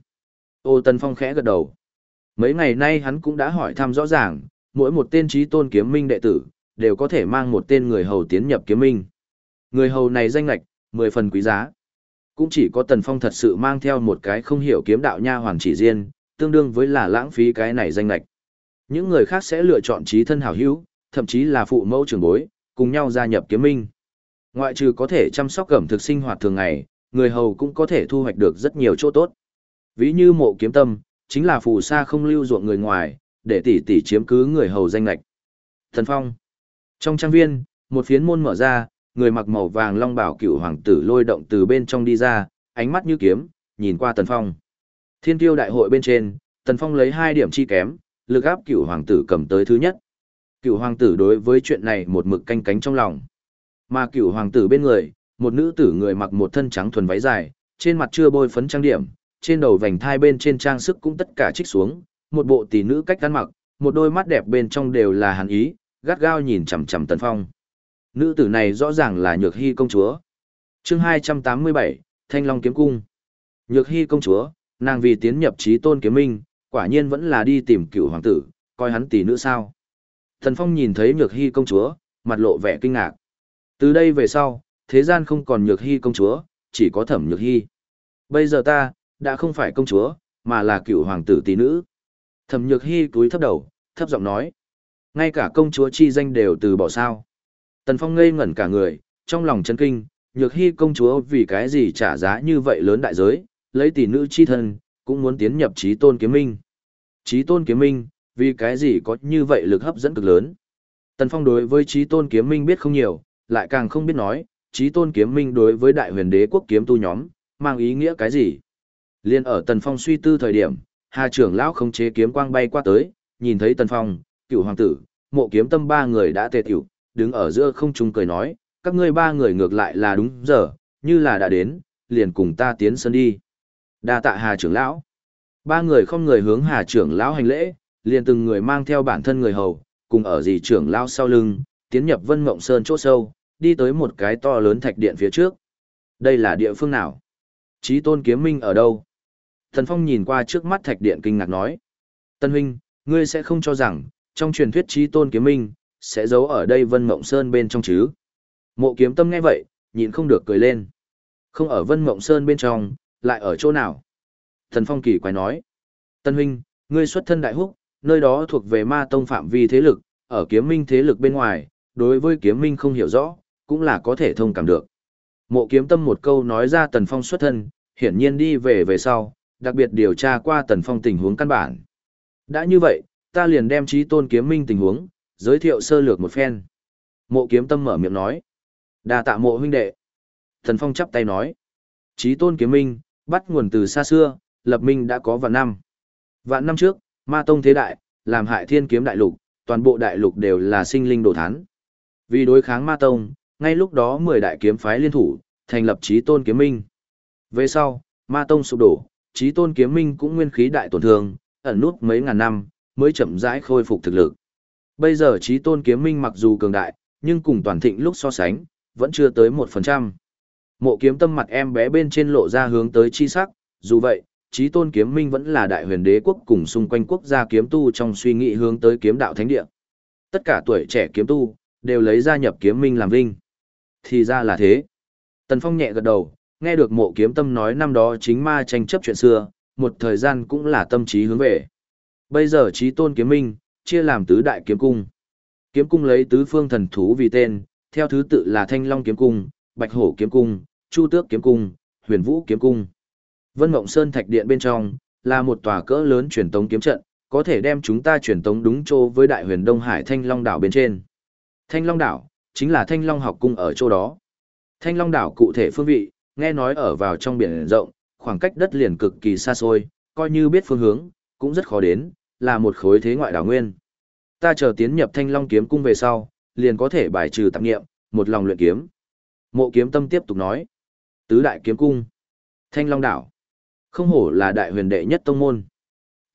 Ô tần phong khẽ gật đầu. Mấy ngày nay hắn cũng đã hỏi thăm rõ ràng, mỗi một tên trí tôn kiếm minh đệ tử, đều có thể mang một tên người hầu tiến nhập kiếm minh. Người hầu này danh lạch, mười phần quý giá. Cũng chỉ có tần phong thật sự mang theo một cái không hiểu kiếm đạo nha hoàng chỉ riêng, tương đương với là lãng phí cái này danh lệch. Những người khác sẽ lựa chọn trí thân hảo hữu, thậm chí là phụ mẫu trưởng bối, cùng nhau gia nhập kiếm minh. Ngoại trừ có thể chăm sóc cẩm thực sinh hoạt thường ngày, người hầu cũng có thể thu hoạch được rất nhiều chỗ tốt. Ví như mộ kiếm tâm, chính là phù sa không lưu ruộng người ngoài, để tỷ tỷ chiếm cứ người hầu danh lệch. Thần Phong. Trong trang viên, một phiến môn mở ra, người mặc màu vàng long bảo cựu hoàng tử lôi động từ bên trong đi ra, ánh mắt như kiếm, nhìn qua Tần Phong. Thiên tiêu đại hội bên trên, Tần Phong lấy hai điểm chi kém, lực áp cựu hoàng tử cầm tới thứ nhất. Cựu hoàng tử đối với chuyện này một mực canh cánh trong lòng. Mà cựu hoàng tử bên người, một nữ tử người mặc một thân trắng thuần váy dài, trên mặt chưa bôi phấn trang điểm, trên đầu vành thai bên trên trang sức cũng tất cả trích xuống, một bộ tỷ nữ cách ăn mặc, một đôi mắt đẹp bên trong đều là hàn ý, gắt gao nhìn chằm chằm Tần Phong. Nữ tử này rõ ràng là Nhược Hy công chúa. Chương 287, Thanh Long kiếm cung. Nhược Hy công chúa, nàng vì tiến nhập trí tôn kiếm minh, quả nhiên vẫn là đi tìm cựu hoàng tử, coi hắn tỷ nữ sao. Thần Phong nhìn thấy Nhược Hy công chúa, mặt lộ vẻ kinh ngạc. Từ đây về sau, thế gian không còn Nhược Hy công chúa, chỉ có Thẩm Nhược Hy. Bây giờ ta, đã không phải công chúa, mà là cựu hoàng tử tỷ nữ. Thẩm Nhược Hy cúi thấp đầu, thấp giọng nói. Ngay cả công chúa chi danh đều từ bỏ sao. Tần Phong ngây ngẩn cả người, trong lòng chấn kinh, Nhược Hy công chúa vì cái gì trả giá như vậy lớn đại giới, lấy tỷ nữ chi thân, cũng muốn tiến nhập trí tôn kiếm minh. Trí tôn kiếm minh, vì cái gì có như vậy lực hấp dẫn cực lớn. Tần Phong đối với trí tôn kiếm minh biết không nhiều, lại càng không biết nói, trí tôn kiếm minh đối với đại huyền đế quốc kiếm tu nhóm, mang ý nghĩa cái gì. Liên ở Tần Phong suy tư thời điểm, Hà trưởng lão không chế kiếm quang bay qua tới, nhìn thấy Tần Phong, cựu hoàng tử, mộ kiếm tâm ba người đã tề tiểu, đứng ở giữa không trung cười nói, các ngươi ba người ngược lại là đúng giờ, như là đã đến, liền cùng ta tiến sân đi. Đa tạ Hà trưởng lão. Ba người không người hướng Hà trưởng lão hành lễ, liền từng người mang theo bản thân người hầu, cùng ở dì trưởng lão sau lưng, tiến nhập Vân Mộng Sơn chỗ sâu, đi tới một cái to lớn thạch điện phía trước. Đây là địa phương nào? Chí tôn kiếm minh ở đâu? Thần Phong nhìn qua trước mắt thạch điện kinh ngạc nói. Tân huynh, ngươi sẽ không cho rằng, trong truyền thuyết chí tôn kiếm minh, sẽ giấu ở đây Vân Mộng Sơn bên trong chứ? Mộ kiếm tâm nghe vậy, nhịn không được cười lên. Không ở Vân Mộng Sơn bên trong, lại ở chỗ nào? Thần Phong kỳ quái nói. Tân huynh, ngươi xuất thân đại húc, nơi đó thuộc về ma tông phạm vi thế lực, ở kiếm minh thế lực bên ngoài, đối với kiếm minh không hiểu rõ, cũng là có thể thông cảm được. Mộ kiếm tâm một câu nói ra Tần Phong xuất thân, hiển nhiên đi về về sau, đặc biệt điều tra qua Tần Phong tình huống căn bản. Đã như vậy, ta liền đem trí tôn kiếm minh tình huống, giới thiệu sơ lược một phen. Mộ kiếm tâm mở miệng nói. đa tạ mộ huynh đệ. Thần Phong chắp tay nói. Chí tôn kiếm minh, bắt nguồn từ xa xưa, lập minh đã có vạn năm. Vạn năm trước, ma tông thế đại, làm hại thiên kiếm đại lục, toàn bộ đại lục đều là sinh linh đồ thán. Vì đối kháng ma tông, ngay lúc đó 10 đại kiếm phái liên thủ, thành lập chí tôn kiếm minh. Về sau, ma tông sụp đổ, chí tôn kiếm minh cũng nguyên khí đại tổn thương, ẩn nút mấy ngàn năm, mới chậm rãi khôi phục thực lực. Bây giờ trí tôn kiếm minh mặc dù cường đại, nhưng cùng toàn thịnh lúc so sánh, vẫn chưa tới 1%. Mộ kiếm tâm mặt em bé bên trên lộ ra hướng tới chi sắc, dù vậy, trí tôn kiếm minh vẫn là đại huyền đế quốc cùng xung quanh quốc gia kiếm tu trong suy nghĩ hướng tới kiếm đạo thánh địa. Tất cả tuổi trẻ kiếm tu, đều lấy gia nhập kiếm minh làm vinh. Thì ra là thế. Tần Phong nhẹ gật đầu, nghe được mộ kiếm tâm nói năm đó chính ma tranh chấp chuyện xưa, một thời gian cũng là tâm trí hướng về. Bây giờ trí tôn kiếm minh, chia làm tứ đại kiếm cung. Kiếm cung lấy tứ phương thần thú vì tên, theo thứ tự là Thanh Long kiếm cung, Bạch Hổ kiếm cung, Chu Tước kiếm cung, Huyền Vũ kiếm cung. Vân Mộng Sơn Thạch Điện bên trong, là một tòa cỡ lớn truyền tống kiếm trận, có thể đem chúng ta truyền tống đúng chỗ với Đại Huyền Đông Hải Thanh Long đảo bên trên. Thanh Long đảo chính là Thanh Long học cung ở chỗ đó. Thanh Long đảo cụ thể phương vị, nghe nói ở vào trong biển rộng, khoảng cách đất liền cực kỳ xa xôi, coi như biết phương hướng, cũng rất khó đến, là một khối thế ngoại đảo nguyên. Ta chờ tiến nhập Thanh Long kiếm cung về sau, liền có thể bài trừ tạp nghiệm, một lòng luyện kiếm. Mộ kiếm tâm tiếp tục nói. Tứ đại kiếm cung. Thanh Long đảo. Không hổ là đại huyền đệ nhất tông môn.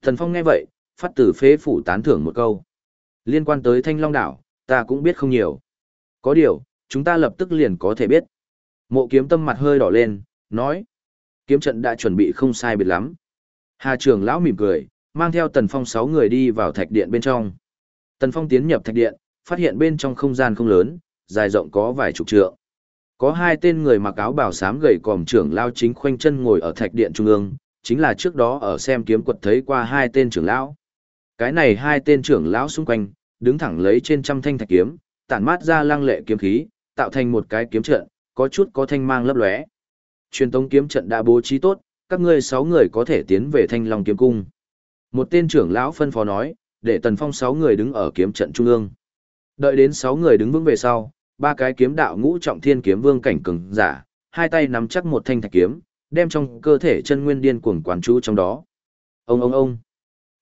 Thần Phong nghe vậy, phát tử phế phủ tán thưởng một câu. Liên quan tới Thanh Long đảo, ta cũng biết không nhiều. Có điều, chúng ta lập tức liền có thể biết. Mộ kiếm tâm mặt hơi đỏ lên, nói. Kiếm trận đã chuẩn bị không sai biệt lắm. Hà trưởng lão mỉm cười, mang theo tần phong sáu người đi vào thạch điện bên trong. Tần phong tiến nhập thạch điện, phát hiện bên trong không gian không lớn, dài rộng có vài chục trượng. Có hai tên người mặc áo bào xám gầy còm trưởng lao chính khoanh chân ngồi ở thạch điện trung ương, chính là trước đó ở xem kiếm quật thấy qua hai tên trưởng lão. Cái này hai tên trưởng lão xung quanh, đứng thẳng lấy trên trăm thanh thạch kiếm, tản mát ra lăng lệ kiếm khí, tạo thành một cái kiếm trận, có chút có thanh mang lấp lóe. Truyền tống kiếm trận đã bố trí tốt, các ngươi sáu người có thể tiến về Thanh Long kiếm cung. Một tên trưởng lão phân phó nói, để Tần Phong sáu người đứng ở kiếm trận trung ương. Đợi đến sáu người đứng vững về sau, ba cái kiếm đạo ngũ trọng thiên kiếm vương cảnh cường giả, hai tay nắm chắc một thanh thạch kiếm, đem trong cơ thể chân nguyên điên cuồng quán chú trong đó. Ông ông ông.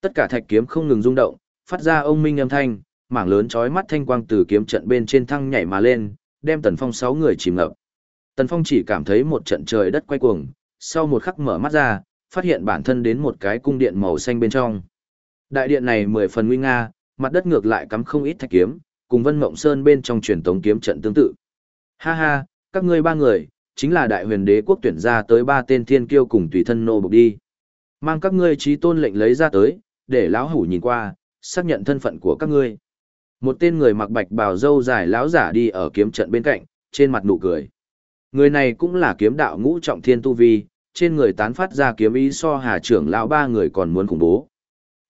Tất cả thạch kiếm không ngừng rung động, phát ra ông minh âm thanh, mảng lớn chói mắt thanh quang từ kiếm trận bên trên thăng nhảy mà lên, đem Tần Phong sáu người chìm ngập. Tần Phong chỉ cảm thấy một trận trời đất quay cuồng, sau một khắc mở mắt ra, phát hiện bản thân đến một cái cung điện màu xanh bên trong. Đại điện này mười phần nguy nga, mặt đất ngược lại cắm không ít thạch kiếm, cùng Vân Mộng Sơn bên trong truyền tống kiếm trận tương tự. Ha ha, các ngươi ba người, chính là đại huyền đế quốc tuyển ra tới ba tên thiên kiêu cùng tùy thân nô bộc đi. Mang các ngươi trí tôn lệnh lấy ra tới, để lão hủ nhìn qua, xác nhận thân phận của các ngươi. Một tên người mặc bạch bào râu dài lão giả đi ở kiếm trận bên cạnh, trên mặt nụ cười. Người này cũng là kiếm đạo ngũ trọng thiên tu vi, trên người tán phát ra kiếm ý so hà trưởng lão ba người còn muốn khủng bố.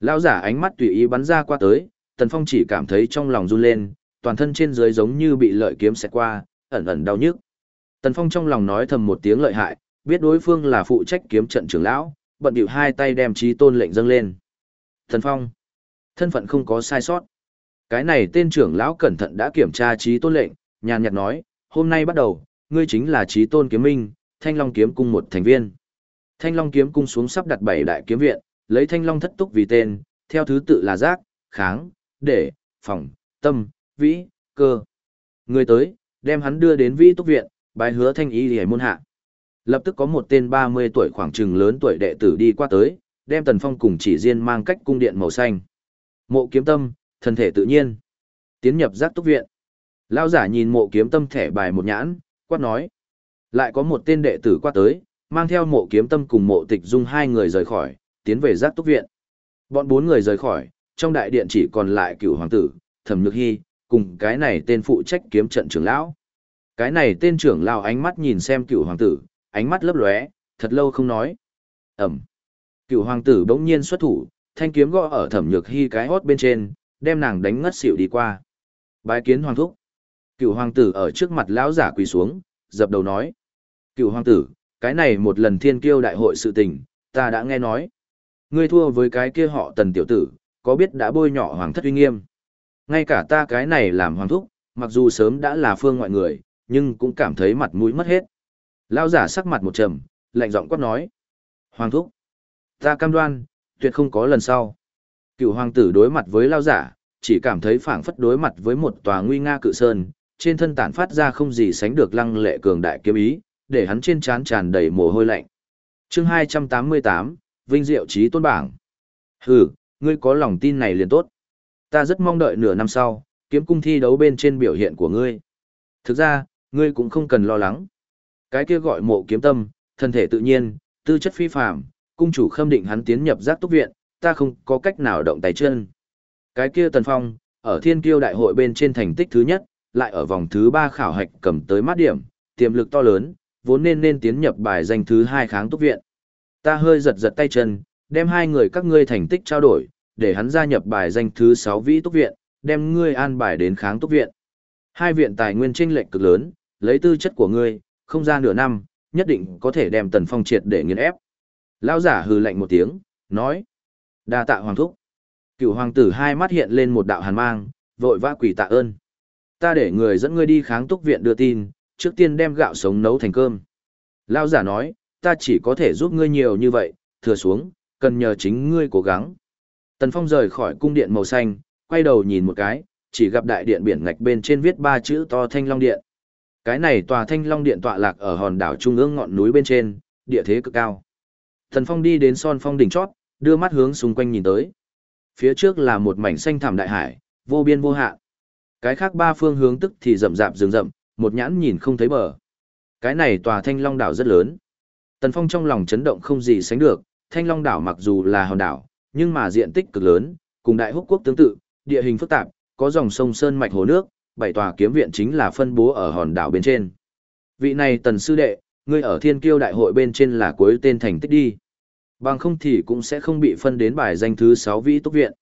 Lão giả ánh mắt tùy ý bắn ra qua tới, Tần Phong chỉ cảm thấy trong lòng run lên, toàn thân trên dưới giống như bị lợi kiếm xẹt qua, ẩn ẩn đau nhức. Tần Phong trong lòng nói thầm một tiếng lợi hại, biết đối phương là phụ trách kiếm trận trưởng lão, bận điệu hai tay đem trí tôn lệnh dâng lên. Tần Phong, thân phận không có sai sót. Cái này tên trưởng lão cẩn thận đã kiểm tra trí tôn lệnh, nhàn nhạt nói, hôm nay bắt đầu, ngươi chính là trí tôn kiếm minh, thanh long kiếm cung một thành viên. Thanh long kiếm cung xuống sắp đặt bảy đại kiếm viện, lấy thanh long thất túc vì tên, theo thứ tự là giác, kháng, để, phòng, tâm, vĩ, cơ. Người tới, đem hắn đưa đến vĩ túc viện, bài hứa thanh ý hề môn hạ. Lập tức có một tên 30 tuổi khoảng trừng lớn tuổi đệ tử đi qua tới, đem Tần Phong cùng chỉ riêng mang cách cung điện màu xanh. Mộ kiếm tâm, thân thể tự nhiên. Tiến nhập giác túc viện. Lao giả nhìn mộ kiếm tâm thẻ bài một nhãn, quát nói. Lại có một tên đệ tử qua tới, mang theo mộ kiếm tâm cùng mộ tịch dung hai người rời khỏi, tiến về giác túc viện. Bọn bốn người rời khỏi, trong đại điện chỉ còn lại cựu hoàng tử, thẩm nhược hy, cùng cái này tên phụ trách kiếm trận trưởng lão. Cái này tên trưởng lão ánh mắt nhìn xem cựu hoàng tử, ánh mắt lấp lóe, thật lâu không nói. Ẩm. Cựu hoàng tử bỗng nhiên xuất thủ, thanh kiếm gõ ở thẩm nhược hy cái hót bên trên, đem nàng đánh ngất xỉu đi qua. Bái kiến hoàng thúc. Cựu hoàng tử ở trước mặt lão giả quỳ xuống, dập đầu nói. Cựu hoàng tử, cái này một lần thiên kiêu đại hội sự tình, ta đã nghe nói. Ngươi thua với cái kia họ tần tiểu tử, có biết đã bôi nhọ hoàng thất uy nghiêm. Ngay cả ta cái này làm hoàng thúc, mặc dù sớm đã là phương ngoại người, nhưng cũng cảm thấy mặt mũi mất hết. Lão giả sắc mặt một trầm, lạnh giọng quát nói. Hoàng thúc, ta cam đoan, tuyệt không có lần sau. Cựu hoàng tử đối mặt với lao giả, chỉ cảm thấy phảng phất đối mặt với một tòa nguy nga cự sơn, trên thân tản phát ra không gì sánh được lăng lệ cường đại kiếm ý, để hắn trên trán tràn đầy mồ hôi lạnh. Chương 288, Vinh Diệu trí Tôn Bảng. Hừ, ngươi có lòng tin này liền tốt. Ta rất mong đợi nửa năm sau, kiếm cung thi đấu bên trên biểu hiện của ngươi. Thực ra, ngươi cũng không cần lo lắng. Cái kia gọi mộ kiếm tâm, thân thể tự nhiên, tư chất phi phàm, cung chủ khâm định hắn tiến nhập giác túc viện, ta không có cách nào động tay chân. Cái kia Tần Phong, ở thiên kiêu đại hội bên trên thành tích thứ nhất, lại ở vòng thứ ba khảo hạch cầm tới mát điểm, tiềm lực to lớn, vốn nên nên tiến nhập bài danh thứ hai kháng túc viện. Ta hơi giật giật tay chân, đem hai người các ngươi thành tích trao đổi, để hắn gia nhập bài danh thứ sáu vĩ túc viện, đem ngươi an bài đến kháng túc viện. Hai viện tài nguyên tranh lệch cực lớn, lấy tư chất của ngươi, không ra nửa năm, nhất định có thể đem Tần Phong triệt để nghiền ép. Lão giả hừ lạnh một tiếng, nói: "Đa tạ hoàng thúc." Cựu hoàng tử hai mắt hiện lên một đạo hàn mang, vội vã quỳ tạ ơn. "Ta để người dẫn ngươi đi kháng túc viện đưa tin, trước tiên đem gạo sống nấu thành cơm." Lão giả nói: "Ta chỉ có thể giúp ngươi nhiều như vậy, thừa xuống, cần nhờ chính ngươi cố gắng." Tần Phong rời khỏi cung điện màu xanh, quay đầu nhìn một cái, chỉ gặp đại điện biển ngạch bên trên viết ba chữ to Thanh Long Điện. Cái này tòa Thanh Long Điện tọa lạc ở hòn đảo trung ương ngọn núi bên trên, địa thế cực cao. Tần Phong đi đến son phong đỉnh chót, đưa mắt hướng xung quanh nhìn tới. Phía trước là một mảnh xanh thẳm đại hải, vô biên vô hạn. Cái khác ba phương hướng tức thì rậm rạp rừng rậm, một nhãn nhìn không thấy bờ. Cái này tòa Thanh Long đảo rất lớn. Tần Phong trong lòng chấn động không gì sánh được, Thanh Long đảo mặc dù là hòn đảo, nhưng mà diện tích cực lớn, cùng Đại Húc quốc tương tự, địa hình phức tạp, có dòng sông sơn mạch hồ nước, bảy tòa kiếm viện chính là phân bố ở hòn đảo bên trên. Vị này Tần sư đệ, ngươi ở Thiên Kiêu đại hội bên trên là cuối tên thành tích đi. Bằng không thì cũng sẽ không bị phân đến bài danh thứ 6 vĩ túc viện.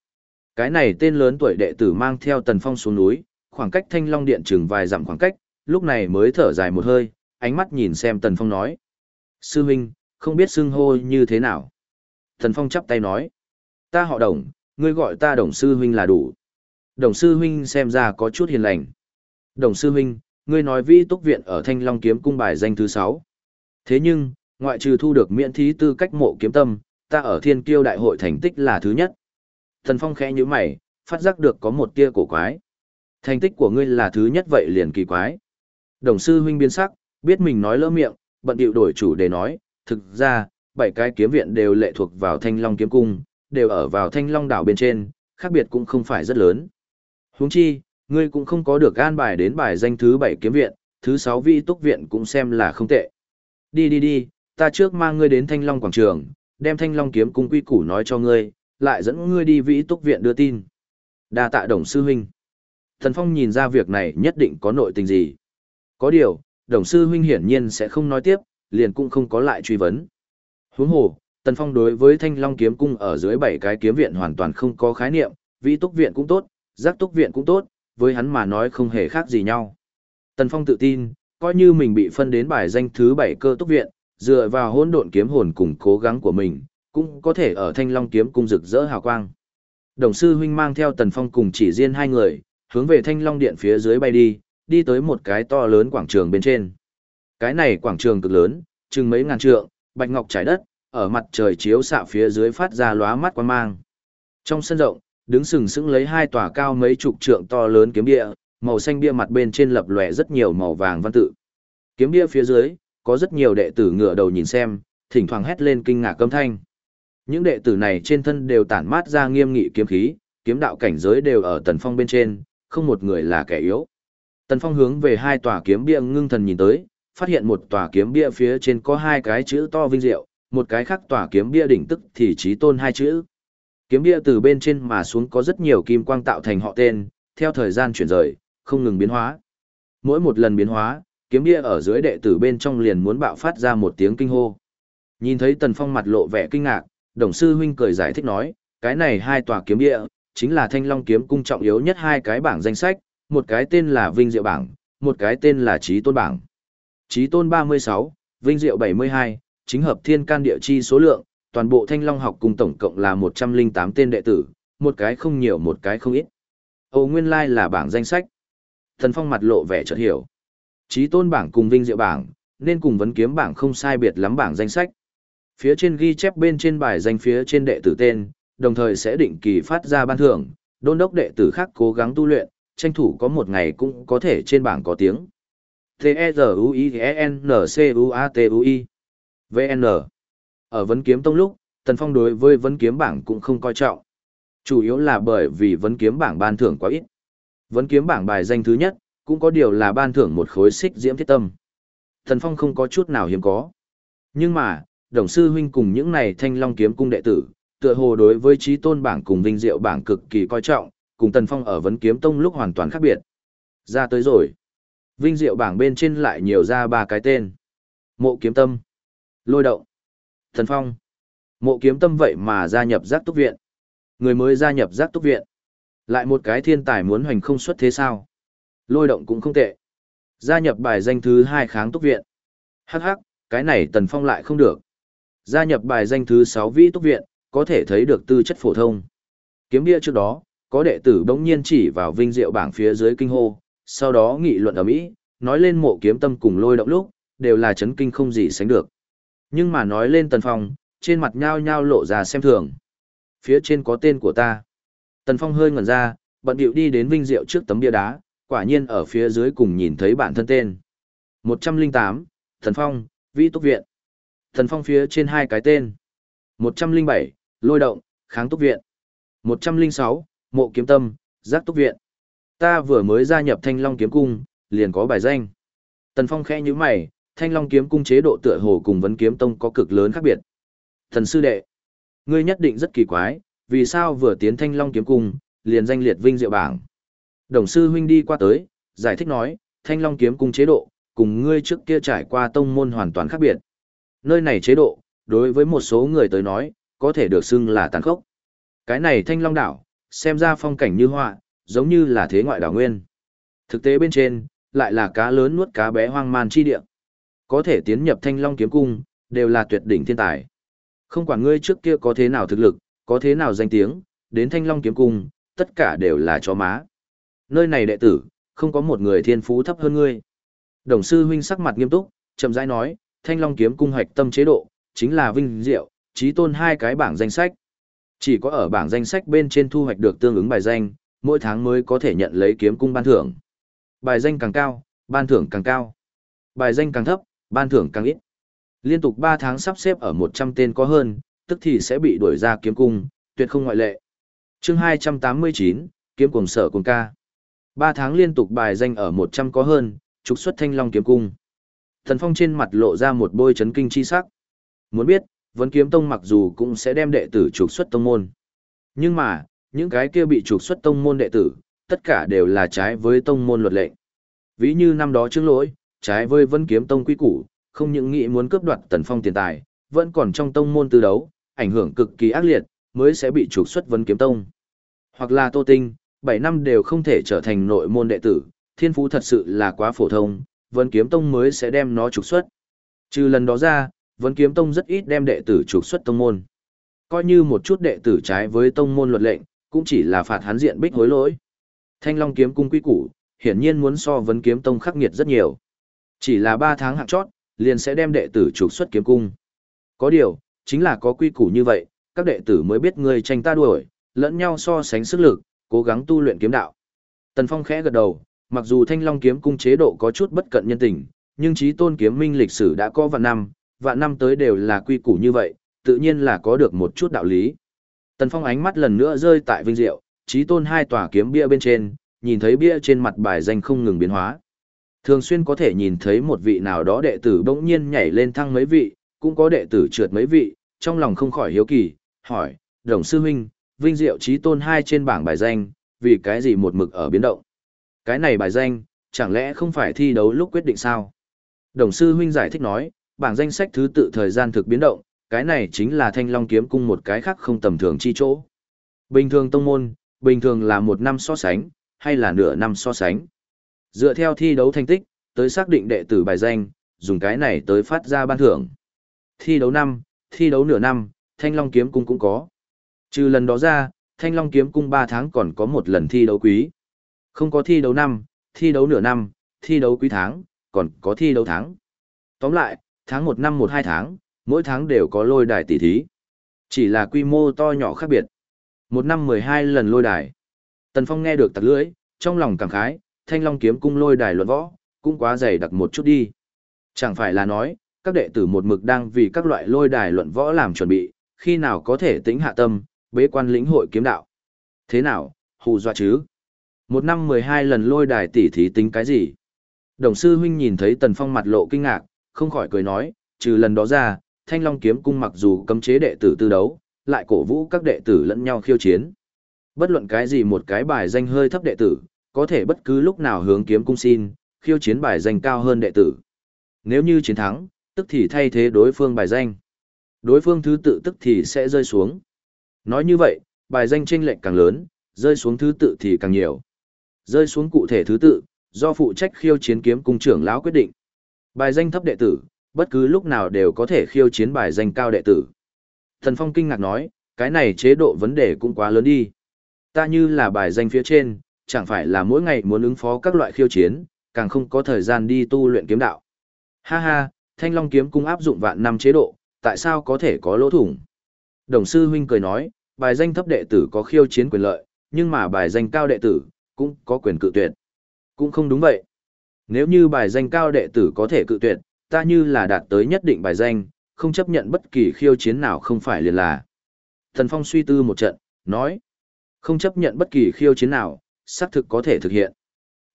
Cái này tên lớn tuổi đệ tử mang theo Tần Phong xuống núi, khoảng cách Thanh Long điện chừng vài dặm khoảng cách, lúc này mới thở dài một hơi, ánh mắt nhìn xem Tần Phong nói: "Sư huynh, không biết xưng hô như thế nào?" Tần Phong chắp tay nói: Ta họ đồng, ngươi gọi ta đồng sư huynh là đủ. Đồng sư huynh xem ra có chút hiền lành. Đồng sư huynh, ngươi nói vi túc viện ở Thanh Long kiếm cung bài danh thứ 6. Thế nhưng, ngoại trừ thu được miễn thí tư cách mộ kiếm tâm, ta ở thiên kiêu đại hội thành tích là thứ nhất. tần Phong khẽ như mày, phát giác được có một tia cổ quái. Thành tích của ngươi là thứ nhất vậy liền kỳ quái. Đồng sư huynh biến sắc, biết mình nói lỡ miệng, bận điệu đổi chủ để nói, thực ra, bảy cái kiếm viện đều lệ thuộc vào Thanh Long kiếm cung, đều ở vào Thanh Long đảo bên trên, khác biệt cũng không phải rất lớn. Huống chi, ngươi cũng không có được an bài đến bài danh thứ bảy kiếm viện, thứ sáu vi túc viện cũng xem là không tệ. Đi đi đi, ta trước mang ngươi đến Thanh Long quảng trường, đem Thanh Long kiếm cung quy củ nói cho ngươi, lại dẫn ngươi đi vĩ túc viện đưa tin. Đa tạ đồng sư huynh. Thần Phong nhìn ra việc này nhất định có nội tình gì. Có điều, đồng sư huynh hiển nhiên sẽ không nói tiếp, liền cũng không có lại truy vấn. Huống hồ, Tần Phong đối với Thanh Long kiếm cung ở dưới bảy cái kiếm viện hoàn toàn không có khái niệm, vĩ túc viện cũng tốt, giác túc viện cũng tốt, với hắn mà nói không hề khác gì nhau. Tần Phong tự tin, coi như mình bị phân đến bài danh thứ bảy cơ túc viện, dựa vào hỗn độn kiếm hồn cùng cố gắng của mình, cũng có thể ở Thanh Long kiếm cung rực rỡ hào quang. Đồng sư huynh mang theo Tần Phong cùng chỉ riêng hai người, hướng về Thanh Long điện phía dưới bay đi, đi tới một cái to lớn quảng trường bên trên. Cái này quảng trường cực lớn, chừng mấy ngàn trượng, bạch ngọc trải đất, ở mặt trời chiếu xạ phía dưới phát ra lóa mắt quan mang. Trong sân rộng, đứng sừng sững lấy hai tòa cao mấy chục trượng to lớn kiếm bia, màu xanh bia mặt bên trên lập lòe rất nhiều màu vàng văn tự. Kiếm bia phía dưới, có rất nhiều đệ tử ngựa đầu nhìn xem, thỉnh thoảng hét lên kinh ngạc câm thanh. Những đệ tử này trên thân đều tản mát ra nghiêm nghị kiếm khí, kiếm đạo cảnh giới đều ở tần phong bên trên, không một người là kẻ yếu. Tần phong hướng về hai tòa kiếm bia ngưng thần nhìn tới, phát hiện một tòa kiếm bia phía trên có hai cái chữ to vinh diệu, một cái khác tòa kiếm bia đỉnh tức thì trí tôn hai chữ. Kiếm bia từ bên trên mà xuống có rất nhiều kim quang tạo thành họ tên, theo thời gian chuyển rời, không ngừng biến hóa. Mỗi một lần biến hóa, kiếm bia ở dưới đệ tử bên trong liền muốn bạo phát ra một tiếng kinh hô. Nhìn thấy Tần Phong mặt lộ vẻ kinh ngạc, đồng sư huynh cười giải thích nói, cái này hai tòa kiếm bia, chính là thanh long kiếm cung trọng yếu nhất hai cái bảng danh sách, một cái tên là Vinh Diệu Bảng, một cái tên là Trí Tôn Bảng. Trí Tôn 36, Vinh Diệu 72, chính hợp thiên can địa chi số lượng, toàn bộ thanh long học cùng tổng cộng là 108 tên đệ tử, một cái không nhiều một cái không ít. Âu nguyên lai like là bảng danh sách. Thần Phong mặt lộ vẻ chợt hiểu. Trí tôn bảng cùng vinh diệu bảng, nên cùng vấn kiếm bảng không sai biệt lắm bảng danh sách. Phía trên ghi chép bên trên bài danh phía trên đệ tử tên, đồng thời sẽ định kỳ phát ra ban thưởng, đôn đốc đệ tử khác cố gắng tu luyện, tranh thủ có một ngày cũng có thể trên bảng có tiếng. T-E-Z-U-I-E-N-C-U-A-T-U-I VN Ở vấn kiếm tông lúc, Tần Phong đối với vấn kiếm bảng cũng không coi trọng. Chủ yếu là bởi vì vấn kiếm bảng ban thưởng quá ít. Vấn kiếm bảng bài danh thứ nhất, cũng có điều là ban thưởng một khối xích diễm thiết tâm. Tần Phong không có chút nào hiếm có. Nhưng mà, đồng sư huynh cùng những này thanh long kiếm cung đệ tử, tựa hồ đối với trí tôn bảng cùng vinh diệu bảng cực kỳ coi trọng, cùng Tần Phong ở vấn kiếm tông lúc hoàn toàn khác biệt. Ra tới rồi. Vinh diệu bảng bên trên lại nhiều ra ba cái tên. Mộ kiếm tâm. Lôi động. Thần Phong. Mộ kiếm tâm vậy mà gia nhập giác túc viện. Người mới gia nhập giác túc viện. Lại một cái thiên tài muốn hoành không xuất thế sao. Lôi động cũng không tệ. Gia nhập bài danh thứ hai kháng túc viện. Hắc hắc, cái này Tần Phong lại không được. Gia nhập bài danh thứ sáu vĩ túc viện, có thể thấy được tư chất phổ thông. Kiếm bia trước đó, có đệ tử bỗng nhiên chỉ vào vinh diệu bảng phía dưới kinh hô, sau đó nghị luận ở Mỹ, nói lên mộ kiếm tâm cùng lôi động lúc, đều là chấn kinh không gì sánh được. Nhưng mà nói lên Tần Phong, trên mặt nhao nhao lộ ra xem thường. Phía trên có tên của ta. Tần Phong hơi ngẩn ra, bận điệu đi đến vinh diệu trước tấm bia đá, quả nhiên ở phía dưới cùng nhìn thấy bản thân tên. 108, Thần Phong, Vĩ Túc Viện. Thần Phong phía trên hai cái tên. 107, Lôi Động, Kháng Túc Viện. 106, Mộ Kiếm Tâm, Giác Túc Viện. Ta vừa mới gia nhập Thanh Long Kiếm Cung, liền có bài danh. Tần Phong khẽ như mày, Thanh Long kiếm cung chế độ tựa hồ cùng vấn kiếm tông có cực lớn khác biệt. Thần sư đệ, ngươi nhất định rất kỳ quái, vì sao vừa tiến Thanh Long kiếm cung, liền danh liệt vinh diệu bảng. Đồng sư huynh đi qua tới, giải thích nói, Thanh Long kiếm cung chế độ, cùng ngươi trước kia trải qua tông môn hoàn toàn khác biệt. Nơi này chế độ, đối với một số người tới nói, có thể được xưng là tàn khốc. Cái này Thanh Long đảo, xem ra phong cảnh như họa, giống như là thế ngoại đảo nguyên. Thực tế bên trên, lại là cá lớn nuốt cá bé hoang man chi địa có thể tiến nhập thanh long kiếm cung, đều là tuyệt đỉnh thiên tài. Không quản ngươi trước kia có thế nào thực lực, có thế nào danh tiếng, đến thanh long kiếm cung, tất cả đều là chó má. Nơi này đệ tử, không có một người thiên phú thấp hơn ngươi. Đồng sư huynh sắc mặt nghiêm túc, chậm rãi nói, Thanh Long kiếm cung hoạch tâm chế độ, chính là vinh diệu, trí tôn hai cái bảng danh sách. Chỉ có ở bảng danh sách bên trên thu hoạch được tương ứng bài danh, mỗi tháng mới có thể nhận lấy kiếm cung ban thưởng. Bài danh càng cao, ban thưởng càng cao. Bài danh càng thấp, ban thưởng càng ít. Liên tục 3 tháng sắp xếp ở 100 tên có hơn, tức thì sẽ bị đuổi ra kiếm cung, tuyệt không ngoại lệ. chương 289, kiếm cùng sở cùng ca. 3 tháng liên tục bài danh ở 100 có hơn, trục xuất thanh long kiếm cung. Thần Phong trên mặt lộ ra một bôi chấn kinh chi sắc. Muốn biết, vấn kiếm tông mặc dù cũng sẽ đem đệ tử trục xuất tông môn. Nhưng mà, những cái kia bị trục xuất tông môn đệ tử, tất cả đều là trái với tông môn luật lệ. Ví như năm đó trước lỗi, trái với vấn kiếm tông quy củ, không những nghĩ muốn cướp đoạt Tần Phong tiền tài, vẫn còn trong tông môn tư đấu, ảnh hưởng cực kỳ ác liệt, mới sẽ bị trục xuất vấn kiếm tông. Hoặc là Tô Tinh, 7 năm đều không thể trở thành nội môn đệ tử, thiên phú thật sự là quá phổ thông, vấn kiếm tông mới sẽ đem nó trục xuất. Trừ lần đó ra, vấn kiếm tông rất ít đem đệ tử trục xuất tông môn. Coi như một chút đệ tử trái với tông môn luật lệnh, cũng chỉ là phạt hắn diện bích hối lỗi. Thanh Long kiếm cung quy củ, hiển nhiên muốn so vấn kiếm tông khắc nghiệt rất nhiều. Chỉ là 3 tháng hạng chót, liền sẽ đem đệ tử trục xuất kiếm cung. Có điều, chính là có quy củ như vậy, các đệ tử mới biết người tranh ta đuổi, lẫn nhau so sánh sức lực, cố gắng tu luyện kiếm đạo. Tần Phong khẽ gật đầu, mặc dù Thanh Long kiếm cung chế độ có chút bất cận nhân tình, nhưng chí tôn kiếm minh lịch sử đã có vạn năm, vạn năm tới đều là quy củ như vậy, tự nhiên là có được một chút đạo lý. Tần Phong ánh mắt lần nữa rơi tại vinh diệu, chí tôn hai tòa kiếm bia bên trên, nhìn thấy bia trên mặt bài danh không ngừng biến hóa. Thường xuyên có thể nhìn thấy một vị nào đó đệ tử bỗng nhiên nhảy lên thăng mấy vị, cũng có đệ tử trượt mấy vị, trong lòng không khỏi hiếu kỳ, hỏi, đồng sư huynh, vinh diệu trí tôn hai trên bảng bài danh, vì cái gì một mực ở biến động. Cái này bài danh, chẳng lẽ không phải thi đấu lúc quyết định sao? Đồng sư huynh giải thích nói, bảng danh sách thứ tự thời gian thực biến động, cái này chính là thanh long kiếm cung một cái khác không tầm thường chi chỗ. Bình thường tông môn, bình thường là một năm so sánh, hay là nửa năm so sánh. Dựa theo thi đấu thành tích, tới xác định đệ tử bài danh, dùng cái này tới phát ra ban thưởng. Thi đấu năm, thi đấu nửa năm, Thanh Long Kiếm Cung cũng có. Trừ lần đó ra, Thanh Long Kiếm Cung 3 tháng còn có một lần thi đấu quý. Không có thi đấu năm, thi đấu nửa năm, thi đấu quý tháng, còn có thi đấu tháng. Tóm lại, tháng một năm 1-2 tháng, mỗi tháng đều có lôi đài tỷ thí. Chỉ là quy mô to nhỏ khác biệt. Một năm 12 lần lôi đài. Tần Phong nghe được tặc lưỡi, trong lòng cảm khái, thanh long kiếm cung lôi đài luận võ, cũng quá dày đặc một chút đi. Chẳng phải là nói, các đệ tử một mực đang vì các loại lôi đài luận võ làm chuẩn bị, khi nào có thể tĩnh hạ tâm, bế quan lĩnh hội kiếm đạo. Thế nào, hù dọa chứ? Một năm mười hai lần lôi đài tỷ thí tính cái gì? Đồng sư huynh nhìn thấy Tần Phong mặt lộ kinh ngạc, không khỏi cười nói, trừ lần đó ra, Thanh Long kiếm cung mặc dù cấm chế đệ tử tư đấu, lại cổ vũ các đệ tử lẫn nhau khiêu chiến. Bất luận cái gì một cái bài danh hơi thấp đệ tử, có thể bất cứ lúc nào hướng kiếm cung xin, khiêu chiến bài danh cao hơn đệ tử. Nếu như chiến thắng, tức thì thay thế đối phương bài danh. Đối phương thứ tự tức thì sẽ rơi xuống. Nói như vậy, bài danh chênh lệch càng lớn, rơi xuống thứ tự thì càng nhiều. Rơi xuống cụ thể thứ tự, do phụ trách khiêu chiến kiếm cung trưởng lão quyết định. Bài danh thấp đệ tử, bất cứ lúc nào đều có thể khiêu chiến bài danh cao đệ tử. Thần Phong kinh ngạc nói, cái này chế độ vấn đề cũng quá lớn đi. Ta như là bài danh phía trên, chẳng phải là mỗi ngày muốn ứng phó các loại khiêu chiến, càng không có thời gian đi tu luyện kiếm đạo. Ha ha, Thanh Long kiếm cung áp dụng vạn năm chế độ, tại sao có thể có lỗ thủng? Đồng sư huynh cười nói, bài danh thấp đệ tử có khiêu chiến quyền lợi, nhưng mà bài danh cao đệ tử cũng có quyền cự tuyệt. Cũng không đúng vậy. Nếu như bài danh cao đệ tử có thể cự tuyệt, ta như là đạt tới nhất định bài danh, không chấp nhận bất kỳ khiêu chiến nào không phải liền là. Thần Phong suy tư một trận, nói, không chấp nhận bất kỳ khiêu chiến nào, xác thực có thể thực hiện.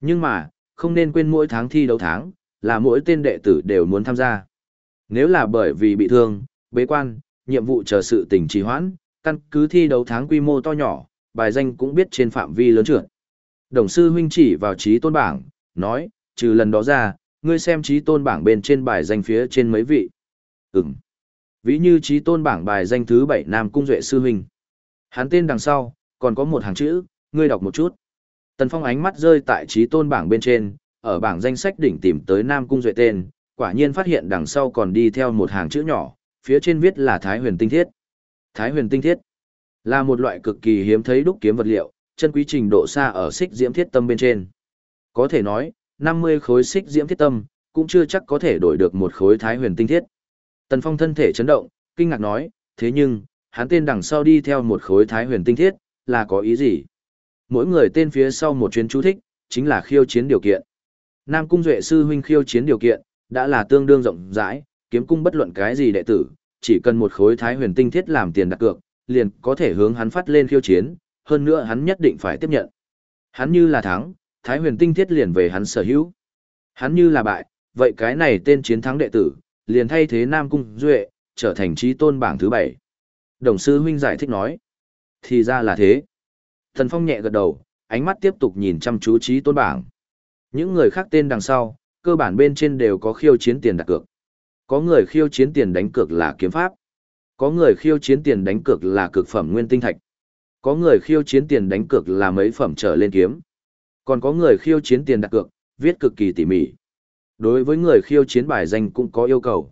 Nhưng mà, không nên quên mỗi tháng thi đấu tháng, là mỗi tên đệ tử đều muốn tham gia. Nếu là bởi vì bị thương, bế quan, nhiệm vụ chờ sự tình trì hoãn, căn cứ thi đấu tháng quy mô to nhỏ, bài danh cũng biết trên phạm vi lớn trượt. Đồng sư huynh chỉ vào trí tôn bảng, nói, trừ lần đó ra, ngươi xem trí tôn bảng bên trên bài danh phía trên mấy vị. Ừm. Ví như trí tôn bảng bài danh thứ 7 Nam Cung Duệ sư huynh. Hắn tên đằng sau, còn có một hàng chữ, ngươi đọc một chút. Tần Phong ánh mắt rơi tại trí tôn bảng bên trên, ở bảng danh sách đỉnh tìm tới Nam Cung Duệ tên, quả nhiên phát hiện đằng sau còn đi theo một hàng chữ nhỏ, phía trên viết là Thái huyền tinh thiết. Thái huyền tinh thiết là một loại cực kỳ hiếm thấy đúc kiếm vật liệu, chân quý trình độ xa ở xích diễm thiết tâm bên trên. Có thể nói, 50 khối xích diễm thiết tâm, cũng chưa chắc có thể đổi được một khối thái huyền tinh thiết. Tần Phong thân thể chấn động, kinh ngạc nói, thế nhưng, hắn tên đằng sau đi theo một khối thái huyền tinh thiết, là có ý gì? Mỗi người tên phía sau một chuyến chú thích, chính là khiêu chiến điều kiện. Nam Cung Duệ Sư huynh khiêu chiến điều kiện, đã là tương đương rộng rãi, kiếm cung bất luận cái gì đệ tử, chỉ cần một khối thái huyền tinh thiết làm tiền đặt cược, liền có thể hướng hắn phát lên khiêu chiến, hơn nữa hắn nhất định phải tiếp nhận. Hắn như là thắng, thái huyền tinh thiết liền về hắn sở hữu. Hắn như là bại, vậy cái này tên chiến thắng đệ tử, liền thay thế Nam Cung Duệ, trở thành trí tôn bảng thứ bảy. Đồng sư huynh giải thích nói. Thì ra là thế. Thần Phong nhẹ gật đầu, ánh mắt tiếp tục nhìn chăm chú trí tôn bảng. Những người khác tên đằng sau, cơ bản bên trên đều có khiêu chiến tiền đặt cược. Có người khiêu chiến tiền đánh cược là kiếm pháp. Có người khiêu chiến tiền đánh cược là cực phẩm nguyên tinh thạch. Có người khiêu chiến tiền đánh cược là mấy phẩm trở lên kiếm. Còn có người khiêu chiến tiền đặt cược, viết cực kỳ tỉ mỉ. Đối với người khiêu chiến bài danh cũng có yêu cầu.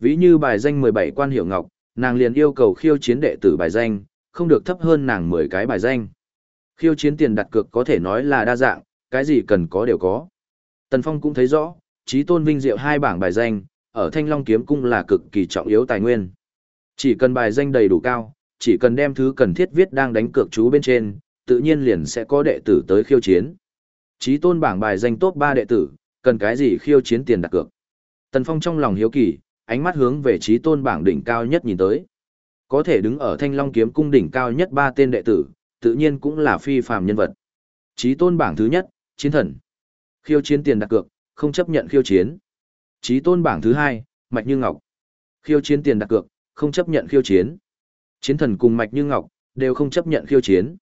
Ví như bài danh 17 quan hiệu ngọc, nàng liền yêu cầu khiêu chiến đệ tử bài danh, không được thấp hơn nàng 10 cái bài danh. Khiêu chiến tiền đặt cược có thể nói là đa dạng, cái gì cần có đều có. Tần Phong cũng thấy rõ, trí tôn vinh diệu hai bảng bài danh, ở Thanh Long kiếm cung là cực kỳ trọng yếu tài nguyên. Chỉ cần bài danh đầy đủ cao, chỉ cần đem thứ cần thiết viết đang đánh cược chú bên trên, tự nhiên liền sẽ có đệ tử tới khiêu chiến. Trí tôn bảng bài danh top ba đệ tử, cần cái gì khiêu chiến tiền đặt cược. Tần Phong trong lòng hiếu kỳ, ánh mắt hướng về trí tôn bảng đỉnh cao nhất nhìn tới. Có thể đứng ở Thanh Long kiếm cung đỉnh cao nhất ba tên đệ tử, tự nhiên cũng là phi phàm nhân vật. Trí tôn bảng thứ nhất, chiến thần. Khiêu chiến tiền đặt cược, không chấp nhận khiêu chiến. Trí tôn bảng thứ hai, Mạch Như Ngọc. Khiêu chiến tiền đặt cược, không chấp nhận khiêu chiến. Chiến thần cùng Mạch Như Ngọc, đều không chấp nhận khiêu chiến.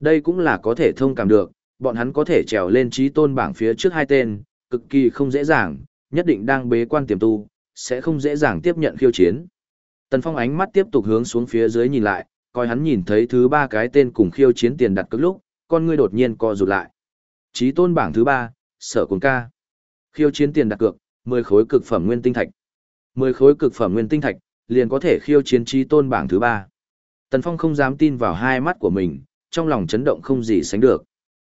Đây cũng là có thể thông cảm được, bọn hắn có thể trèo lên trí tôn bảng phía trước hai tên, cực kỳ không dễ dàng, nhất định đang bế quan tiềm tu, sẽ không dễ dàng tiếp nhận khiêu chiến. Tần Phong ánh mắt tiếp tục hướng xuống phía dưới nhìn lại, coi hắn nhìn thấy thứ ba cái tên cùng khiêu chiến tiền đặt cược lúc, con ngươi đột nhiên co rụt lại. Chí tôn bảng thứ ba, sở cuồng ca. Khiêu chiến tiền đặt cược, 10 khối cực phẩm nguyên tinh thạch. 10 khối cực phẩm nguyên tinh thạch, liền có thể khiêu chiến chí tôn bảng thứ ba. Tần Phong không dám tin vào hai mắt của mình, trong lòng chấn động không gì sánh được.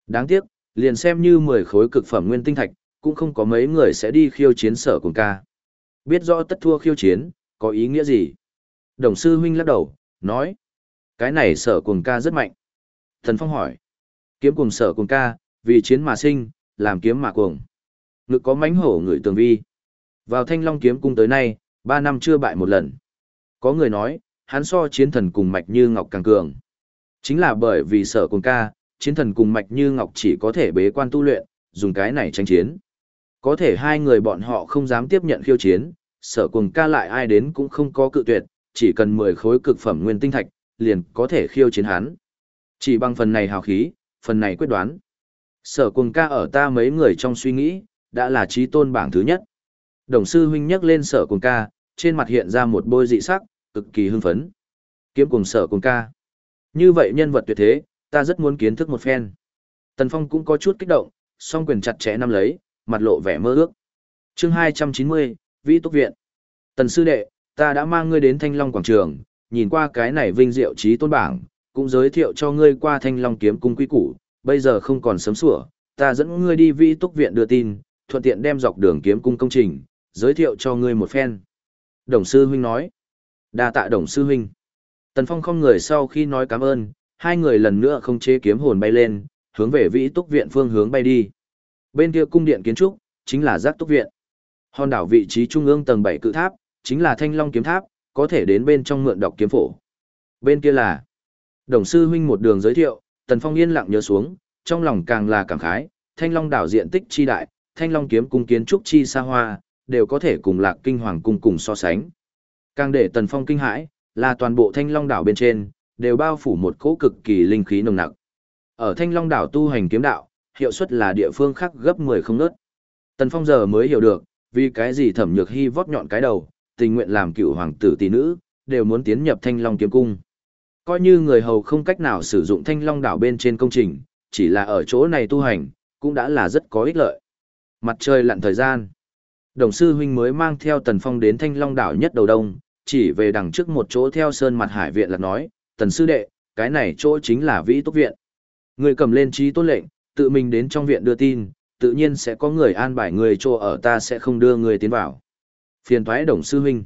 Đáng tiếc, liền xem như 10 khối cực phẩm nguyên tinh thạch, cũng không có mấy người sẽ đi khiêu chiến sở cùng ca. Biết rõ tất thua khiêu chiến, có ý nghĩa gì? Đồng sư huynh lắc đầu, nói. Cái này sở cùng ca rất mạnh. Thần Phong hỏi. Kiếm cùng sở cùng ca, vì chiến mà sinh, làm kiếm mà cuồng. Ngực có mánh hổ người tường vi. Vào thanh long kiếm cung tới nay, ba năm chưa bại một lần. Có người nói, hắn so chiến thần cùng mạch như ngọc càng cường. Chính là bởi vì sở cùng ca, chiến thần cùng mạch như ngọc chỉ có thể bế quan tu luyện, dùng cái này tranh chiến. Có thể hai người bọn họ không dám tiếp nhận khiêu chiến, sở cuồng ca lại ai đến cũng không có cự tuyệt, chỉ cần 10 khối cực phẩm nguyên tinh thạch, liền có thể khiêu chiến hắn. Chỉ bằng phần này hào khí, phần này quyết đoán. Sở cuồng ca ở ta mấy người trong suy nghĩ, đã là trí tôn bảng thứ nhất. Đồng sư huynh nhắc lên sở cuồng ca, trên mặt hiện ra một bôi dị sắc, cực kỳ hưng phấn. Kiếm cùng sở cuồng ca. Như vậy nhân vật tuyệt thế, ta rất muốn kiến thức một phen. Tần Phong cũng có chút kích động, song quyền chặt chẽ nắm lấy, mặt lộ vẻ mơ ước. chương 290, Vĩ Túc Viện. Tần sư đệ, ta đã mang ngươi đến Thanh Long Quảng Trường, nhìn qua cái này vinh diệu trí tôn bảng, cũng giới thiệu cho ngươi qua Thanh Long kiếm cung quy củ, bây giờ không còn sớm sủa, ta dẫn ngươi đi Vĩ Túc Viện đưa tin, thuận tiện đem dọc đường kiếm cung công trình, giới thiệu cho ngươi một phen. Đồng sư huynh nói. đa tạ đồng sư huynh. Tần Phong không người sau khi nói cảm ơn, hai người lần nữa không chế kiếm hồn bay lên, hướng về Vĩ Túc Viện phương hướng bay đi. Bên kia cung điện kiến trúc, chính là giác túc viện. Hòn đảo vị trí trung ương tầng 7 cự tháp, chính là thanh long kiếm tháp, có thể đến bên trong mượn đọc kiếm phổ. Bên kia là Đồng sư huynh một đường giới thiệu, Tần Phong yên lặng nhớ xuống, trong lòng càng là cảm khái, thanh long đảo diện tích chi đại, thanh long kiếm cung kiến trúc chi xa hoa, đều có thể cùng lạc kinh hoàng cung cùng so sánh. Càng để Tần Phong kinh hãi, là toàn bộ thanh long đảo bên trên, đều bao phủ một cỗ cực kỳ linh khí nồng nặc. Ở thanh long đảo tu hành kiếm đạo, hiệu suất là địa phương khác gấp 10 không ngớt. Tần Phong giờ mới hiểu được, vì cái gì thẩm nhược hy vót nhọn cái đầu, tình nguyện làm cựu hoàng tử tỷ nữ, đều muốn tiến nhập thanh long kiếm cung. Coi như người hầu không cách nào sử dụng thanh long đảo bên trên công trình, chỉ là ở chỗ này tu hành, cũng đã là rất có ích lợi. Mặt trời lặn thời gian. Đồng sư huynh mới mang theo Tần Phong đến thanh long đảo nhất đầu đông, chỉ về đằng trước một chỗ theo sơn mặt hải viện là nói, Tần sư đệ, cái này chỗ chính là vĩ túc viện. Người cầm lên trí tốt lệnh, tự mình đến trong viện đưa tin, tự nhiên sẽ có người an bài người chỗ ở ta sẽ không đưa người tiến vào. Phiền thoái đồng sư huynh.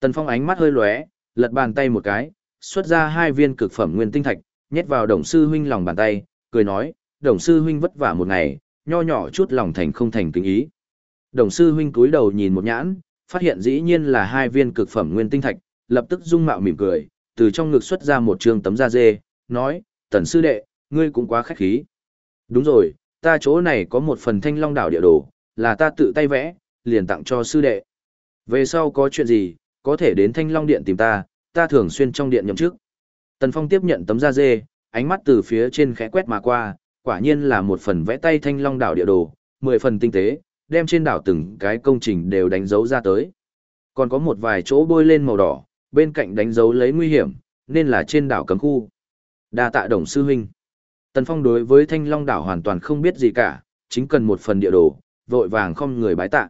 Tần Phong ánh mắt hơi lóe, lật bàn tay một cái, xuất ra hai viên cực phẩm nguyên tinh thạch, nhét vào đồng sư huynh lòng bàn tay, cười nói, đồng sư huynh vất vả một ngày, nho nhỏ chút lòng thành không thành kính ý. Đồng sư huynh cúi đầu nhìn một nhãn, phát hiện dĩ nhiên là hai viên cực phẩm nguyên tinh thạch, lập tức dung mạo mỉm cười, từ trong ngực xuất ra một trường tấm da dê, nói, tần sư đệ, ngươi cũng quá khách khí. Đúng rồi, ta chỗ này có một phần thanh long đảo địa đồ, là ta tự tay vẽ, liền tặng cho sư đệ. Về sau có chuyện gì, có thể đến thanh long điện tìm ta, ta thường xuyên trong điện nhậm chức. Tần Phong tiếp nhận tấm da dê, ánh mắt từ phía trên khẽ quét mà qua, quả nhiên là một phần vẽ tay thanh long đảo địa đồ, mười phần tinh tế, đem trên đảo từng cái công trình đều đánh dấu ra tới. Còn có một vài chỗ bôi lên màu đỏ, bên cạnh đánh dấu lấy nguy hiểm, nên là trên đảo cấm khu. Đa tạ đồng sư huynh. Tần Phong đối với thanh long đảo hoàn toàn không biết gì cả, chính cần một phần địa đồ, vội vàng không người bái tạ.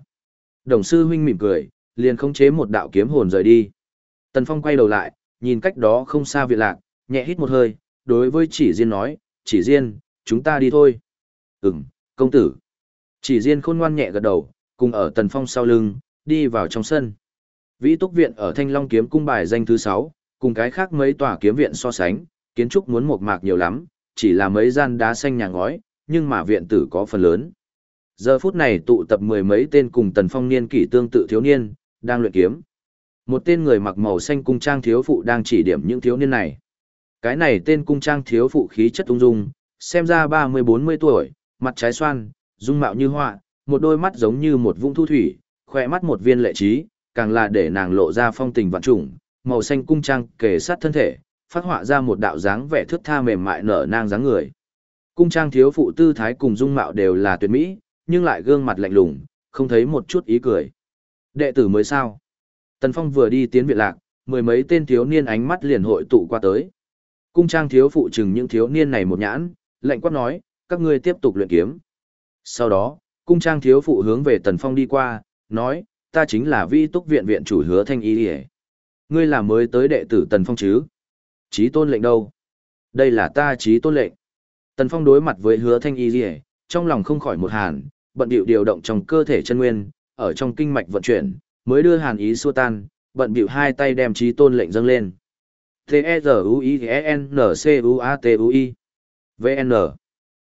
Đồng sư huynh mỉm cười, liền khống chế một đạo kiếm hồn rời đi. Tần Phong quay đầu lại, nhìn cách đó không xa viện lạc, nhẹ hít một hơi, đối với chỉ Diên nói, chỉ Diên, chúng ta đi thôi. Ừm, công tử. Chỉ Diên khôn ngoan nhẹ gật đầu, cùng ở Tần Phong sau lưng, đi vào trong sân. Vĩ túc viện ở Thanh Long kiếm cung bài danh thứ 6, cùng cái khác mấy tòa kiếm viện so sánh, kiến trúc muốn mộc mạc nhiều lắm, chỉ là mấy gian đá xanh nhà ngói, nhưng mà viện tử có phần lớn. Giờ phút này tụ tập mười mấy tên cùng Tần Phong niên kỷ tương tự thiếu niên, đang luyện kiếm. Một tên người mặc màu xanh cung trang thiếu phụ đang chỉ điểm những thiếu niên này. Cái này tên cung trang thiếu phụ khí chất ung dung, xem ra 30-40 tuổi, mặt trái xoan, dung mạo như họa, một đôi mắt giống như một vũng thu thủy, khỏe mắt một viên lệ trí, càng là để nàng lộ ra phong tình vạn trùng, màu xanh cung trang kề sát thân thể, phát họa ra một đạo dáng vẻ thướt tha mềm mại nở nang dáng người. Cung trang thiếu phụ tư thái cùng dung mạo đều là tuyệt mỹ, nhưng lại gương mặt lạnh lùng, không thấy một chút ý cười. Đệ tử mới sao? Tần Phong vừa đi tiến viện lạc, mười mấy tên thiếu niên ánh mắt liền hội tụ qua tới. Cung trang thiếu phụ chừng những thiếu niên này một nhãn, lạnh quát nói, các ngươi tiếp tục luyện kiếm. Sau đó, cung trang thiếu phụ hướng về Tần Phong đi qua, nói, ta chính là vi túc viện viện chủ hứa thanh y ỉa Ngươi là mới tới đệ tử Tần Phong chứ? Chí tôn lệnh đâu? Đây là ta chí tôn lệnh. Tần Phong đối mặt với hứa thanh y ỉa trong lòng không khỏi một hàn, bận bịu điều động trong cơ thể chân nguyên, ở trong kinh mạch vận chuyển, mới đưa hàn ý xua tan, bận bịu hai tay đem chí tôn lệnh dâng lên. T-E-Z-U-I-N-C-U-A-T-U-I VN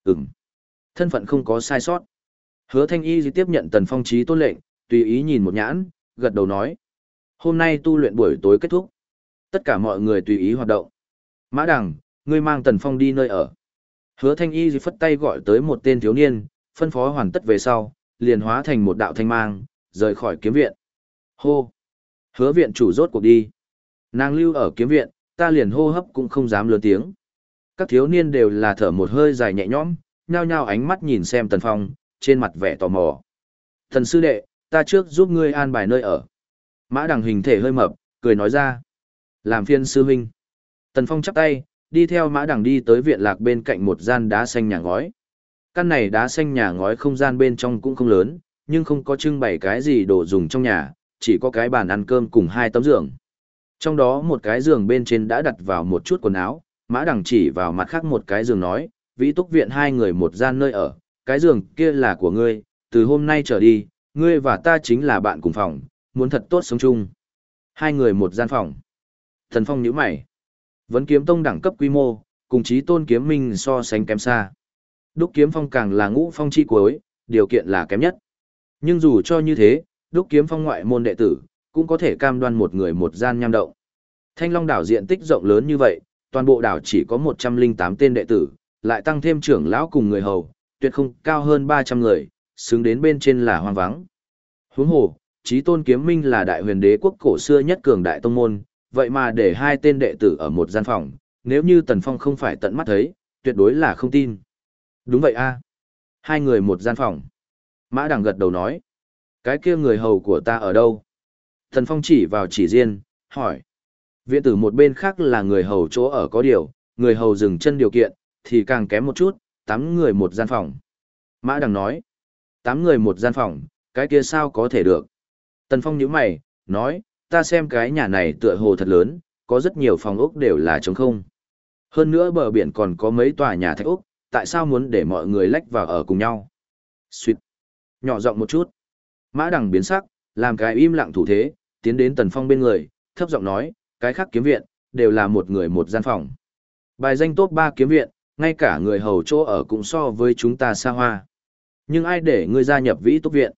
ừng Thân phận không có sai sót. Hứa Thanh Y tiếp nhận Tần Phong chí tôn lệnh, tùy ý nhìn một nhãn, gật đầu nói. Hôm nay tu luyện buổi tối kết thúc. Tất cả mọi người tùy ý hoạt động. Mã Đằng, ngươi mang Tần Phong đi nơi ở. Hứa Thanh Y phất tay gọi tới một tên thiếu niên, phân phó hoàn tất về sau, liền hóa thành một đạo thanh mang, rời khỏi kiếm viện. Hô! Hứa viện chủ rốt cuộc đi. Nàng lưu ở kiếm viện, ta liền hô hấp cũng không dám lớn tiếng. Các thiếu niên đều là thở một hơi dài nhẹ nhõm, nhao nhao ánh mắt nhìn xem Tần Phong, trên mặt vẻ tò mò. Thần sư đệ, ta trước giúp ngươi an bài nơi ở. Mã đằng hình thể hơi mập, cười nói ra. Làm phiên sư huynh. Tần Phong chắp tay, đi theo mã đằng đi tới viện lạc bên cạnh một gian đá xanh nhà ngói. Căn này đá xanh nhà ngói không gian bên trong cũng không lớn, nhưng không có trưng bày cái gì đồ dùng trong nhà, chỉ có cái bàn ăn cơm cùng hai tấm giường. Trong đó một cái giường bên trên đã đặt vào một chút quần áo, mã đằng chỉ vào mặt khác một cái giường nói, vĩ túc viện hai người một gian nơi ở, cái giường kia là của ngươi, từ hôm nay trở đi, ngươi và ta chính là bạn cùng phòng, muốn thật tốt sống chung. Hai người một gian phòng. Thần Phong nhíu mày. Vẫn kiếm tông đẳng cấp quy mô, cùng chí tôn kiếm minh so sánh kém xa. Đúc kiếm phong càng là ngũ phong chi cuối, điều kiện là kém nhất. Nhưng dù cho như thế, đúc kiếm phong ngoại môn đệ tử, cũng có thể cam đoan một người một gian nham động. Thanh Long đảo diện tích rộng lớn như vậy, toàn bộ đảo chỉ có 108 tên đệ tử, lại tăng thêm trưởng lão cùng người hầu, tuyệt không cao hơn 300 người, xứng đến bên trên là hoang vắng. Huống hồ, Chí Tôn Kiếm Minh là đại huyền đế quốc cổ xưa nhất cường đại tông môn, vậy mà để hai tên đệ tử ở một gian phòng, nếu như Tần Phong không phải tận mắt thấy, tuyệt đối là không tin. Đúng vậy a Hai người một gian phòng. Mã Đằng gật đầu nói. Cái kia người hầu của ta ở đâu? Tần Phong chỉ vào chỉ riêng, hỏi. Viện tử một bên khác là người hầu chỗ ở có điều, người hầu dừng chân điều kiện, thì càng kém một chút, tám người một gian phòng. Mã Đằng nói. Tám người một gian phòng, cái kia sao có thể được? Tần Phong nhíu mày, nói, ta xem cái nhà này tựa hồ thật lớn, có rất nhiều phòng ốc đều là trống không. Hơn nữa bờ biển còn có mấy tòa nhà thạch ốc, tại sao muốn để mọi người lách vào ở cùng nhau? Xuyệt. Nhỏ giọng một chút. Mã đằng biến sắc, làm cái im lặng thủ thế, tiến đến Tần Phong bên người, thấp giọng nói, cái khác kiếm viện, đều là một người một gian phòng. Bài danh top 3 kiếm viện, ngay cả người hầu chỗ ở cũng so với chúng ta xa hoa. Nhưng ai để ngươi gia nhập vĩ túc viện?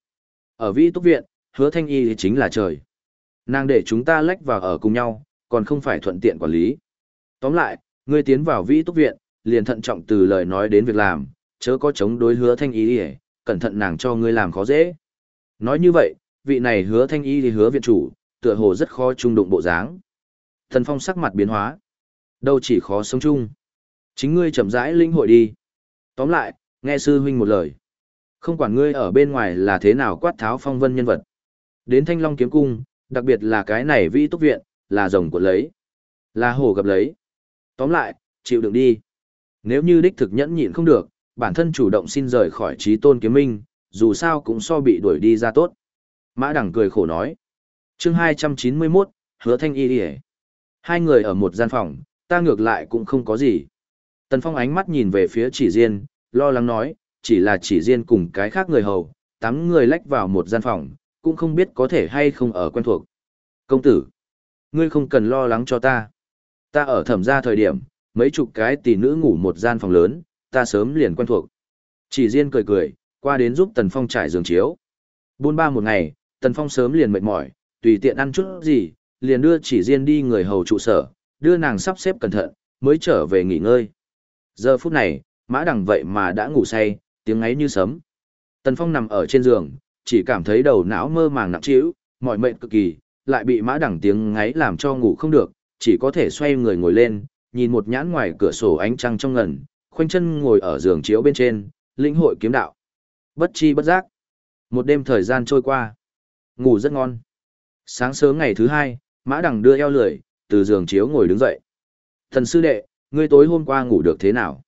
Ở vĩ túc viện, hứa thanh y thì chính là trời. Nàng để chúng ta lách vào ở cùng nhau, còn không phải thuận tiện quản lý. Tóm lại, ngươi tiến vào vĩ túc viện, liền thận trọng từ lời nói đến việc làm, chớ có chống đối hứa thanh y thì cẩn thận nàng cho ngươi làm khó dễ. Nói như vậy, vị này hứa thanh y thì hứa viện chủ, tựa hồ rất khó trung đụng bộ dáng. Thần phong sắc mặt biến hóa. Đâu chỉ khó sống chung. Chính ngươi chậm rãi linh hội đi. Tóm lại, nghe sư huynh một lời. Không quản ngươi ở bên ngoài là thế nào quát tháo phong vân nhân vật. Đến thanh long kiếm cung, đặc biệt là cái này vĩ túc viện, là rồng của lấy. Là hồ gặp lấy. Tóm lại, chịu đựng đi. Nếu như đích thực nhẫn nhịn không được, bản thân chủ động xin rời khỏi trí tôn kiếm minh, dù sao cũng so bị đuổi đi ra tốt. Mã đẳng cười khổ nói. chương 291, hứa thanh y đi Hai người ở một gian phòng, ta ngược lại cũng không có gì. Tần Phong ánh mắt nhìn về phía chỉ riêng, lo lắng nói, chỉ là chỉ riêng cùng cái khác người hầu, tám người lách vào một gian phòng, cũng không biết có thể hay không ở quen thuộc. Công tử, ngươi không cần lo lắng cho ta. Ta ở thẩm gia thời điểm, mấy chục cái tỷ nữ ngủ một gian phòng lớn, ta sớm liền quen thuộc. Chỉ riêng cười cười, qua đến giúp Tần Phong trải giường chiếu. Buôn ba một ngày, Tần Phong sớm liền mệt mỏi, tùy tiện ăn chút gì, liền đưa chỉ riêng đi người hầu trụ sở, đưa nàng sắp xếp cẩn thận, mới trở về nghỉ ngơi. Giờ phút này, mã đằng vậy mà đã ngủ say, tiếng ấy như sấm. Tần Phong nằm ở trên giường, chỉ cảm thấy đầu não mơ màng nặng trĩu, mỏi mệt cực kỳ, lại bị mã đằng tiếng ngáy làm cho ngủ không được, chỉ có thể xoay người ngồi lên, nhìn một nhãn ngoài cửa sổ ánh trăng trong ngần, khoanh chân ngồi ở giường chiếu bên trên, lĩnh hội kiếm đạo. Bất chi bất giác. Một đêm thời gian trôi qua. Ngủ rất ngon. Sáng sớm ngày thứ hai, mã đằng đưa eo lười, từ giường chiếu ngồi đứng dậy. Thần sư đệ, ngươi tối hôm qua ngủ được thế nào?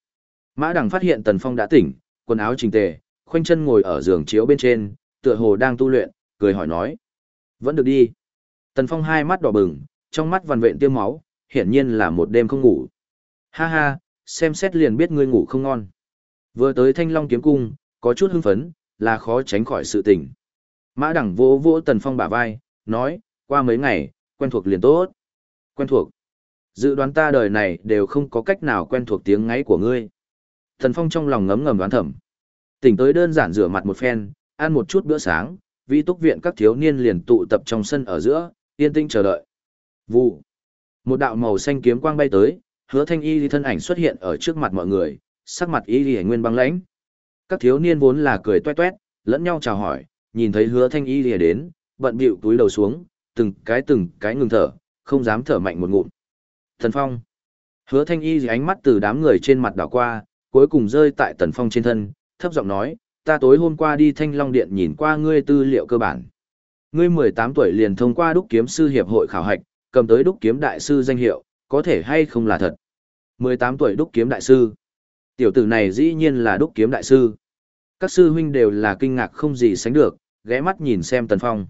Mã đằng phát hiện Tần Phong đã tỉnh, quần áo chỉnh tề, khoanh chân ngồi ở giường chiếu bên trên, tựa hồ đang tu luyện, cười hỏi nói. Vẫn được đi. Tần Phong hai mắt đỏ bừng, trong mắt vằn vện tiêm máu, hiển nhiên là một đêm không ngủ. Ha ha, xem xét liền biết ngươi ngủ không ngon. Vừa tới Thanh Long kiếm cung, có chút hưng phấn, là khó tránh khỏi sự tỉnh. Mã đẳng vỗ vỗ Tần Phong bả vai, nói, qua mấy ngày, quen thuộc liền tốt. Quen thuộc. Dự đoán ta đời này đều không có cách nào quen thuộc tiếng ngáy của ngươi. Thần Phong trong lòng ngấm ngầm đoán thầm. Tỉnh tới đơn giản rửa mặt một phen, ăn một chút bữa sáng, vi túc viện các thiếu niên liền tụ tập trong sân ở giữa, yên tĩnh chờ đợi. Vụ. Một đạo màu xanh kiếm quang bay tới, hứa thanh y thân ảnh xuất hiện ở trước mặt mọi người, sắc mặt y lì nguyên băng lãnh. Các thiếu niên vốn là cười toét toét, lẫn nhau chào hỏi, nhìn thấy hứa thanh y lìa đến, bận bịu túi đầu xuống, từng cái từng cái ngừng thở, không dám thở mạnh một ngụm. Thần Phong. Hứa thanh y ánh mắt từ đám người trên mặt đảo qua, cuối cùng rơi tại Tần Phong trên thân, thấp giọng nói, ta tối hôm qua đi Thanh Long Điện nhìn qua ngươi tư liệu cơ bản. Ngươi 18 tuổi liền thông qua đúc kiếm sư hiệp hội khảo hạch, cầm tới đúc kiếm đại sư danh hiệu, có thể hay không là thật. 18 tuổi đúc kiếm đại sư. Tiểu tử này dĩ nhiên là đúc kiếm đại sư. Các sư huynh đều là kinh ngạc không gì sánh được, ghé mắt nhìn xem Tần Phong.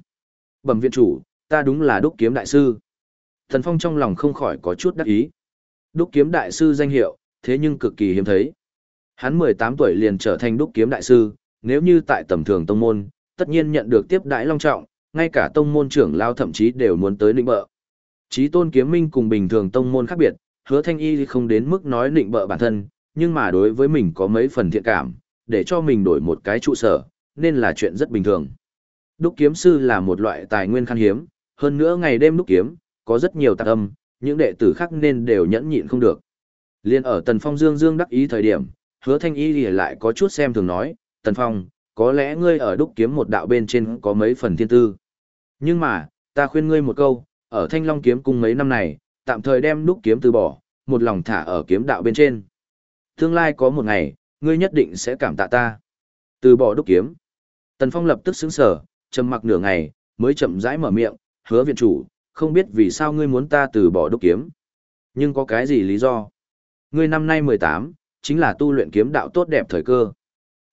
Bẩm viện chủ, ta đúng là đúc kiếm đại sư. Tần Phong trong lòng không khỏi có chút đắc ý. Đúc kiếm đại sư danh hiệu, thế nhưng cực kỳ hiếm thấy. Hắn 18 tuổi liền trở thành đúc kiếm đại sư, nếu như tại tầm thường tông môn, tất nhiên nhận được tiếp đãi long trọng, ngay cả tông môn trưởng lao thậm chí đều muốn tới nịnh bợ. Chí tôn kiếm minh cùng bình thường tông môn khác biệt, hứa thanh y không đến mức nói nịnh bợ bản thân, nhưng mà đối với mình có mấy phần thiện cảm, để cho mình đổi một cái trụ sở, nên là chuyện rất bình thường. Đúc kiếm sư là một loại tài nguyên khan hiếm, hơn nữa ngày đêm đúc kiếm, có rất nhiều tạc âm, những đệ tử khác nên đều nhẫn nhịn không được. Liên ở Tần Phong Dương Dương đắc ý thời điểm, hứa thanh y thì lại có chút xem thường nói, Tần Phong, có lẽ ngươi ở đúc kiếm một đạo bên trên có mấy phần thiên tư. Nhưng mà, ta khuyên ngươi một câu, ở thanh long kiếm cung mấy năm này, tạm thời đem đúc kiếm từ bỏ, một lòng thả ở kiếm đạo bên trên. Tương lai có một ngày, ngươi nhất định sẽ cảm tạ ta. Từ bỏ đúc kiếm. Tần Phong lập tức sững sờ, trầm mặc nửa ngày, mới chậm rãi mở miệng, hứa viện chủ, không biết vì sao ngươi muốn ta từ bỏ đúc kiếm. Nhưng có cái gì lý do? Ngươi năm nay 18, chính là tu luyện kiếm đạo tốt đẹp thời cơ.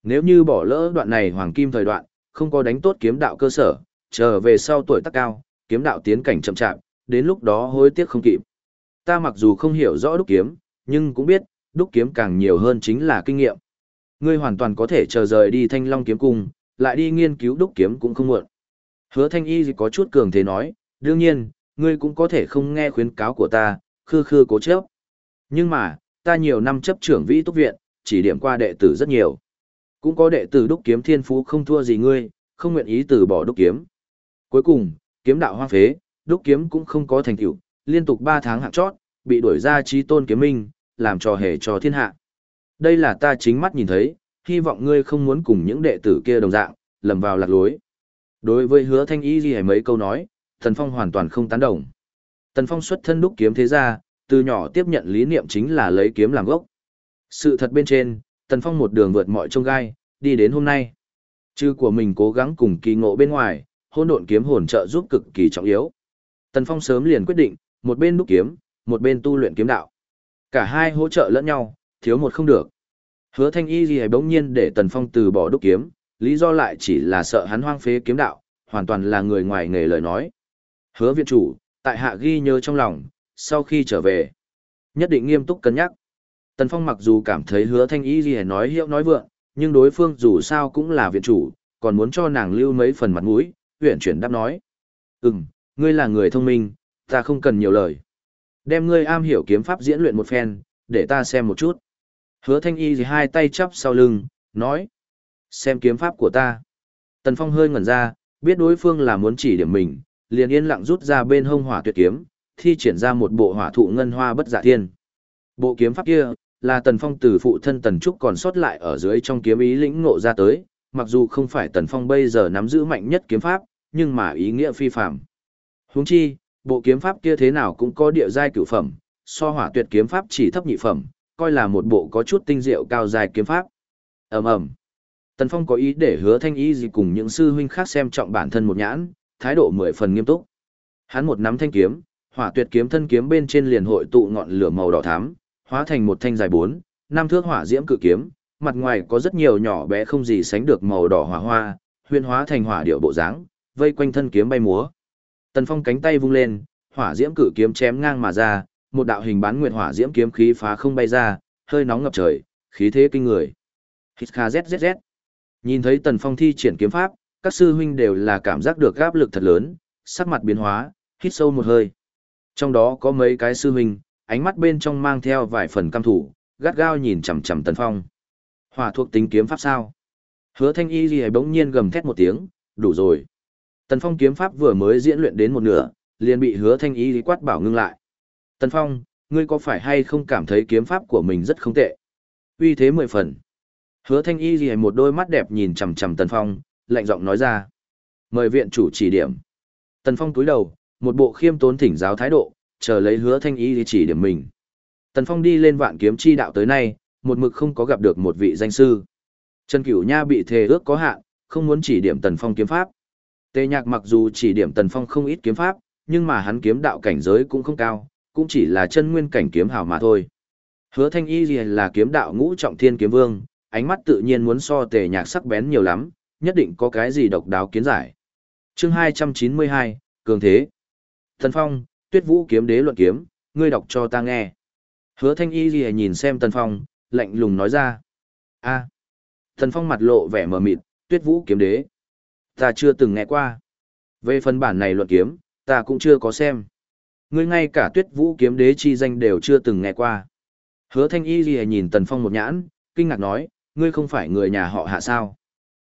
Nếu như bỏ lỡ đoạn này hoàng kim thời đoạn, không có đánh tốt kiếm đạo cơ sở, chờ về sau tuổi tác cao, kiếm đạo tiến cảnh chậm chạp, đến lúc đó hối tiếc không kịp. Ta mặc dù không hiểu rõ đúc kiếm, nhưng cũng biết, đúc kiếm càng nhiều hơn chính là kinh nghiệm. Ngươi hoàn toàn có thể chờ rời đi thanh long kiếm cung, lại đi nghiên cứu đúc kiếm cũng không muộn. Hứa thanh y có chút cường thế nói, đương nhiên, ngươi cũng có thể không nghe khuyến cáo của ta, khư khư cố chấp. Nhưng mà, ta nhiều năm chấp trưởng vĩ túc viện, chỉ điểm qua đệ tử rất nhiều. Cũng có đệ tử đúc kiếm thiên phú không thua gì ngươi, không nguyện ý từ bỏ đúc kiếm. Cuối cùng, kiếm đạo hoang phế, đúc kiếm cũng không có thành tựu, liên tục 3 tháng hạng chót, bị đuổi ra trí tôn kiếm minh, làm trò hề cho thiên hạ. Đây là ta chính mắt nhìn thấy, hy vọng ngươi không muốn cùng những đệ tử kia đồng dạng, lầm vào lạc lối. Đối với hứa thanh y gì mấy câu nói, Tần Phong hoàn toàn không tán đồng. Tần Phong xuất thân đúc kiếm thế gia từ nhỏ tiếp nhận lý niệm chính là lấy kiếm làm gốc. Sự thật bên trên, Tần Phong một đường vượt mọi trông gai, đi đến hôm nay. Chư của mình cố gắng cùng kỳ ngộ bên ngoài, hôn độn kiếm hồn trợ giúp cực kỳ trọng yếu. Tần Phong sớm liền quyết định, một bên đúc kiếm, một bên tu luyện kiếm đạo. Cả hai hỗ trợ lẫn nhau, thiếu một không được. Hứa Thanh Y gì bỗng nhiên để Tần Phong từ bỏ đúc kiếm, lý do lại chỉ là sợ hắn hoang phế kiếm đạo, hoàn toàn là người ngoài nghề lời nói. Hứa viện chủ, tại hạ ghi nhớ trong lòng, sau khi trở về, nhất định nghiêm túc cân nhắc. Tần Phong mặc dù cảm thấy hứa thanh y gì nói hiệu nói vượng, nhưng đối phương dù sao cũng là viện chủ, còn muốn cho nàng lưu mấy phần mặt mũi, huyện chuyển đáp nói. Ừm, ngươi là người thông minh, ta không cần nhiều lời. Đem ngươi am hiểu kiếm pháp diễn luyện một phen, để ta xem một chút. Hứa thanh y gì hai tay chắp sau lưng, nói. Xem kiếm pháp của ta. Tần Phong hơi ngẩn ra, biết đối phương là muốn chỉ điểm mình, liền yên lặng rút ra bên hông hỏa tuyệt kiếm, thi triển ra một bộ hỏa thụ ngân hoa bất giả thiên. Bộ kiếm pháp kia, là Tần Phong từ phụ thân Tần Trúc còn sót lại ở dưới trong kiếm ý lĩnh ngộ ra tới, mặc dù không phải Tần Phong bây giờ nắm giữ mạnh nhất kiếm pháp, nhưng mà ý nghĩa phi phàm. Huống chi, bộ kiếm pháp kia thế nào cũng có địa giai cửu phẩm, so hỏa tuyệt kiếm pháp chỉ thấp nhị phẩm, coi là một bộ có chút tinh diệu cao dài kiếm pháp. Ầm ầm. Tần Phong có ý để hứa thanh ý gì cùng những sư huynh khác xem trọng bản thân một nhãn, thái độ mười phần nghiêm túc. Hắn một nắm thanh kiếm, hỏa tuyệt kiếm thân kiếm bên trên liền hội tụ ngọn lửa màu đỏ thắm, hóa thành một thanh dài bốn, năm thước hỏa diễm cự kiếm, mặt ngoài có rất nhiều nhỏ bé không gì sánh được màu đỏ hỏa hoa, huyền hóa thành hỏa điệu bộ dáng, vây quanh thân kiếm bay múa. Tần Phong cánh tay vung lên, hỏa diễm cự kiếm chém ngang mà ra, một đạo hình bán nguyệt hỏa diễm kiếm khí phá không bay ra, hơi nóng ngập trời, khí thế kinh người. Hít kha zzz. Nhìn thấy Tần Phong thi triển kiếm pháp, các sư huynh đều là cảm giác được áp lực thật lớn, sắc mặt biến hóa, hít sâu một hơi. Trong đó có mấy cái sư huynh, ánh mắt bên trong mang theo vài phần căm thủ, gắt gao nhìn chằm chằm Tần Phong. Hỏa thuộc tính kiếm pháp sao? Hứa Thanh Y Liễu bỗng nhiên gầm thét một tiếng, đủ rồi. Tần Phong kiếm pháp vừa mới diễn luyện đến một nửa, liền bị Hứa Thanh Y quát bảo ngưng lại. Tần Phong, ngươi có phải hay không cảm thấy kiếm pháp của mình rất không tệ? Uy thế mười phần. Hứa Thanh Y Liễu một đôi mắt đẹp nhìn chằm chằm Tần Phong, lạnh giọng nói ra. Mời viện chủ chỉ điểm. Tần Phong túi đầu, một bộ khiêm tốn thỉnh giáo thái độ, chờ lấy hứa thanh y chỉ điểm mình. Tần Phong đi lên vạn kiếm chi đạo tới nay, một mực không có gặp được một vị danh sư. Trần Cửu Nha bị thề ước có hạn, không muốn chỉ điểm Tần Phong kiếm pháp. Tề Nhạc mặc dù chỉ điểm Tần Phong không ít kiếm pháp, nhưng mà hắn kiếm đạo cảnh giới cũng không cao, cũng chỉ là chân nguyên cảnh kiếm hào mà thôi. Hứa Thanh Y là kiếm đạo ngũ trọng thiên kiếm vương, ánh mắt tự nhiên muốn so Tề Nhạc sắc bén nhiều lắm, nhất định có cái gì độc đáo kiến giải. Chương 292, Cường Thế Tần Phong, Tuyết Vũ kiếm đế luận kiếm, ngươi đọc cho ta nghe. Hứa Thanh Y Lìa nhìn xem Tần Phong, lạnh lùng nói ra. a Tần Phong mặt lộ vẻ mờ mịt, Tuyết Vũ kiếm đế. Ta chưa từng nghe qua. Về phần bản này luận kiếm, ta cũng chưa có xem. Ngươi ngay cả Tuyết Vũ kiếm đế chi danh đều chưa từng nghe qua. Hứa Thanh Y Lìa nhìn Tần Phong một nhãn, kinh ngạc nói, ngươi không phải người nhà họ hạ sao?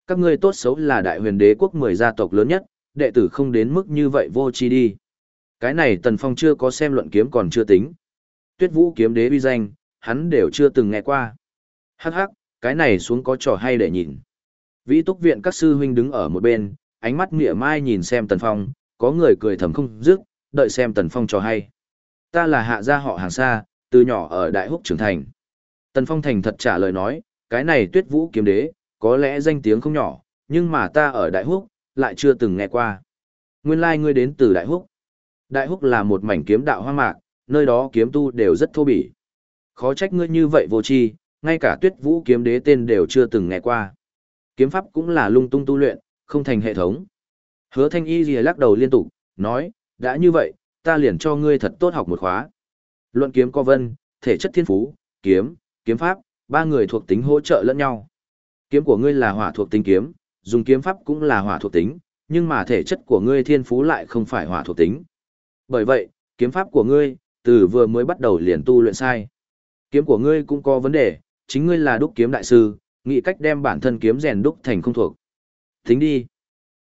Các ngươi tốt xấu là đại huyền đế quốc mười gia tộc lớn nhất, đệ tử không đến mức như vậy vô chi đi. Cái này Tần Phong chưa có xem luận kiếm còn chưa tính. Tuyết Vũ kiếm đế uy danh, hắn đều chưa từng nghe qua. Hắc hắc, cái này xuống có trò hay để nhìn. Vĩ túc viện các sư huynh đứng ở một bên, ánh mắt nghĩa mai nhìn xem Tần Phong, có người cười thầm không dứt, đợi xem Tần Phong trò hay. Ta là hạ gia họ hàng xa, từ nhỏ ở Đại Húc trưởng thành. Tần Phong thành thật trả lời nói, cái này Tuyết Vũ kiếm đế, có lẽ danh tiếng không nhỏ, nhưng mà ta ở Đại Húc, lại chưa từng nghe qua. Nguyên lai like ngươi đến từ Đại Húc. Đại húc là một mảnh kiếm đạo hoang mạc, nơi đó kiếm tu đều rất thô bỉ. Khó trách ngươi như vậy vô tri, ngay cả tuyết vũ kiếm đế tên đều chưa từng nghe qua. Kiếm pháp cũng là lung tung tu luyện, không thành hệ thống. Hứa thanh y lìa lắc đầu liên tục, nói, đã như vậy, ta liền cho ngươi thật tốt học một khóa. Luận kiếm co vân, thể chất thiên phú, kiếm, kiếm pháp, ba người thuộc tính hỗ trợ lẫn nhau. Kiếm của ngươi là hỏa thuộc tính kiếm, dùng kiếm pháp cũng là hỏa thuộc tính, nhưng mà thể chất của ngươi thiên phú lại không phải hỏa thuộc tính. Bởi vậy, kiếm pháp của ngươi, từ vừa mới bắt đầu liền tu luyện sai. Kiếm của ngươi cũng có vấn đề, chính ngươi là đúc kiếm đại sư, nghĩ cách đem bản thân kiếm rèn đúc thành không thuộc. Tính đi.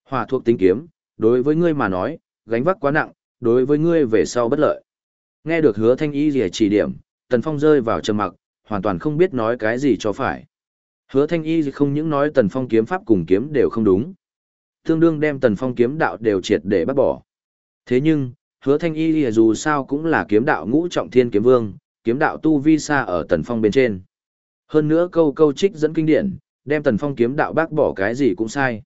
Hỏa thuộc tính kiếm, đối với ngươi mà nói, gánh vác quá nặng, đối với ngươi về sau bất lợi. Nghe được hứa thanh y rìa chỉ điểm, tần phong rơi vào trầm mặc, hoàn toàn không biết nói cái gì cho phải. Hứa thanh y không những nói tần phong kiếm pháp cùng kiếm đều không đúng. Tương đương đem tần phong kiếm đạo đều triệt để bắt bỏ. Thế nhưng, hứa thanh y dù sao cũng là kiếm đạo ngũ trọng thiên kiếm vương, kiếm đạo tu vi xa ở tần phong bên trên. Hơn nữa câu câu trích dẫn kinh điển, đem tần phong kiếm đạo bác bỏ cái gì cũng sai.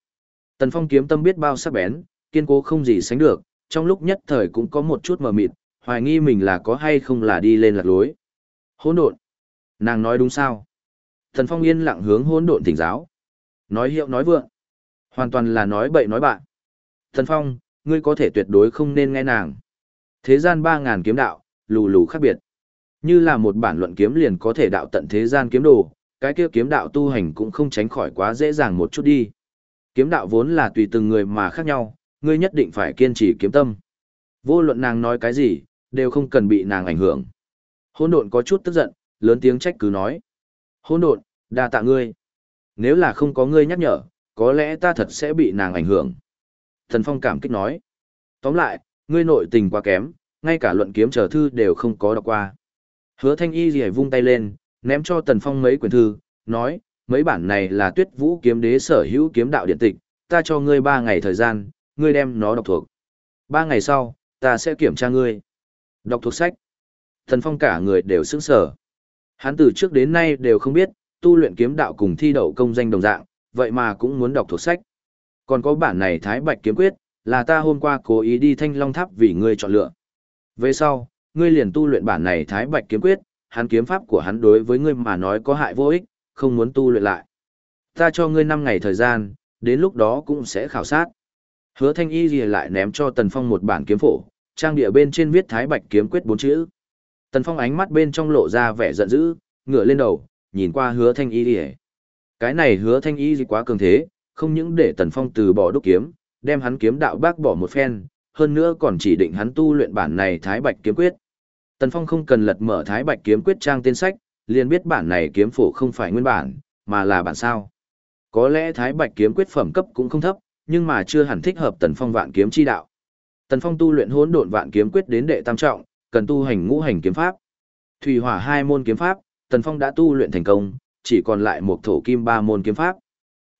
Tần phong kiếm tâm biết bao sắc bén, kiên cố không gì sánh được, trong lúc nhất thời cũng có một chút mờ mịt, hoài nghi mình là có hay không là đi lên lạc lối. Hỗn độn. Nàng nói đúng sao? Tần phong yên lặng hướng hỗn độn thỉnh giáo. Nói hiệu nói vượng. Hoàn toàn là nói bậy nói bạn. Tần phong, ngươi có thể tuyệt đối không nên nghe nàng. Thế gian ba ngàn kiếm đạo, lù lù khác biệt. Như là một bản luận kiếm liền có thể đạo tận thế gian kiếm đồ, cái kia kiếm đạo tu hành cũng không tránh khỏi quá dễ dàng một chút đi. Kiếm đạo vốn là tùy từng người mà khác nhau, ngươi nhất định phải kiên trì kiếm tâm. Vô luận nàng nói cái gì, đều không cần bị nàng ảnh hưởng. Hôn độn có chút tức giận, lớn tiếng trách cứ nói. Hôn độn, đa tạ ngươi. Nếu là không có ngươi nhắc nhở, có lẽ ta thật sẽ bị nàng ảnh hưởng. Thần Phong cảm kích nói. Tóm lại, ngươi nội tình quá kém, ngay cả luận kiếm trở thư đều không có đọc qua. Hứa thanh y gì vung tay lên, ném cho Tần Phong mấy quyển thư, nói, mấy bản này là tuyết vũ kiếm đế sở hữu kiếm đạo điện tịch, ta cho ngươi ba ngày thời gian, ngươi đem nó đọc thuộc. Ba ngày sau, ta sẽ kiểm tra ngươi. Đọc thuộc sách. Tần Phong cả người đều sững sờ. Hắn từ trước đến nay đều không biết, tu luyện kiếm đạo cùng thi đậu công danh đồng dạng, vậy mà cũng muốn đọc thuộc sách. Còn có bản này Thái Bạch kiếm quyết, là ta hôm qua cố ý đi Thanh Long Tháp vì ngươi chọn lựa. Về sau, ngươi liền tu luyện bản này Thái Bạch kiếm quyết, hắn kiếm pháp của hắn đối với ngươi mà nói có hại vô ích, không muốn tu luyện lại. Ta cho ngươi 5 ngày thời gian, đến lúc đó cũng sẽ khảo sát. Hứa Thanh Y gì lại ném cho Tần Phong một bản kiếm phổ, trang địa bên trên viết Thái Bạch kiếm quyết bốn chữ. Tần Phong ánh mắt bên trong lộ ra vẻ giận dữ, ngửa lên đầu, nhìn qua Hứa Thanh Y gì. Cái này Hứa Thanh Y gì quá cường thế, không những để Tần Phong từ bỏ đúc kiếm, đem hắn kiếm đạo bác bỏ một phen, hơn nữa còn chỉ định hắn tu luyện bản này Thái Bạch kiếm quyết. Tần Phong không cần lật mở Thái Bạch kiếm quyết trang tên sách, liền biết bản này kiếm phổ không phải nguyên bản, mà là bản sao. Có lẽ Thái Bạch kiếm quyết phẩm cấp cũng không thấp, nhưng mà chưa hẳn thích hợp Tần Phong vạn kiếm chi đạo. Tần Phong tu luyện hỗn độn vạn kiếm quyết đến đệ tam trọng, cần tu hành ngũ hành kiếm pháp. Thủy hỏa hai môn kiếm pháp, Tần Phong đã tu luyện thành công, chỉ còn lại một thổ kim ba môn kiếm pháp.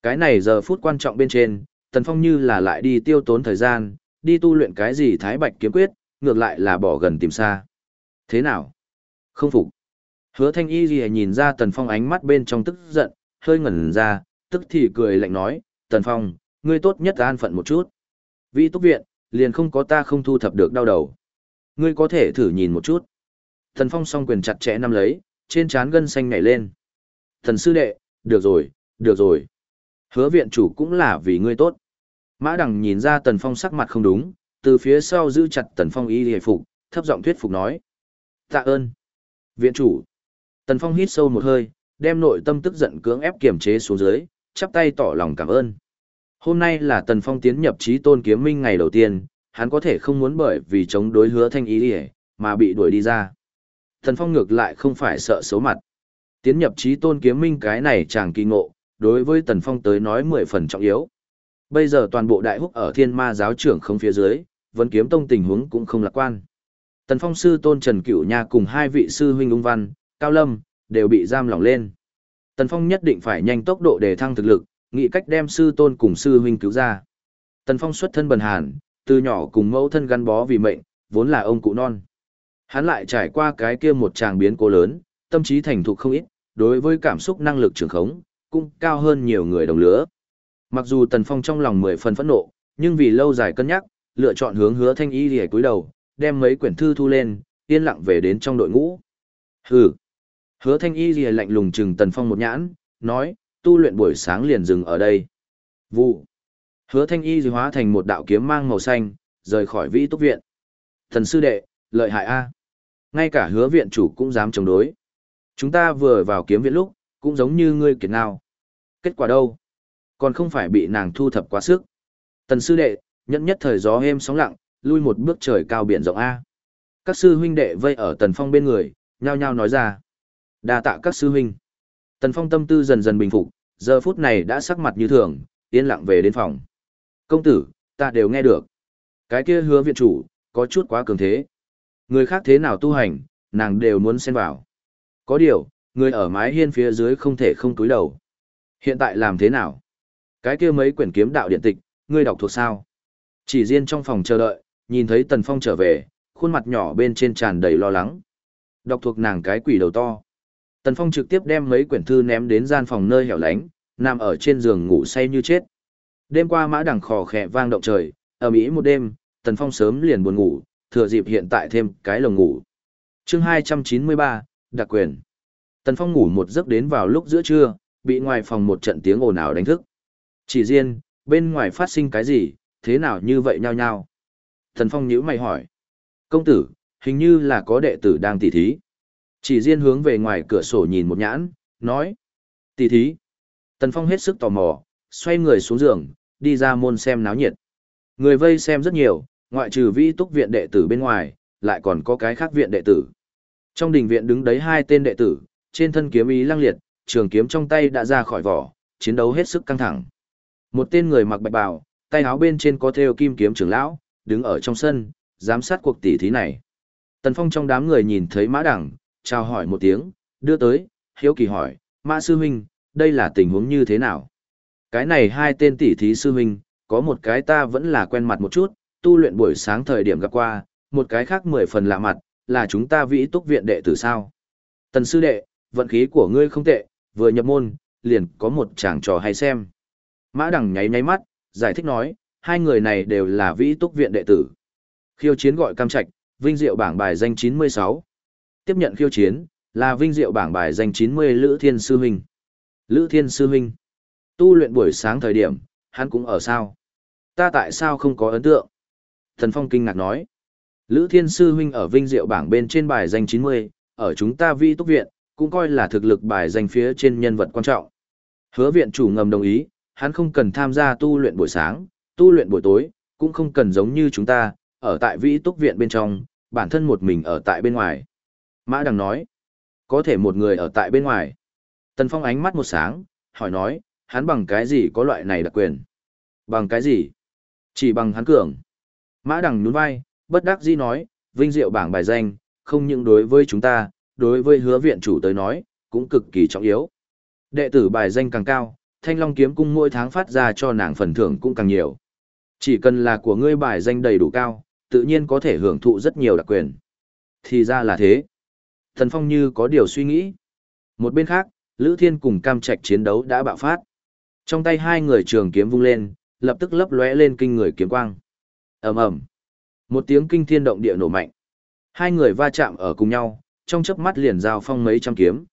Cái này giờ phút quan trọng bên trên, Tần Phong như là lại đi tiêu tốn thời gian, đi tu luyện cái gì Thái Bạch kiếm quyết, ngược lại là bỏ gần tìm xa. Thế nào? Không phục. Hứa thanh y gì nhìn ra tần phong ánh mắt bên trong tức giận, hơi ngẩn ra, tức thì cười lạnh nói, tần phong, ngươi tốt nhất an phận một chút. Vị túc viện, liền không có ta không thu thập được đau đầu. Ngươi có thể thử nhìn một chút. Tần phong song quyền chặt chẽ nắm lấy, trên trán gân xanh nhảy lên. Thần sư đệ, được rồi, được rồi. Hứa viện chủ cũng là vì ngươi tốt. Mã đằng nhìn ra tần phong sắc mặt không đúng, từ phía sau giữ chặt tần phong y hề phục, thấp giọng thuyết phục nói. Tạ ơn. Viện chủ. Tần Phong hít sâu một hơi, đem nội tâm tức giận cưỡng ép kiềm chế xuống dưới, chắp tay tỏ lòng cảm ơn. Hôm nay là Tần Phong tiến nhập trí tôn kiếm minh ngày đầu tiên, hắn có thể không muốn bởi vì chống đối hứa thanh ý đi mà bị đuổi đi ra. Tần Phong ngược lại không phải sợ xấu mặt. Tiến nhập trí tôn kiếm minh cái này chàng kỳ ngộ, đối với Tần Phong tới nói mười phần trọng yếu. Bây giờ toàn bộ đại húc ở thiên ma giáo trưởng không phía dưới, vẫn kiếm tông tình huống cũng không lạc quan. Tần Phong sư tôn Trần Cửu Nha cùng hai vị sư huynh ung văn, Cao Lâm, đều bị giam lỏng lên. Tần Phong nhất định phải nhanh tốc độ để thăng thực lực, nghĩ cách đem sư tôn cùng sư huynh cứu ra. Tần Phong xuất thân bần hàn, từ nhỏ cùng mẫu thân gắn bó vì mệnh, vốn là ông cụ non. Hắn lại trải qua cái kia một tràng biến cố lớn, tâm trí thành thục không ít, đối với cảm xúc năng lực trường khống, cũng cao hơn nhiều người đồng lứa. Mặc dù Tần Phong trong lòng mười phần phẫn nộ, nhưng vì lâu dài cân nhắc, lựa chọn hướng hứa thanh y lìa cúi đầu, đem mấy quyển thư thu lên, yên lặng về đến trong đội ngũ. Hừ. Hứa thanh y lìa lạnh lùng chừng Tần Phong một nhãn, nói, tu luyện buổi sáng liền dừng ở đây. Vụ. Hứa thanh y lìa hóa thành một đạo kiếm mang màu xanh, rời khỏi vĩ túc viện. Thần sư đệ, lợi hại a. Ngay cả hứa viện chủ cũng dám chống đối. Chúng ta vừa vào kiếm viện lúc, cũng giống như ngươi kiệt nào. Kết quả đâu? Còn không phải bị nàng thu thập quá sức. Tần sư đệ, nhẫn nhất thời gió êm sóng lặng, lui một bước trời cao biển rộng A. Các sư huynh đệ vây ở tần phong bên người, nhao nhao nói ra. đa tạ các sư huynh. Tần phong tâm tư dần dần bình phục, giờ phút này đã sắc mặt như thường, yên lặng về đến phòng. Công tử, ta đều nghe được. Cái kia hứa viện chủ, có chút quá cường thế. Người khác thế nào tu hành, nàng đều muốn xen vào. Có điều, người ở mái hiên phía dưới không thể không túi đầu. Hiện tại làm thế nào? Cái kia mấy quyển kiếm đạo điện tịch, ngươi đọc thuộc sao? Chỉ riêng trong phòng chờ đợi, nhìn thấy Tần Phong trở về, khuôn mặt nhỏ bên trên tràn đầy lo lắng. Đọc thuộc nàng cái quỷ đầu to. Tần Phong trực tiếp đem mấy quyển thư ném đến gian phòng nơi hẻo lánh, nằm ở trên giường ngủ say như chết. Đêm qua mã đằng khò khẽ vang động trời, ở Mỹ một đêm, Tần Phong sớm liền buồn ngủ, thừa dịp hiện tại thêm cái lồng ngủ. chương 293, đặc quyền. Tần Phong ngủ một giấc đến vào lúc giữa trưa, bị ngoài phòng một trận tiếng ồn ào đánh thức. Chỉ riêng, bên ngoài phát sinh cái gì, thế nào như vậy nhao nhao thần Phong nhíu mày hỏi. Công tử, hình như là có đệ tử đang tỉ thí. Chỉ riêng hướng về ngoài cửa sổ nhìn một nhãn, nói. Tỉ thí. Tần Phong hết sức tò mò, xoay người xuống giường, đi ra môn xem náo nhiệt. Người vây xem rất nhiều, ngoại trừ vi túc viện đệ tử bên ngoài, lại còn có cái khác viện đệ tử. Trong đình viện đứng đấy hai tên đệ tử, trên thân kiếm ý lăng liệt, trường kiếm trong tay đã ra khỏi vỏ, chiến đấu hết sức căng thẳng. Một tên người mặc bạch bào, tay áo bên trên có thêu kim kiếm trưởng lão, đứng ở trong sân, giám sát cuộc tỷ thí này. Tần Phong trong đám người nhìn thấy Mã Đẳng, chào hỏi một tiếng, đưa tới, hiếu kỳ hỏi, Mã Sư Huynh, đây là tình huống như thế nào? Cái này hai tên tỷ thí sư huynh, có một cái ta vẫn là quen mặt một chút, tu luyện buổi sáng thời điểm gặp qua, một cái khác mười phần lạ mặt, là chúng ta vĩ túc viện đệ tử sao. Tần sư đệ, vận khí của ngươi không tệ, vừa nhập môn, liền có một chàng trò hay xem. Mã đằng nháy nháy mắt, giải thích nói, hai người này đều là vĩ túc viện đệ tử. Khiêu chiến gọi cam trạch, vinh diệu bảng bài danh 96. Tiếp nhận khiêu chiến, là vinh diệu bảng bài danh 90 Lữ Thiên Sư Minh. Lữ Thiên Sư Minh. Tu luyện buổi sáng thời điểm, hắn cũng ở sao? Ta tại sao không có ấn tượng? Thần Phong kinh ngạc nói. Lữ Thiên Sư Huynh ở vinh diệu bảng bên trên bài danh 90, ở chúng ta vi túc viện, cũng coi là thực lực bài danh phía trên nhân vật quan trọng. Hứa viện chủ ngầm đồng ý, hắn không cần tham gia tu luyện buổi sáng, tu luyện buổi tối, cũng không cần giống như chúng ta, ở tại vĩ túc viện bên trong, bản thân một mình ở tại bên ngoài. Mã Đằng nói, có thể một người ở tại bên ngoài. Tần Phong ánh mắt một sáng, hỏi nói, hắn bằng cái gì có loại này đặc quyền? Bằng cái gì? Chỉ bằng hắn cường. Mã Đằng nhún vai, bất đắc dĩ nói, vinh diệu bảng bài danh, không những đối với chúng ta, đối với hứa viện chủ tới nói, cũng cực kỳ trọng yếu. Đệ tử bài danh càng cao, thanh long kiếm cung mỗi tháng phát ra cho nàng phần thưởng cũng càng nhiều. Chỉ cần là của ngươi bài danh đầy đủ cao, tự nhiên có thể hưởng thụ rất nhiều đặc quyền. Thì ra là thế. Thần Phong như có điều suy nghĩ. Một bên khác, Lữ Thiên cùng Cam Trạch chiến đấu đã bạo phát. Trong tay hai người trường kiếm vung lên, lập tức lấp lóe lên kinh người kiếm quang. Ầm ầm. Một tiếng kinh thiên động địa nổ mạnh. Hai người va chạm ở cùng nhau, trong chớp mắt liền giao phong mấy trăm kiếm.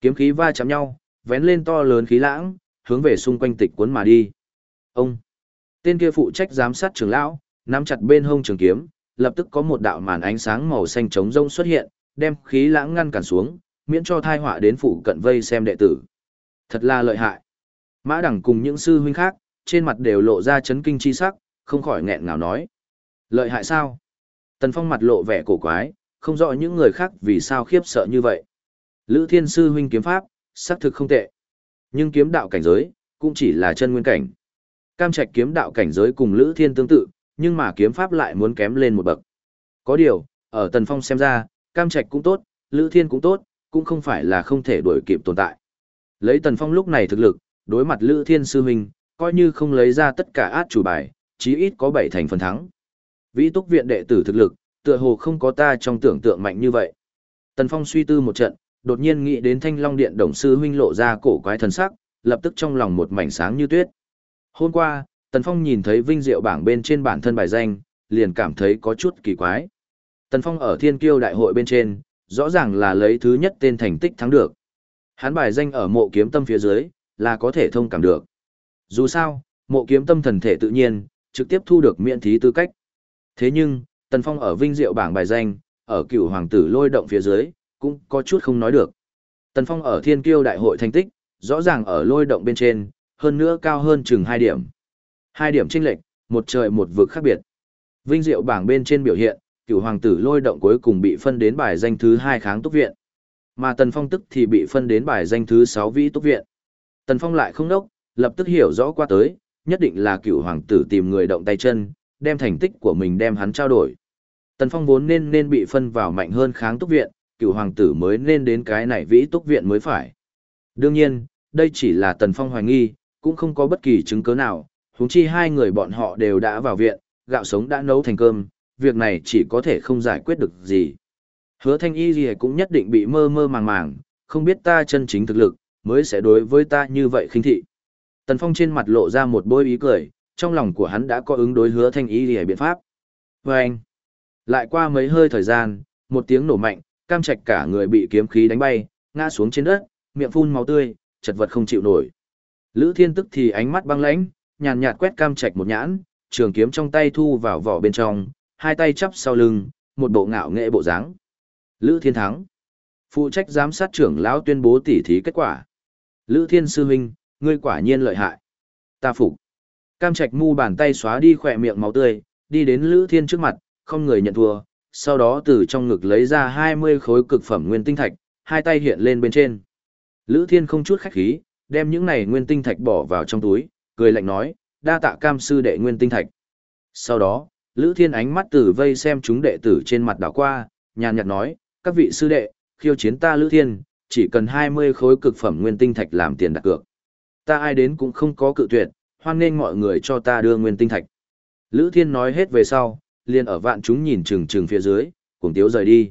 Kiếm khí va chạm nhau, vén lên to lớn khí lãng, hướng về xung quanh tịch cuốn mà đi. Ông. Tên kia phụ trách giám sát trưởng lão, nắm chặt bên hông trường kiếm, lập tức có một đạo màn ánh sáng màu xanh trống rông xuất hiện, đem khí lãng ngăn cản xuống, miễn cho thai họa đến phụ cận vây xem đệ tử. Thật là lợi hại. Mã Đẳng cùng những sư huynh khác, trên mặt đều lộ ra chấn kinh chi sắc, không khỏi nghẹn ngào nói. Lợi hại sao? Tần Phong mặt lộ vẻ cổ quái, không rõ những người khác vì sao khiếp sợ như vậy. Lữ Thiên sư huynh kiếm pháp, xác thực không tệ. Nhưng kiếm đạo cảnh giới, cũng chỉ là chân nguyên cảnh. Cam Trạch kiếm đạo cảnh giới cùng Lữ Thiên tương tự, nhưng mà kiếm pháp lại muốn kém lên một bậc. Có điều, ở Tần Phong xem ra, Cam Trạch cũng tốt, Lữ Thiên cũng tốt, cũng không phải là không thể đuổi kịp tồn tại. Lấy Tần Phong lúc này thực lực, đối mặt Lữ Thiên Sư huynh, coi như không lấy ra tất cả át chủ bài, chí ít có bảy thành phần thắng. Vĩ túc viện đệ tử thực lực, tựa hồ không có ta trong tưởng tượng mạnh như vậy. Tần Phong suy tư một trận, đột nhiên nghĩ đến Thanh Long Điện đồng sư huynh lộ ra cổ quái thần sắc, lập tức trong lòng một mảnh sáng như tuyết. Hôm qua, Tần Phong nhìn thấy vinh diệu bảng bên trên bản thân bài danh, liền cảm thấy có chút kỳ quái. Tần Phong ở Thiên Kiêu đại hội bên trên, rõ ràng là lấy thứ nhất tên thành tích thắng được. Hắn bài danh ở mộ kiếm tâm phía dưới, là có thể thông cảm được. Dù sao, mộ kiếm tâm thần thể tự nhiên, trực tiếp thu được miễn thí tư cách. Thế nhưng, Tần Phong ở vinh diệu bảng bài danh, ở cựu hoàng tử lôi động phía dưới, cũng có chút không nói được. Tần Phong ở thiên kiêu đại hội thành tích, rõ ràng ở lôi động bên trên, hơn nữa cao hơn chừng 2 điểm. 2 điểm chênh lệch, một trời một vực khác biệt. Vinh diệu bảng bên trên biểu hiện, cửu hoàng tử lôi động cuối cùng bị phân đến bài danh thứ 2 kháng túc viện. Mà Tần Phong tức thì bị phân đến bài danh thứ 6 vĩ túc viện. Tần Phong lại không đốc, lập tức hiểu rõ qua tới, nhất định là cửu hoàng tử tìm người động tay chân, đem thành tích của mình đem hắn trao đổi. Tần Phong vốn nên nên bị phân vào mạnh hơn kháng túc viện, Cựu hoàng tử mới nên đến cái này vĩ túc viện mới phải. Đương nhiên, đây chỉ là Tần Phong hoài nghi, cũng không có bất kỳ chứng cứ nào, huống chi hai người bọn họ đều đã vào viện, gạo sống đã nấu thành cơm, việc này chỉ có thể không giải quyết được gì. Hứa thanh y gì cũng nhất định bị mơ mơ màng màng, không biết ta chân chính thực lực, mới sẽ đối với ta như vậy khinh thị. Tần Phong trên mặt lộ ra một bôi ý cười, trong lòng của hắn đã có ứng đối hứa thanh y gì biện pháp. Và anh, lại qua mấy hơi thời gian, một tiếng nổ mạnh, cam trạch cả người bị kiếm khí đánh bay, ngã xuống trên đất, miệng phun máu tươi, chật vật không chịu nổi. Lữ Thiên tức thì ánh mắt băng lãnh, nhàn nhạt quét cam trạch một nhãn, trường kiếm trong tay thu vào vỏ bên trong, hai tay chắp sau lưng, một bộ ngạo nghệ bộ dáng. Lữ Thiên thắng. Phụ trách giám sát trưởng lão tuyên bố tỉ thí kết quả. Lữ Thiên sư huynh, ngươi quả nhiên lợi hại. Ta phục. Cam Trạch mu bàn tay xóa đi khỏe miệng máu tươi, đi đến Lữ Thiên trước mặt, không người nhận thua, sau đó từ trong ngực lấy ra 20 khối cực phẩm nguyên tinh thạch, hai tay hiện lên bên trên. Lữ Thiên không chút khách khí, đem những này nguyên tinh thạch bỏ vào trong túi, cười lạnh nói, đa tạ cam sư đệ nguyên tinh thạch. Sau đó, Lữ Thiên ánh mắt từ vây xem chúng đệ tử trên mặt đảo qua, nhàn nhạt nói, các vị sư đệ, khiêu chiến ta Lữ Thiên, chỉ cần 20 khối cực phẩm nguyên tinh thạch làm tiền đặt cược. Ta ai đến cũng không có cự tuyệt, hoan nên mọi người cho ta đưa nguyên tinh thạch. Lữ Thiên nói hết về sau, liền ở vạn chúng nhìn chừng chừng phía dưới, cuồng tiếu rời đi.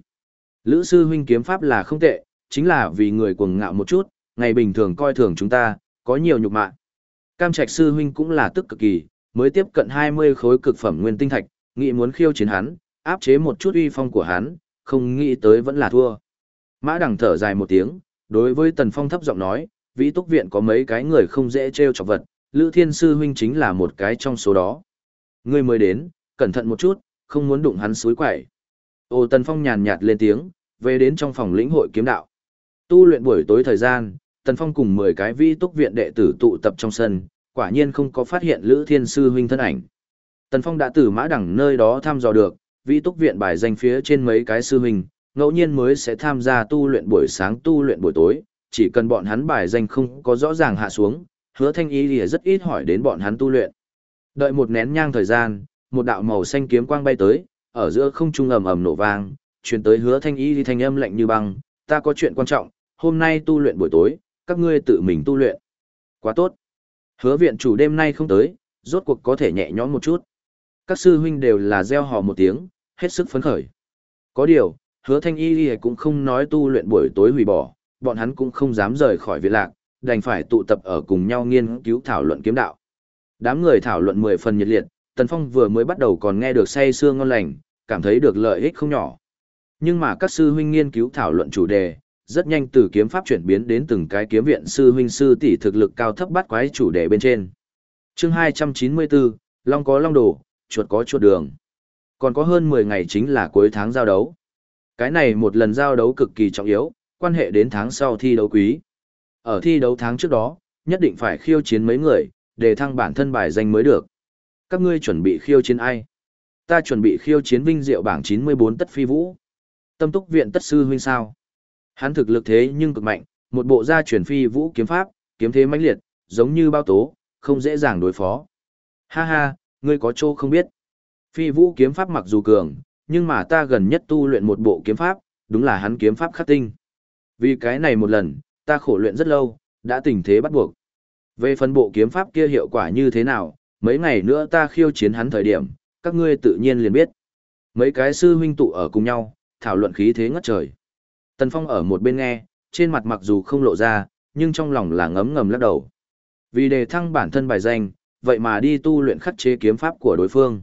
Lữ sư huynh kiếm pháp là không tệ, chính là vì người cuồng ngạo một chút, ngày bình thường coi thường chúng ta, có nhiều nhục mạ. Cam Trạch sư huynh cũng là tức cực kỳ, mới tiếp cận 20 khối cực phẩm nguyên tinh thạch, nghĩ muốn khiêu chiến hắn, áp chế một chút uy phong của hắn, không nghĩ tới vẫn là thua. Mã Đằng thở dài một tiếng, đối với Tần Phong thấp giọng nói, vĩ túc viện có mấy cái người không dễ trêu chọc vật, Lữ Thiên sư huynh chính là một cái trong số đó. Ngươi mới đến, cẩn thận một chút, không muốn đụng hắn suối quẩy. Ô Tần Phong nhàn nhạt lên tiếng, về đến trong phòng lĩnh hội kiếm đạo. Tu luyện buổi tối thời gian, Tần Phong cùng 10 cái vi túc viện đệ tử tụ tập trong sân, quả nhiên không có phát hiện Lữ Thiên Sư huynh thân ảnh. Tần Phong đã từ mã đẳng nơi đó thăm dò được, vi túc viện bài danh phía trên mấy cái sư huynh, ngẫu nhiên mới sẽ tham gia tu luyện buổi sáng tu luyện buổi tối, chỉ cần bọn hắn bài danh không có rõ ràng hạ xuống, hứa thanh ý thì rất ít hỏi đến bọn hắn tu luyện. Đợi một nén nhang thời gian, một đạo màu xanh kiếm quang bay tới, ở giữa không trung ầm ầm nổ vang, truyền tới hứa thanh Y thì thanh âm lạnh như băng, ta có chuyện quan trọng, hôm nay tu luyện buổi tối, các ngươi tự mình tu luyện. Quá tốt. Hứa viện chủ đêm nay không tới, rốt cuộc có thể nhẹ nhõm một chút. Các sư huynh đều là gieo hò một tiếng, hết sức phấn khởi. Có điều, hứa thanh y cũng không nói tu luyện buổi tối hủy bỏ, bọn hắn cũng không dám rời khỏi viện lạc, đành phải tụ tập ở cùng nhau nghiên cứu thảo luận kiếm đạo. Đám người thảo luận mười phần nhiệt liệt, Tần Phong vừa mới bắt đầu còn nghe được say sưa ngon lành, cảm thấy được lợi ích không nhỏ. Nhưng mà các sư huynh nghiên cứu thảo luận chủ đề, rất nhanh từ kiếm pháp chuyển biến đến từng cái kiếm viện sư huynh sư tỷ thực lực cao thấp bắt quái chủ đề bên trên. Chương 294, Long có long đồ, chuột có chuột đường. Còn có hơn 10 ngày chính là cuối tháng giao đấu. Cái này một lần giao đấu cực kỳ trọng yếu, quan hệ đến tháng sau thi đấu quý. Ở thi đấu tháng trước đó, nhất định phải khiêu chiến mấy người, để thăng bản thân bài danh mới được. Các ngươi chuẩn bị khiêu chiến ai? Ta chuẩn bị khiêu chiến vinh diệu bảng 94 tất phi vũ. Tâm túc viện tất sư huynh sao? Hắn thực lực thế nhưng cực mạnh, một bộ gia truyền phi vũ kiếm pháp, kiếm thế mãnh liệt, giống như bao tố, không dễ dàng đối phó. Ha ha, ngươi có chỗ không biết. Phi vũ kiếm pháp mặc dù cường, nhưng mà ta gần nhất tu luyện một bộ kiếm pháp, đúng là hắn kiếm pháp khắc tinh. Vì cái này một lần, ta khổ luyện rất lâu, đã tình thế bắt buộc. Về phần bộ kiếm pháp kia hiệu quả như thế nào, mấy ngày nữa ta khiêu chiến hắn thời điểm, các ngươi tự nhiên liền biết. Mấy cái sư huynh tụ ở cùng nhau, thảo luận khí thế ngất trời. Tần Phong ở một bên nghe, trên mặt mặc dù không lộ ra, nhưng trong lòng là ngấm ngầm lắc đầu. Vì đề thăng bản thân bài danh, vậy mà đi tu luyện khắc chế kiếm pháp của đối phương.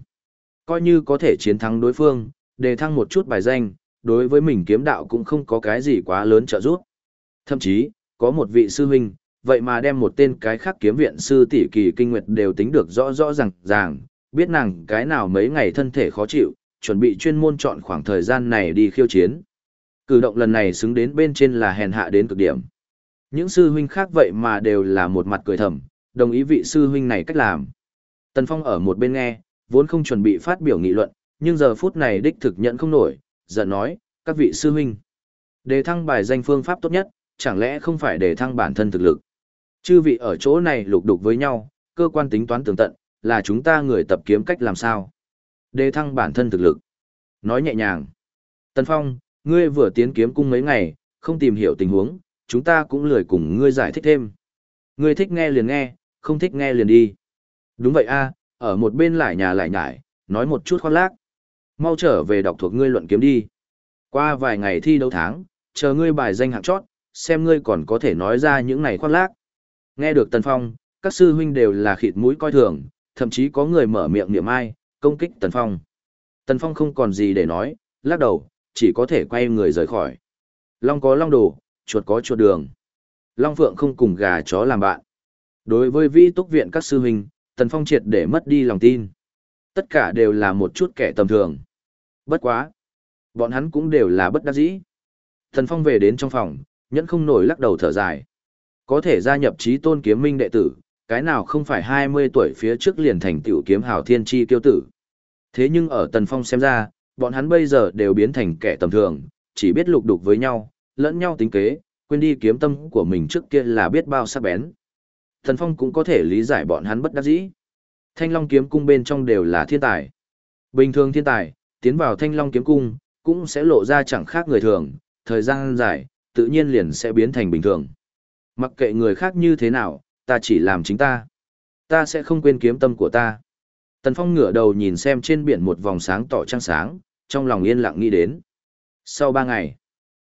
Coi như có thể chiến thắng đối phương, đề thăng một chút bài danh, đối với mình kiếm đạo cũng không có cái gì quá lớn trợ giúp. Thậm chí, có một vị sư huynh, vậy mà đem một tên cái khác kiếm viện sư tỷ kỳ kinh nguyệt đều tính được rõ rõ ràng ràng, biết nàng cái nào mấy ngày thân thể khó chịu, chuẩn bị chuyên môn chọn khoảng thời gian này đi khiêu chiến. Cử động lần này xứng đến bên trên là hèn hạ đến cực điểm. Những sư huynh khác vậy mà đều là một mặt cười thầm, đồng ý vị sư huynh này cách làm. Tần Phong ở một bên nghe, vốn không chuẩn bị phát biểu nghị luận, nhưng giờ phút này đích thực nhận không nổi, giận nói, các vị sư huynh. Đề thăng bài danh phương pháp tốt nhất, chẳng lẽ không phải đề thăng bản thân thực lực. Chư vị ở chỗ này lục đục với nhau, cơ quan tính toán tường tận, là chúng ta người tập kiếm cách làm sao. Đề thăng bản thân thực lực. Nói nhẹ nhàng. Tần Phong, ngươi vừa tiến kiếm cung mấy ngày, không tìm hiểu tình huống, chúng ta cũng lười cùng ngươi giải thích thêm. Ngươi thích nghe liền nghe, không thích nghe liền đi. Đúng vậy a, ở một bên lại nhà lại nhải, nói một chút khoác lác. Mau trở về đọc thuộc ngươi luận kiếm đi. Qua vài ngày thi đấu tháng, chờ ngươi bài danh hạng chót, xem ngươi còn có thể nói ra những này khoác lác. Nghe được Tần Phong, các sư huynh đều là khịt mũi coi thường, thậm chí có người mở miệng niệm ai, công kích Tần Phong. Tần Phong không còn gì để nói, lắc đầu, chỉ có thể quay người rời khỏi. Long có long đồ, chuột có chuột đường. Long Phượng không cùng gà chó làm bạn. Đối với vi túc viện các sư huynh, Tần Phong triệt để mất đi lòng tin. Tất cả đều là một chút kẻ tầm thường. Bất quá. Bọn hắn cũng đều là bất đắc dĩ. Tần Phong về đến trong phòng, nhẫn không nổi lắc đầu thở dài. Có thể gia nhập trí tôn kiếm minh đệ tử, cái nào không phải 20 tuổi phía trước liền thành tiểu kiếm hào thiên chi kiêu tử. Thế nhưng ở Tần Phong xem ra, bọn hắn bây giờ đều biến thành kẻ tầm thường, chỉ biết lục đục với nhau, lẫn nhau tính kế, quên đi kiếm tâm của mình trước kia là biết bao sắc bén. Tần Phong cũng có thể lý giải bọn hắn bất đắc dĩ. Thanh Long kiếm cung bên trong đều là thiên tài. Bình thường thiên tài, tiến vào Thanh Long kiếm cung, cũng sẽ lộ ra chẳng khác người thường, thời gian dài, tự nhiên liền sẽ biến thành bình thường. Mặc kệ người khác như thế nào, ta chỉ làm chính ta. Ta sẽ không quên kiếm tâm của ta. Tần Phong ngửa đầu nhìn xem trên biển một vòng sáng tỏ trăng sáng, trong lòng yên lặng nghĩ đến. Sau ba ngày,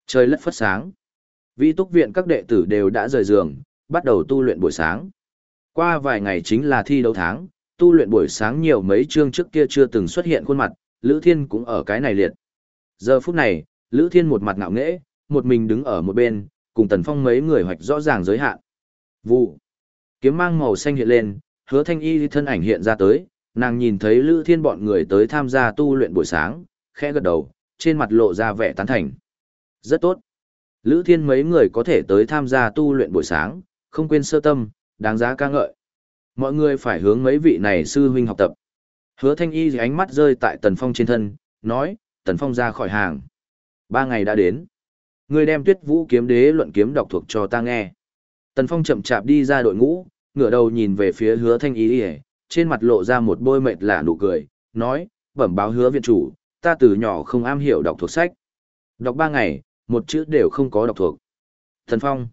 trời lất phất sáng. Vi túc viện các đệ tử đều đã rời giường, bắt đầu tu luyện buổi sáng. Qua vài ngày chính là thi đấu tháng, tu luyện buổi sáng nhiều mấy chương trước kia chưa từng xuất hiện khuôn mặt, Lữ Thiên cũng ở cái này liệt. Giờ phút này, Lữ Thiên một mặt ngạo nghễ, một mình đứng ở một bên, cùng Tần Phong mấy người hoạch rõ ràng giới hạn. Vụ. Kiếm mang màu xanh hiện lên, hứa thanh y thân ảnh hiện ra tới, nàng nhìn thấy Lữ Thiên bọn người tới tham gia tu luyện buổi sáng, khẽ gật đầu, trên mặt lộ ra vẻ tán thành. Rất tốt. Lữ Thiên mấy người có thể tới tham gia tu luyện buổi sáng, không quên sơ tâm, đáng giá ca ngợi. Mọi người phải hướng mấy vị này sư huynh học tập. Hứa thanh y ánh mắt rơi tại Tần Phong trên thân, nói, Tần Phong ra khỏi hàng. Ba ngày đã đến. Ngươi đem tuyết vũ kiếm đế luận kiếm đọc thuộc cho ta nghe. Tần Phong chậm chạp đi ra đội ngũ, ngửa đầu nhìn về phía hứa thanh y trên mặt lộ ra một bôi mệt lạ nụ cười, nói, bẩm báo hứa viện chủ, ta từ nhỏ không am hiểu đọc thuộc sách. Đọc ba ngày, một chữ đều không có đọc thuộc. Tần Phong.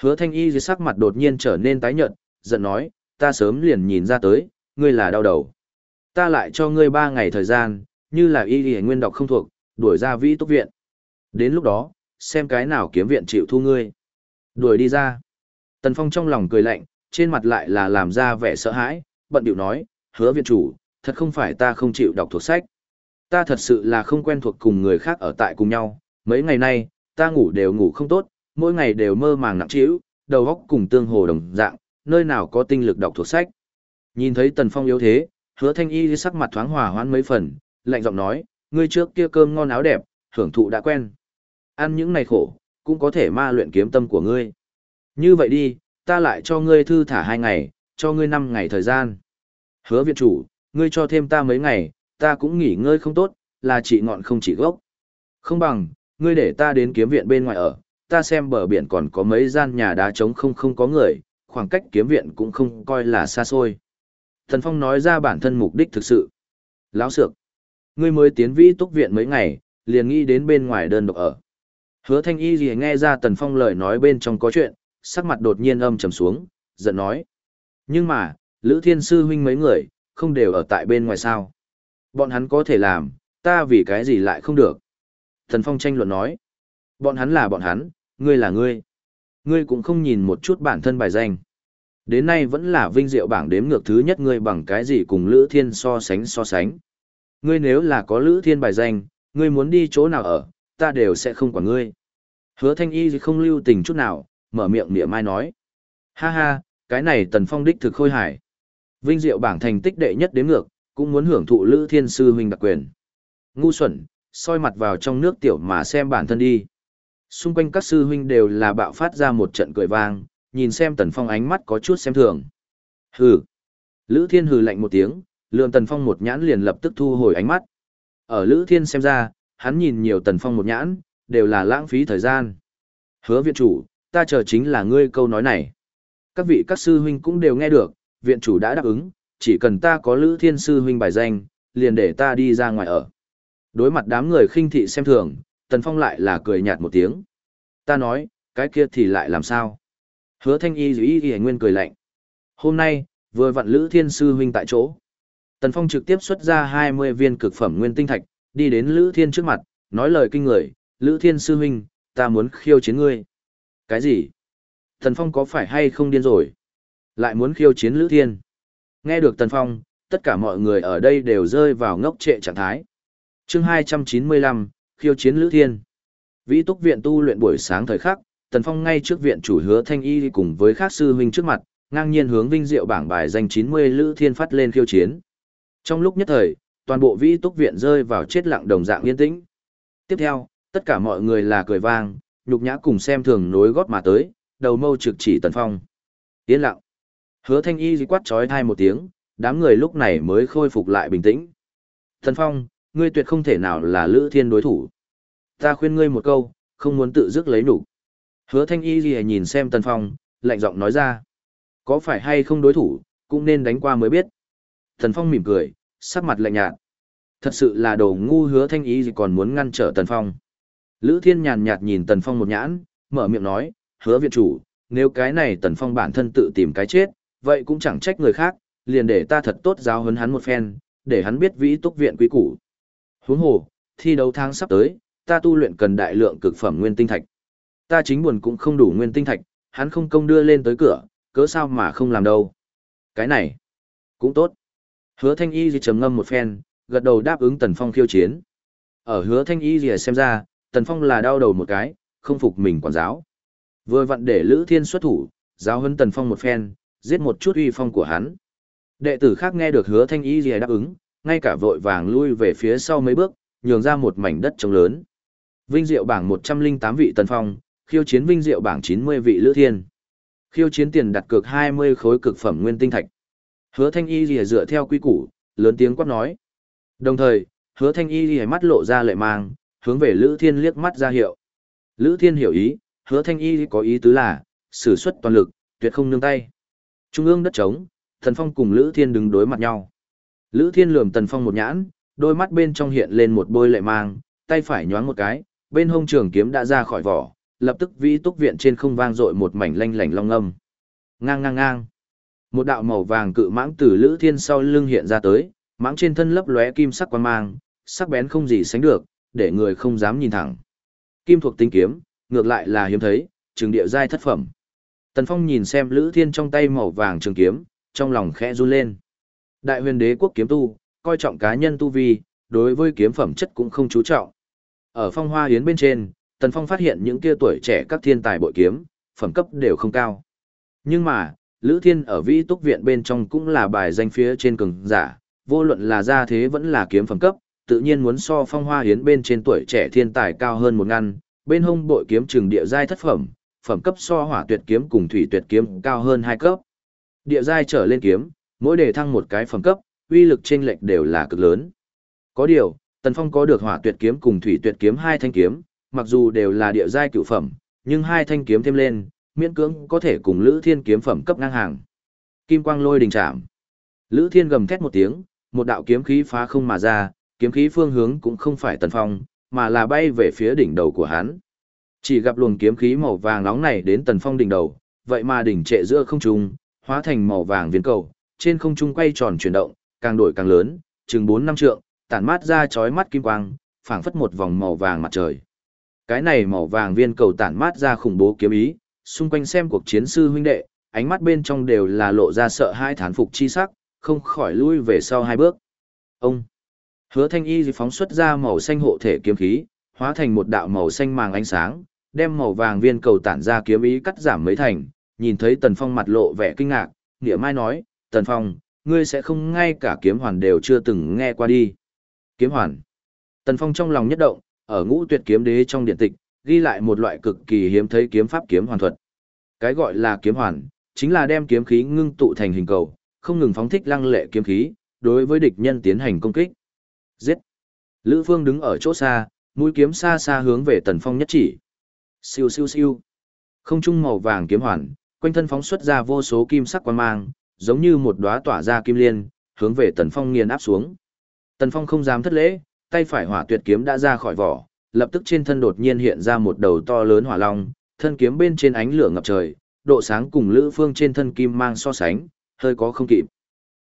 Hứa thanh y dưới sắc mặt đột nhiên trở nên tái nhợt, giận nói, ta sớm liền nhìn ra tới, ngươi là đau đầu. Ta lại cho ngươi ba ngày thời gian, như là y y nguyên đọc không thuộc, đuổi ra vĩ túc viện. Đến lúc đó, xem cái nào kiếm viện chịu thu ngươi. Đuổi đi ra. Tần Phong trong lòng cười lạnh, trên mặt lại là làm ra vẻ sợ hãi, bận điệu nói, hứa viện chủ, thật không phải ta không chịu đọc thuộc sách. Ta thật sự là không quen thuộc cùng người khác ở tại cùng nhau, mấy ngày nay, ta ngủ đều ngủ không tốt, mỗi ngày đều mơ màng nặng trĩu, đầu óc cùng tương hồ đồng dạng, nơi nào có tinh lực đọc thuộc sách. Nhìn thấy Tần Phong yếu thế, hứa thanh y sắc mặt thoáng hòa hoãn mấy phần, lạnh giọng nói, ngươi trước kia cơm ngon áo đẹp, hưởng thụ đã quen. Ăn những này khổ, cũng có thể ma luyện kiếm tâm của ngươi. Như vậy đi, ta lại cho ngươi thư thả hai ngày, cho ngươi năm ngày thời gian. Hứa viện chủ, ngươi cho thêm ta mấy ngày, ta cũng nghỉ ngơi không tốt, là chỉ ngọn không chỉ gốc. Không bằng, ngươi để ta đến kiếm viện bên ngoài ở, ta xem bờ biển còn có mấy gian nhà đá trống không không có người, khoảng cách kiếm viện cũng không coi là xa xôi. Thần Phong nói ra bản thân mục đích thực sự. Lão sược, ngươi mới tiến vĩ túc viện mấy ngày, liền nghĩ đến bên ngoài đơn độc ở. Hứa thanh y gì nghe ra Tần Phong lời nói bên trong có chuyện, sắc mặt đột nhiên âm trầm xuống, giận nói. Nhưng mà, Lữ Thiên Sư huynh mấy người, không đều ở tại bên ngoài sao. Bọn hắn có thể làm, ta vì cái gì lại không được. Tần Phong tranh luận nói. Bọn hắn là bọn hắn, ngươi là ngươi. Ngươi cũng không nhìn một chút bản thân bài danh. Đến nay vẫn là vinh diệu bảng đếm ngược thứ nhất ngươi bằng cái gì cùng Lữ Thiên so sánh so sánh. Ngươi nếu là có Lữ Thiên bài danh, ngươi muốn đi chỗ nào ở, ta đều sẽ không quản ngươi. Hứa thanh y không lưu tình chút nào, mở miệng niệm mai nói. Ha ha, cái này tần phong đích thực khôi hài, Vinh diệu bảng thành tích đệ nhất đếm ngược, cũng muốn hưởng thụ lữ thiên sư huynh đặc quyền. Ngu xuẩn, soi mặt vào trong nước tiểu mà xem bản thân đi. Xung quanh các sư huynh đều là bạo phát ra một trận cười vang, nhìn xem Tần Phong ánh mắt có chút xem thường. Hừ. Lữ Thiên hừ lạnh một tiếng, lườm Tần Phong một nhãn liền lập tức thu hồi ánh mắt. Ở Lữ Thiên xem ra, hắn nhìn nhiều Tần Phong một nhãn, đều là lãng phí thời gian. Hứa viện chủ, ta chờ chính là ngươi câu nói này. Các vị các sư huynh cũng đều nghe được, viện chủ đã đáp ứng, chỉ cần ta có Lữ Thiên sư huynh bài danh, liền để ta đi ra ngoài ở. Đối mặt đám người khinh thị xem thường, Tần Phong lại là cười nhạt một tiếng. Ta nói, cái kia thì lại làm sao? Hứa thanh y dĩ y nguyên cười lạnh. Hôm nay, vừa vặn Lữ Thiên Sư huynh tại chỗ. Tần Phong trực tiếp xuất ra 20 viên cực phẩm nguyên tinh thạch, đi đến Lữ Thiên trước mặt, nói lời kinh người, Lữ Thiên Sư huynh, ta muốn khiêu chiến ngươi. Cái gì? Tần Phong có phải hay không điên rồi? Lại muốn khiêu chiến Lữ Thiên. Nghe được Tần Phong, tất cả mọi người ở đây đều rơi vào ngốc trệ trạng thái. chương 295, khiêu chiến Lữ Thiên. Vĩ túc viện tu luyện buổi sáng thời khắc, Tần Phong ngay trước viện chủ hứa thanh y cùng với các sư huynh trước mặt, ngang nhiên hướng vinh diệu bảng bài danh 90 Lữ Thiên phát lên khiêu chiến. Trong lúc nhất thời, toàn bộ vĩ túc viện rơi vào chết lặng đồng dạng yên tĩnh. Tiếp theo, tất cả mọi người là cười vang, nhục nhã cùng xem thường nối gót mà tới, đầu mâu trực chỉ Tần Phong. Yên lặng. Hứa thanh y quát trói thai một tiếng, đám người lúc này mới khôi phục lại bình tĩnh. Tần Phong, ngươi tuyệt không thể nào là Lữ Thiên đối thủ. Ta khuyên ngươi một câu, không muốn tự dứt lấy đủ. Hứa thanh y gì nhìn xem Tần Phong, lạnh giọng nói ra. Có phải hay không đối thủ, cũng nên đánh qua mới biết. Tần Phong mỉm cười, sắc mặt lạnh nhạt. Thật sự là đồ ngu hứa thanh ý gì còn muốn ngăn trở Tần Phong. Lữ Thiên nhàn nhạt nhìn Tần Phong một nhãn, mở miệng nói, hứa viện chủ, nếu cái này Tần Phong bản thân tự tìm cái chết, vậy cũng chẳng trách người khác, liền để ta thật tốt giáo huấn hắn một phen, để hắn biết vĩ túc viện quý củ. Huống hồ, thi đấu tháng sắp tới, ta tu luyện cần đại lượng cực phẩm nguyên tinh thạch. Ta chính buồn cũng không đủ nguyên tinh thạch, hắn không công đưa lên tới cửa, cớ sao mà không làm đâu. Cái này, cũng tốt. Hứa thanh y gì trầm ngâm một phen, gật đầu đáp ứng Tần Phong khiêu chiến. Ở hứa thanh y gì xem ra, Tần Phong là đau đầu một cái, không phục mình quản giáo. Vừa vặn để Lữ Thiên xuất thủ, giáo huấn Tần Phong một phen, giết một chút uy phong của hắn. Đệ tử khác nghe được hứa thanh y gì đáp ứng, ngay cả vội vàng lui về phía sau mấy bước, nhường ra một mảnh đất trống lớn. Vinh diệu bảng 108 vị Tần Phong, khiêu chiến vinh diệu bảng 90 vị Lữ Thiên. Khiêu chiến tiền đặt cược 20 khối cực phẩm nguyên tinh thạch. Hứa Thanh Y lìa dựa theo quy củ, lớn tiếng quát nói. Đồng thời, Hứa Thanh Y lìa mắt lộ ra lệ mang, hướng về Lữ Thiên liếc mắt ra hiệu. Lữ Thiên hiểu ý, Hứa Thanh Y có ý tứ là, sử xuất toàn lực, tuyệt không nương tay. Trung ương đất trống, Thần Phong cùng Lữ Thiên đứng đối mặt nhau. Lữ Thiên lườm Tần Phong một nhãn, đôi mắt bên trong hiện lên một bôi lệ mang, tay phải nhoáng một cái, bên hông trường kiếm đã ra khỏi vỏ, lập tức vĩ túc viện trên không vang dội một mảnh lanh lảnh long âm. Ngang ngang ngang. Một đạo màu vàng cự mãng từ Lữ Thiên sau lưng hiện ra tới, mãng trên thân lấp lóe kim sắc quang mang, sắc bén không gì sánh được, để người không dám nhìn thẳng. Kim thuộc tinh kiếm, ngược lại là hiếm thấy, trường địa giai thất phẩm. Tần Phong nhìn xem Lữ Thiên trong tay màu vàng trường kiếm, trong lòng khẽ run lên. Đại huyền đế quốc kiếm tu, coi trọng cá nhân tu vi, đối với kiếm phẩm chất cũng không chú trọng. Ở phong hoa hiến bên trên, Tần Phong phát hiện những kia tuổi trẻ các thiên tài bội kiếm, phẩm cấp đều không cao. Nhưng mà, Lữ Thiên ở Vĩ Túc Viện bên trong cũng là bài danh phía trên cường giả, vô luận là gia thế vẫn là kiếm phẩm cấp, tự nhiên muốn so phong hoa hiến bên trên tuổi trẻ thiên tài cao hơn một ngăn, bên hông bội kiếm trường địa giai thất phẩm, phẩm cấp so hỏa tuyệt kiếm cùng thủy tuyệt kiếm cao hơn hai cấp. Địa giai trở lên kiếm, mỗi đề thăng một cái phẩm cấp, uy lực chênh lệch đều là cực lớn. Có điều, Tần Phong có được hỏa tuyệt kiếm cùng thủy tuyệt kiếm hai thanh kiếm, mặc dù đều là địa giai cựu phẩm, nhưng hai thanh kiếm thêm lên, miễn cưỡng có thể cùng Lữ Thiên kiếm phẩm cấp ngang hàng. Kim quang lôi đình chạm. Lữ Thiên gầm thét một tiếng, một đạo kiếm khí phá không mà ra, kiếm khí phương hướng cũng không phải Tần Phong, mà là bay về phía đỉnh đầu của hắn. Chỉ gặp luồng kiếm khí màu vàng nóng này đến Tần Phong đỉnh đầu, vậy mà đỉnh trệ giữa không trung, hóa thành màu vàng viên cầu, trên không trung quay tròn chuyển động, càng đổi càng lớn, chừng 4 năm trượng, tản mát ra chói mắt kim quang, phảng phất một vòng màu vàng mặt trời. Cái này màu vàng viên cầu tản mát ra khủng bố kiếm ý, xung quanh xem cuộc chiến sư huynh đệ, ánh mắt bên trong đều là lộ ra sợ hãi thán phục chi sắc, không khỏi lui về sau hai bước. Ông Hứa Thanh Y phóng xuất ra màu xanh hộ thể kiếm khí, hóa thành một đạo màu xanh màng ánh sáng, đem màu vàng viên cầu tản ra kiếm ý cắt giảm mấy thành, nhìn thấy Tần Phong mặt lộ vẻ kinh ngạc, Nghĩa Mai nói, Tần Phong, ngươi sẽ không ngay cả kiếm hoàn đều chưa từng nghe qua đi. Kiếm hoàn. Tần Phong trong lòng nhất động, ở ngũ tuyệt kiếm đế trong điện tịch, ghi lại một loại cực kỳ hiếm thấy kiếm pháp kiếm hoàn thuật. Cái gọi là kiếm hoàn, chính là đem kiếm khí ngưng tụ thành hình cầu, không ngừng phóng thích lăng lệ kiếm khí, đối với địch nhân tiến hành công kích. Giết! Lữ Phương đứng ở chỗ xa, mũi kiếm xa xa hướng về Tần Phong nhất chỉ. Siêu siêu siêu. Không trung màu vàng kiếm hoàn, quanh thân phóng xuất ra vô số kim sắc quan mang, giống như một đóa tỏa ra kim liên, hướng về Tần Phong nghiền áp xuống. Tần Phong không dám thất lễ, tay phải hỏa tuyệt kiếm đã ra khỏi vỏ, lập tức trên thân đột nhiên hiện ra một đầu to lớn hỏa long, thân kiếm bên trên ánh lửa ngập trời, độ sáng cùng Lữ Phương trên thân kim mang so sánh, hơi có không kịp.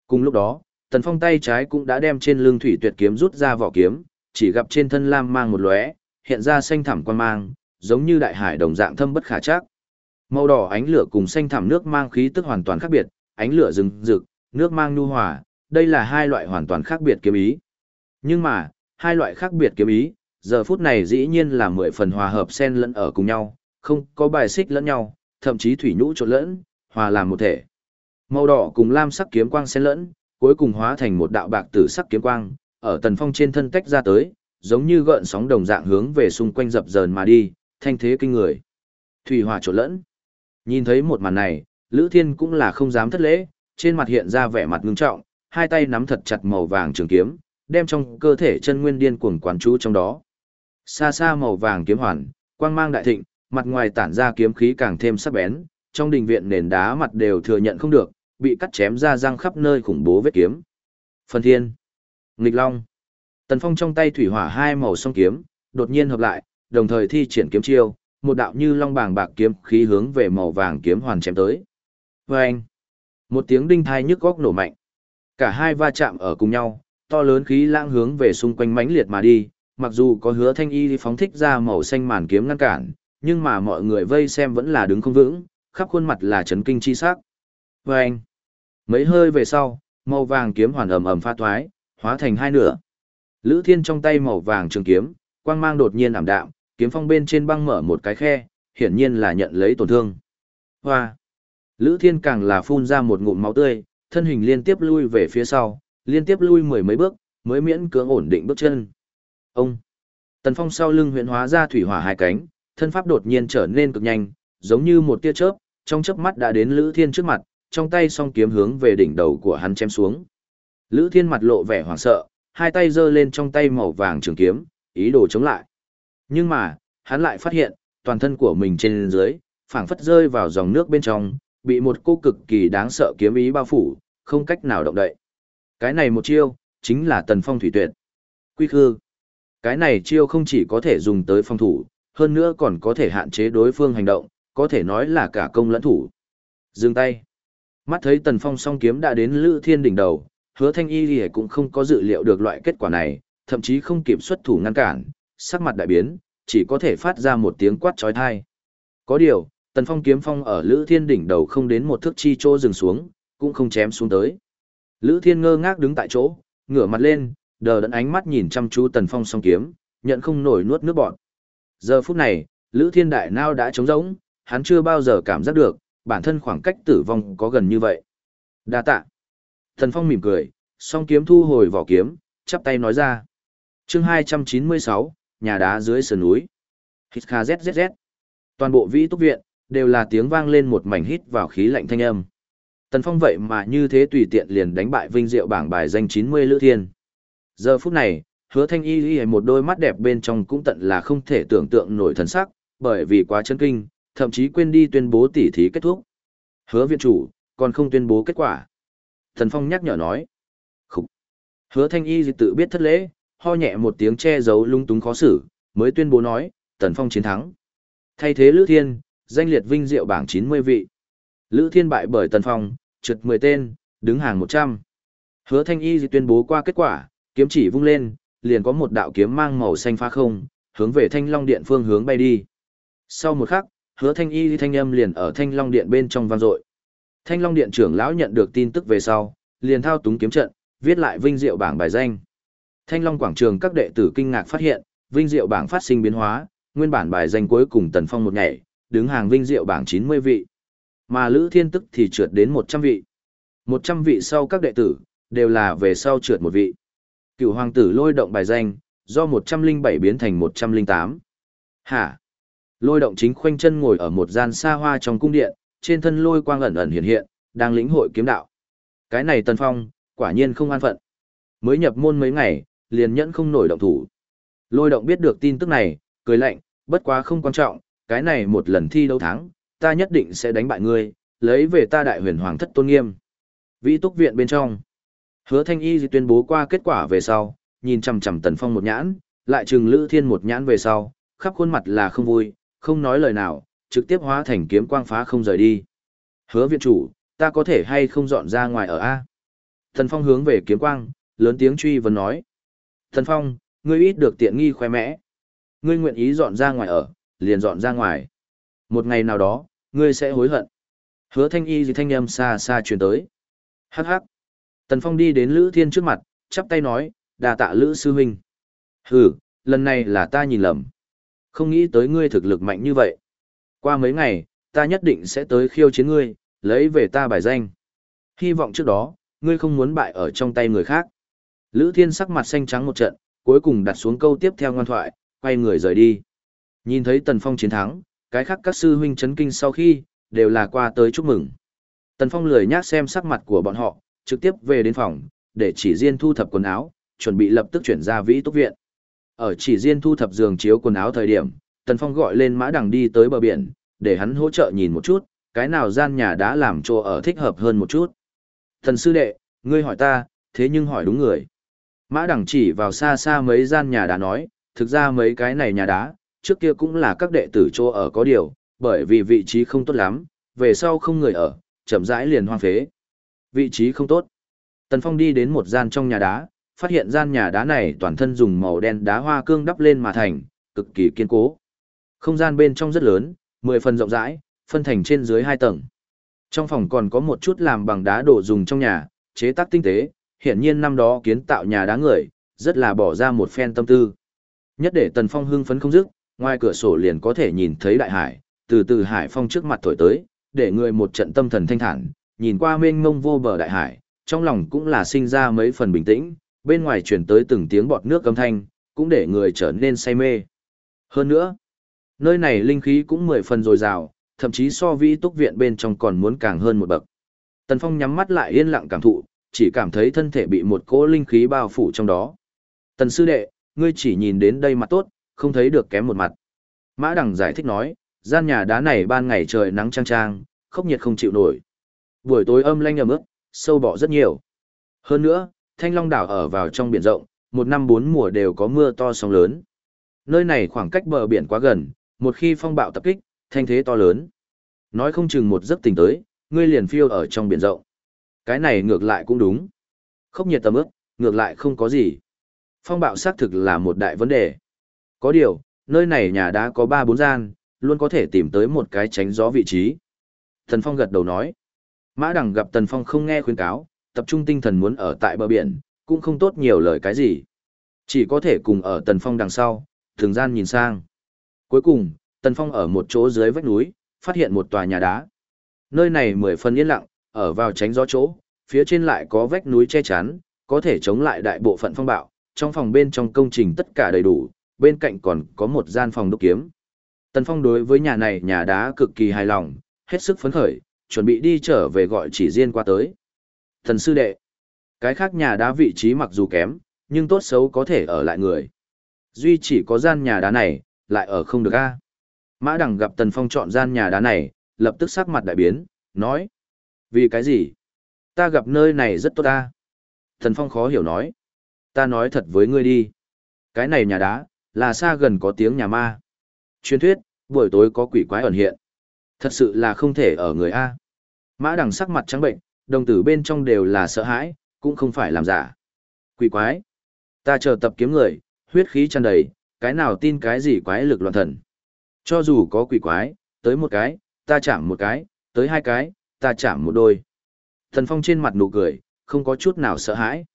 Cùng lúc đó, Tần Phong tay trái cũng đã đem trên lưng thủy tuyệt kiếm rút ra vỏ kiếm, chỉ gặp trên thân lam mang một lóe, hiện ra xanh thẳm quan mang, giống như đại hải đồng dạng thâm bất khả trắc. Màu đỏ ánh lửa cùng xanh thẳm nước mang khí tức hoàn toàn khác biệt, ánh lửa rừng rực, nước mang nhu hòa, đây là hai loại hoàn toàn khác biệt kiếm ý. Nhưng mà, hai loại khác biệt kiếm ý, giờ phút này dĩ nhiên là mười phần hòa hợp xen lẫn ở cùng nhau, không có bài xích lẫn nhau, thậm chí thủy nhũ trộn lẫn, hòa làm một thể. Màu đỏ cùng lam sắc kiếm quang xen lẫn, cuối cùng hóa thành một đạo bạc tử sắc kiếm quang, ở tần phong trên thân tách ra tới, giống như gợn sóng đồng dạng hướng về xung quanh dập dờn mà đi, thanh thế kinh người. Thủy hòa trộn lẫn. Nhìn thấy một màn này, Lữ Thiên cũng là không dám thất lễ, trên mặt hiện ra vẻ mặt ngưng trọng, hai tay nắm thật chặt màu vàng trường kiếm, đem trong cơ thể chân nguyên điên cuồng quán chú trong đó. Xa xa màu vàng kiếm hoàn, quang mang đại thịnh, mặt ngoài tản ra kiếm khí càng thêm sắc bén, trong đình viện nền đá mặt đều thừa nhận không được, bị cắt chém ra răng khắp nơi khủng bố vết kiếm. Phần Thiên, Nghịch Long. Tần Phong trong tay thủy hỏa hai màu song kiếm, đột nhiên hợp lại, đồng thời thi triển kiếm chiêu, một đạo như long bàng bạc kiếm khí hướng về màu vàng kiếm hoàn chém tới. Vâng! Một tiếng đinh thai nhức góc nổ mạnh. Cả hai va chạm ở cùng nhau, to lớn khí lãng hướng về xung quanh mãnh liệt mà đi, mặc dù có hứa thanh y phóng thích ra màu xanh màn kiếm ngăn cản, nhưng mà mọi người vây xem vẫn là đứng không vững, khắp khuôn mặt là chấn kinh chi sắc. anh Mấy hơi về sau, màu vàng kiếm hoàn ầm ầm pha thoái, hóa thành hai nửa. Lữ Thiên trong tay màu vàng trường kiếm, quang mang đột nhiên ảm đạm, kiếm phong bên trên băng mở một cái khe, hiển nhiên là nhận lấy tổn thương. Hoa! Lữ Thiên càng là phun ra một ngụm máu tươi, thân hình liên tiếp lui về phía sau, liên tiếp lui mười mấy bước, mới miễn cưỡng ổn định bước chân. Ông! Tần Phong sau lưng huyện hóa ra thủy hỏa hai cánh, thân pháp đột nhiên trở nên cực nhanh, giống như một tia chớp, trong chớp mắt đã đến Lữ Thiên trước mặt, trong tay song kiếm hướng về đỉnh đầu của hắn chém xuống. Lữ Thiên mặt lộ vẻ hoảng sợ, hai tay giơ lên trong tay màu vàng trường kiếm, ý đồ chống lại. Nhưng mà, hắn lại phát hiện, toàn thân của mình trên dưới, phảng phất rơi vào dòng nước bên trong, bị một cô cực kỳ đáng sợ kiếm ý bao phủ, không cách nào động đậy. Cái này một chiêu, chính là tần phong thủy tuyệt. Quy khư. Cái này chiêu không chỉ có thể dùng tới phòng thủ, hơn nữa còn có thể hạn chế đối phương hành động, có thể nói là cả công lẫn thủ. Dừng tay. Mắt thấy tần phong song kiếm đã đến lữ thiên đỉnh đầu, hứa thanh y thì cũng không có dự liệu được loại kết quả này, thậm chí không kịp xuất thủ ngăn cản, sắc mặt đại biến, chỉ có thể phát ra một tiếng quát trói thai. Có điều, tần phong kiếm phong ở Lữ Thiên đỉnh đầu không đến một thước chi chỗ dừng xuống, cũng không chém xuống tới. Lữ Thiên ngơ ngác đứng tại chỗ, ngửa mặt lên, đờ đẫn ánh mắt nhìn chăm chú tần phong song kiếm, nhận không nổi nuốt nước bọt. Giờ phút này, Lữ Thiên đại nao đã trống rỗng, hắn chưa bao giờ cảm giác được, bản thân khoảng cách tử vong có gần như vậy. Đa tạ. Tần Phong mỉm cười, song kiếm thu hồi vỏ kiếm, chắp tay nói ra. Chương 296, nhà đá dưới sườn núi. Hít kha zzz. Toàn bộ vĩ túc viện, đều là tiếng vang lên một mảnh hít vào khí lạnh thanh âm. Tần Phong vậy mà như thế tùy tiện liền đánh bại vinh diệu bảng bài danh 90 lữ thiên. Giờ phút này, hứa thanh y y một đôi mắt đẹp bên trong cũng tận là không thể tưởng tượng nổi thần sắc, bởi vì quá chân kinh, thậm chí quên đi tuyên bố tỉ thí kết thúc. Hứa viện chủ, còn không tuyên bố kết quả. Tần Phong nhắc nhở nói. Khúc. Hứa thanh y tự biết thất lễ, ho nhẹ một tiếng che giấu lung túng khó xử, mới tuyên bố nói, Tần Phong chiến thắng. Thay thế Lữ Thiên, danh liệt vinh diệu bảng 90 vị. Lữ Thiên bại bởi Tần Phong, trượt 10 tên, đứng hàng 100. Hứa Thanh Y tuyên bố qua kết quả, kiếm chỉ vung lên, liền có một đạo kiếm mang màu xanh phá không, hướng về Thanh Long Điện phương hướng bay đi. Sau một khắc, Hứa Thanh Y thanh âm liền ở Thanh Long Điện bên trong vang dội. Thanh Long Điện trưởng lão nhận được tin tức về sau, liền thao túng kiếm trận, viết lại vinh diệu bảng bài danh. Thanh Long quảng trường các đệ tử kinh ngạc phát hiện, vinh diệu bảng phát sinh biến hóa, nguyên bản bài danh cuối cùng Tần Phong một nhảy, đứng hàng vinh diệu bảng 90 vị. Mà Lữ Thiên Tức thì trượt đến 100 vị. 100 vị sau các đệ tử, đều là về sau trượt một vị. Cựu hoàng tử lôi động bài danh, do 107 biến thành 108. Hả? Lôi động chính khoanh chân ngồi ở một gian xa hoa trong cung điện, trên thân lôi quang ẩn ẩn hiện hiện, đang lĩnh hội kiếm đạo. Cái này Tần Phong, quả nhiên không an phận. Mới nhập môn mấy ngày, liền nhẫn không nổi động thủ. Lôi động biết được tin tức này, cười lạnh, bất quá không quan trọng, cái này một lần thi đấu thắng, ta nhất định sẽ đánh bại ngươi, lấy về ta đại huyền hoàng thất tôn nghiêm. Vĩ túc viện bên trong. Hứa Thanh Y tuyên bố qua kết quả về sau, nhìn chằm chằm Tần Phong một nhãn, lại trừng Lữ Thiên một nhãn về sau, khắp khuôn mặt là không vui, không nói lời nào, trực tiếp hóa thành kiếm quang phá không rời đi. Hứa viện chủ, ta có thể hay không dọn ra ngoài ở A? Tần Phong hướng về kiếm quang, lớn tiếng truy vấn nói. Tần Phong, ngươi ít được tiện nghi khoe mẽ. Ngươi nguyện ý dọn ra ngoài ở, liền dọn ra ngoài. Một ngày nào đó, ngươi sẽ hối hận. Hứa thanh y gì thanh âm xa xa truyền tới. Hắc hắc. Tần Phong đi đến Lữ Thiên trước mặt, chắp tay nói, đà tạ Lữ Sư Huynh. Hừ, lần này là ta nhìn lầm. Không nghĩ tới ngươi thực lực mạnh như vậy. Qua mấy ngày, ta nhất định sẽ tới khiêu chiến ngươi, lấy về ta bài danh. Hy vọng trước đó, ngươi không muốn bại ở trong tay người khác. Lữ Thiên sắc mặt xanh trắng một trận, cuối cùng đặt xuống câu tiếp theo ngoan thoại, quay người rời đi. Nhìn thấy Tần Phong chiến thắng, cái khác các sư huynh chấn kinh sau khi, đều là qua tới chúc mừng. Tần Phong lười nhác xem sắc mặt của bọn họ, trực tiếp về đến phòng, để chỉ riêng thu thập quần áo, chuẩn bị lập tức chuyển ra vĩ túc viện. Ở chỉ riêng thu thập giường chiếu quần áo thời điểm, Tần Phong gọi lên mã đằng đi tới bờ biển, để hắn hỗ trợ nhìn một chút, cái nào gian nhà đã làm chỗ ở thích hợp hơn một chút. Thần sư đệ, ngươi hỏi ta, thế nhưng hỏi đúng người. Mã đằng chỉ vào xa xa mấy gian nhà đá nói, thực ra mấy cái này nhà đá, trước kia cũng là các đệ tử chỗ ở có điều, bởi vì vị trí không tốt lắm, về sau không người ở, chậm rãi liền hoang phế. Vị trí không tốt. Tần Phong đi đến một gian trong nhà đá, phát hiện gian nhà đá này toàn thân dùng màu đen đá hoa cương đắp lên mà thành, cực kỳ kiên cố. Không gian bên trong rất lớn, 10 phần rộng rãi, phân thành trên dưới 2 tầng. Trong phòng còn có một chút làm bằng đá đồ dùng trong nhà, chế tác tinh tế, hiển nhiên năm đó kiến tạo nhà đá người, rất là bỏ ra một phen tâm tư. Nhất để Tần Phong hưng phấn không dứt, ngoài cửa sổ liền có thể nhìn thấy đại hải, từ từ hải phong trước mặt thổi tới, để người một trận tâm thần thanh thản, nhìn qua mênh mông vô bờ đại hải, trong lòng cũng là sinh ra mấy phần bình tĩnh, bên ngoài truyền tới từng tiếng bọt nước âm thanh, cũng để người trở nên say mê. Hơn nữa, nơi này linh khí cũng mười phần dồi dào, thậm chí so vi túc viện bên trong còn muốn càng hơn một bậc. Tần Phong nhắm mắt lại yên lặng cảm thụ, chỉ cảm thấy thân thể bị một cỗ linh khí bao phủ trong đó. Tần sư đệ, ngươi chỉ nhìn đến đây mặt tốt, không thấy được kém một mặt. Mã Đằng giải thích nói, gian nhà đá này ban ngày trời nắng trang trang, khốc nhiệt không chịu nổi. Buổi tối âm lanh ẩm ướt, sâu bọ rất nhiều. Hơn nữa, Thanh Long đảo ở vào trong biển rộng, một năm bốn mùa đều có mưa to sóng lớn. Nơi này khoảng cách bờ biển quá gần, một khi phong bạo tập kích, thanh thế to lớn. Nói không chừng một giấc tỉnh tới, ngươi liền phiêu ở trong biển rộng. Cái này ngược lại cũng đúng. Khốc nhiệt tầm ướp, ngược lại không có gì. Phong bạo xác thực là một đại vấn đề. Có điều, nơi này nhà đã có ba bốn gian, luôn có thể tìm tới một cái tránh gió vị trí. Thần Phong gật đầu nói. Mã Đằng gặp Tần Phong không nghe khuyên cáo, tập trung tinh thần muốn ở tại bờ biển, cũng không tốt nhiều lời cái gì. Chỉ có thể cùng ở Tần Phong đằng sau, thường gian nhìn sang. Cuối cùng, Tần Phong ở một chỗ dưới vách núi, phát hiện một tòa nhà đá. Nơi này mười phần yên lặng, ở vào tránh gió chỗ, phía trên lại có vách núi che chắn, có thể chống lại đại bộ phận phong bạo, trong phòng bên trong công trình tất cả đầy đủ, bên cạnh còn có một gian phòng đúc kiếm. Tần Phong đối với nhà này nhà đá cực kỳ hài lòng, hết sức phấn khởi, chuẩn bị đi trở về gọi chỉ riêng qua tới. Thần sư đệ, cái khác nhà đá vị trí mặc dù kém, nhưng tốt xấu có thể ở lại người. Duy chỉ có gian nhà đá này, lại ở không được a. Mã Đằng gặp Tần Phong chọn gian nhà đá này, lập tức sắc mặt đại biến, nói. Vì cái gì? Ta gặp nơi này rất tốt ta. Tần Phong khó hiểu nói. Ta nói thật với ngươi đi. Cái này nhà đá, là xa gần có tiếng nhà ma. Truyền thuyết, buổi tối có quỷ quái ẩn hiện. Thật sự là không thể ở người A. Mã đằng sắc mặt trắng bệnh, đồng tử bên trong đều là sợ hãi, cũng không phải làm giả. Quỷ quái. Ta chờ tập kiếm người, huyết khí tràn đầy, cái nào tin cái gì quái lực loạn thần. Cho dù có quỷ quái, tới một cái, ta chạm một cái, tới hai cái, ta chạm một đôi. Thần Phong trên mặt nụ cười, không có chút nào sợ hãi.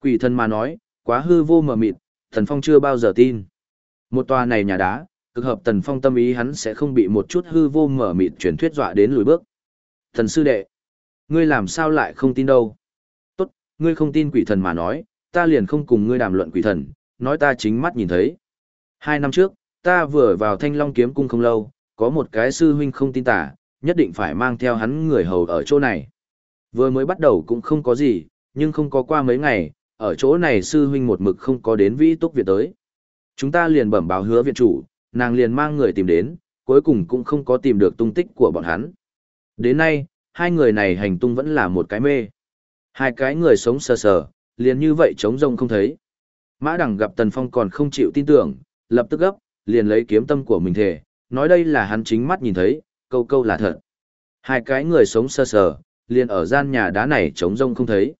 Quỷ thần mà nói, quá hư vô mờ mịt, Thần Phong chưa bao giờ tin. Một tòa này nhà đá, cực hợp Tần Phong tâm ý hắn sẽ không bị một chút hư vô mờ mịt truyền thuyết dọa đến lùi bước. Thần sư đệ, ngươi làm sao lại không tin đâu? Tốt, ngươi không tin quỷ thần mà nói, ta liền không cùng ngươi đàm luận quỷ thần, nói ta chính mắt nhìn thấy. Hai năm trước, ta vừa vào thanh long kiếm cung không lâu, có một cái sư huynh không tin tả, nhất định phải mang theo hắn người hầu ở chỗ này. Vừa mới bắt đầu cũng không có gì, nhưng không có qua mấy ngày, ở chỗ này sư huynh một mực không có đến vĩ túc viện tới. Chúng ta liền bẩm báo hứa viện chủ, nàng liền mang người tìm đến, cuối cùng cũng không có tìm được tung tích của bọn hắn. Đến nay, hai người này hành tung vẫn là một cái mê. Hai cái người sống sờ sờ, liền như vậy trống rông không thấy. Mã Đằng gặp Tần Phong còn không chịu tin tưởng, lập tức gấp, liền lấy kiếm tâm của mình thể, nói đây là hắn chính mắt nhìn thấy, câu câu là thật. Hai cái người sống sờ sờ, liền ở gian nhà đá này trống rông không thấy.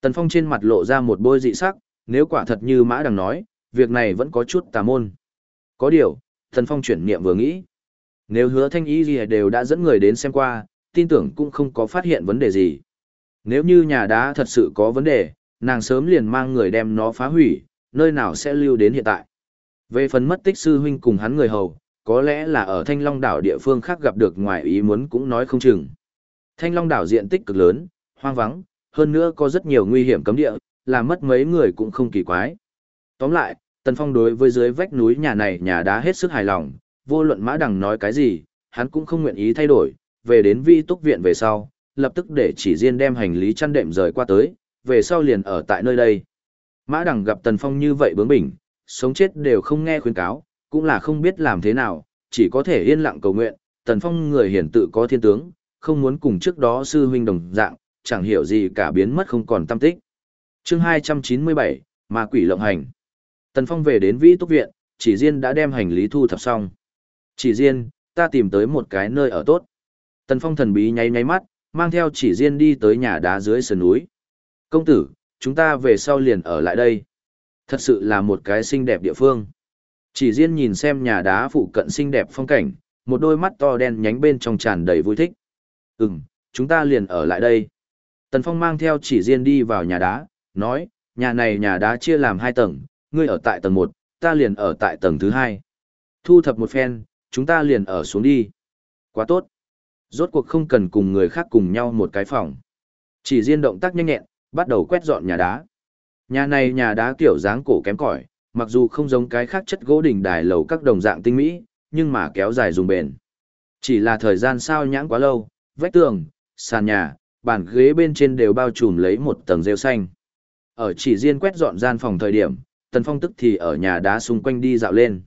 Tần Phong trên mặt lộ ra một bôi dị sắc, nếu quả thật như Mã Đằng nói, việc này vẫn có chút tà môn. Có điều, Tần Phong chuyển niệm vừa nghĩ. Nếu hứa thanh ý gì đều đã dẫn người đến xem qua, tin tưởng cũng không có phát hiện vấn đề gì. Nếu như nhà đá thật sự có vấn đề, nàng sớm liền mang người đem nó phá hủy, nơi nào sẽ lưu đến hiện tại. Về phần mất tích sư huynh cùng hắn người hầu, có lẽ là ở Thanh Long đảo địa phương khác gặp được ngoài ý muốn cũng nói không chừng. Thanh Long đảo diện tích cực lớn, hoang vắng, hơn nữa có rất nhiều nguy hiểm cấm địa, làm mất mấy người cũng không kỳ quái. Tóm lại, Tần Phong đối với dưới vách núi nhà này nhà đá hết sức hài lòng, vô luận mã đằng nói cái gì, hắn cũng không nguyện ý thay đổi, về đến vi túc viện về sau, lập tức để chỉ riêng đem hành lý chăn đệm rời qua tới, về sau liền ở tại nơi đây. Mã đằng gặp Tần Phong như vậy bướng bỉnh, sống chết đều không nghe khuyến cáo, cũng là không biết làm thế nào, chỉ có thể yên lặng cầu nguyện, Tần Phong người hiển tự có thiên tướng, không muốn cùng trước đó sư huynh đồng dạng, chẳng hiểu gì cả biến mất không còn tâm tích. Chương 297, Ma quỷ lộng hành. Tần Phong về đến Vĩ Túc viện, chỉ riêng đã đem hành lý thu thập xong. Chỉ riêng, ta tìm tới một cái nơi ở tốt. Tần Phong thần bí nháy nháy mắt, mang theo chỉ riêng đi tới nhà đá dưới sườn núi. Công tử, chúng ta về sau liền ở lại đây. Thật sự là một cái xinh đẹp địa phương. Chỉ riêng nhìn xem nhà đá phụ cận xinh đẹp phong cảnh, một đôi mắt to đen nhánh bên trong tràn đầy vui thích. Ừm, chúng ta liền ở lại đây. Tần Phong mang theo chỉ riêng đi vào nhà đá, nói, nhà này nhà đá chia làm hai tầng, ngươi ở tại tầng một, ta liền ở tại tầng thứ hai. Thu thập một phen, chúng ta liền ở xuống đi. Quá tốt. Rốt cuộc không cần cùng người khác cùng nhau một cái phòng. Chỉ riêng động tác nhanh nhẹn, bắt đầu quét dọn nhà đá. Nhà này nhà đá kiểu dáng cổ kém cỏi, mặc dù không giống cái khác chất gỗ đỉnh đài lầu các đồng dạng tinh mỹ, nhưng mà kéo dài dùng bền. Chỉ là thời gian sao nhãng quá lâu, vách tường, sàn nhà, bàn ghế bên trên đều bao trùm lấy một tầng rêu xanh. Ở chỉ riêng quét dọn gian phòng thời điểm, Tần Phong tức thì ở nhà đá xung quanh đi dạo lên.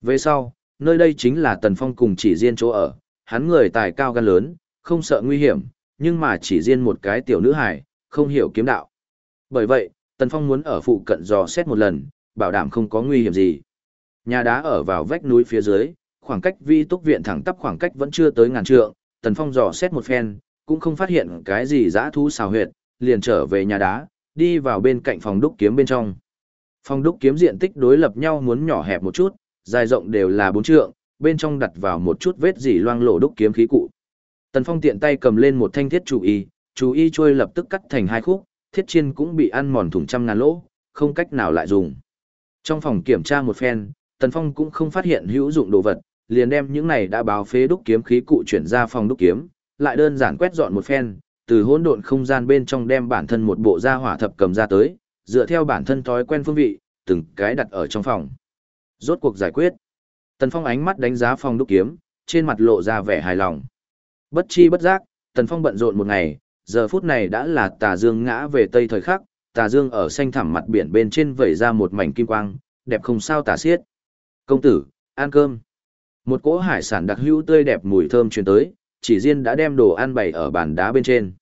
Về sau, nơi đây chính là Tần Phong cùng chỉ riêng chỗ ở, hắn người tài cao gan lớn, không sợ nguy hiểm, nhưng mà chỉ riêng một cái tiểu nữ hài, không hiểu kiếm đạo. Bởi vậy, Tần Phong muốn ở phụ cận dò xét một lần, bảo đảm không có nguy hiểm gì. Nhà đá ở vào vách núi phía dưới, khoảng cách vi túc viện thẳng tắp khoảng cách vẫn chưa tới ngàn trượng, Tần Phong dò xét một phen, cũng không phát hiện cái gì dã thú xào huyệt, liền trở về nhà đá, đi vào bên cạnh phòng đúc kiếm bên trong. Phòng đúc kiếm diện tích đối lập nhau muốn nhỏ hẹp một chút, dài rộng đều là bốn trượng, bên trong đặt vào một chút vết dỉ loang lổ đúc kiếm khí cụ. Tần Phong tiện tay cầm lên một thanh thiết chủ y, chủ y trôi lập tức cắt thành hai khúc, thiết chiên cũng bị ăn mòn thủng trăm ngàn lỗ, không cách nào lại dùng. Trong phòng kiểm tra một phen, Tần Phong cũng không phát hiện hữu dụng đồ vật, liền đem những này đã báo phế đúc kiếm khí cụ chuyển ra phòng đúc kiếm, lại đơn giản quét dọn một phen, từ hỗn độn không gian bên trong đem bản thân một bộ gia hỏa thập cầm ra tới, dựa theo bản thân thói quen phương vị, từng cái đặt ở trong phòng. Rốt cuộc giải quyết. Tần Phong ánh mắt đánh giá phòng đúc kiếm, trên mặt lộ ra vẻ hài lòng. Bất chi bất giác, Tần Phong bận rộn một ngày, giờ phút này đã là tà dương ngã về tây thời khắc, tà dương ở xanh thẳm mặt biển bên trên vẩy ra một mảnh kim quang, đẹp không sao tả xiết. Công tử, ăn cơm. Một cỗ hải sản đặc hữu tươi đẹp mùi thơm truyền tới, chỉ riêng đã đem đồ ăn bày ở bàn đá bên trên.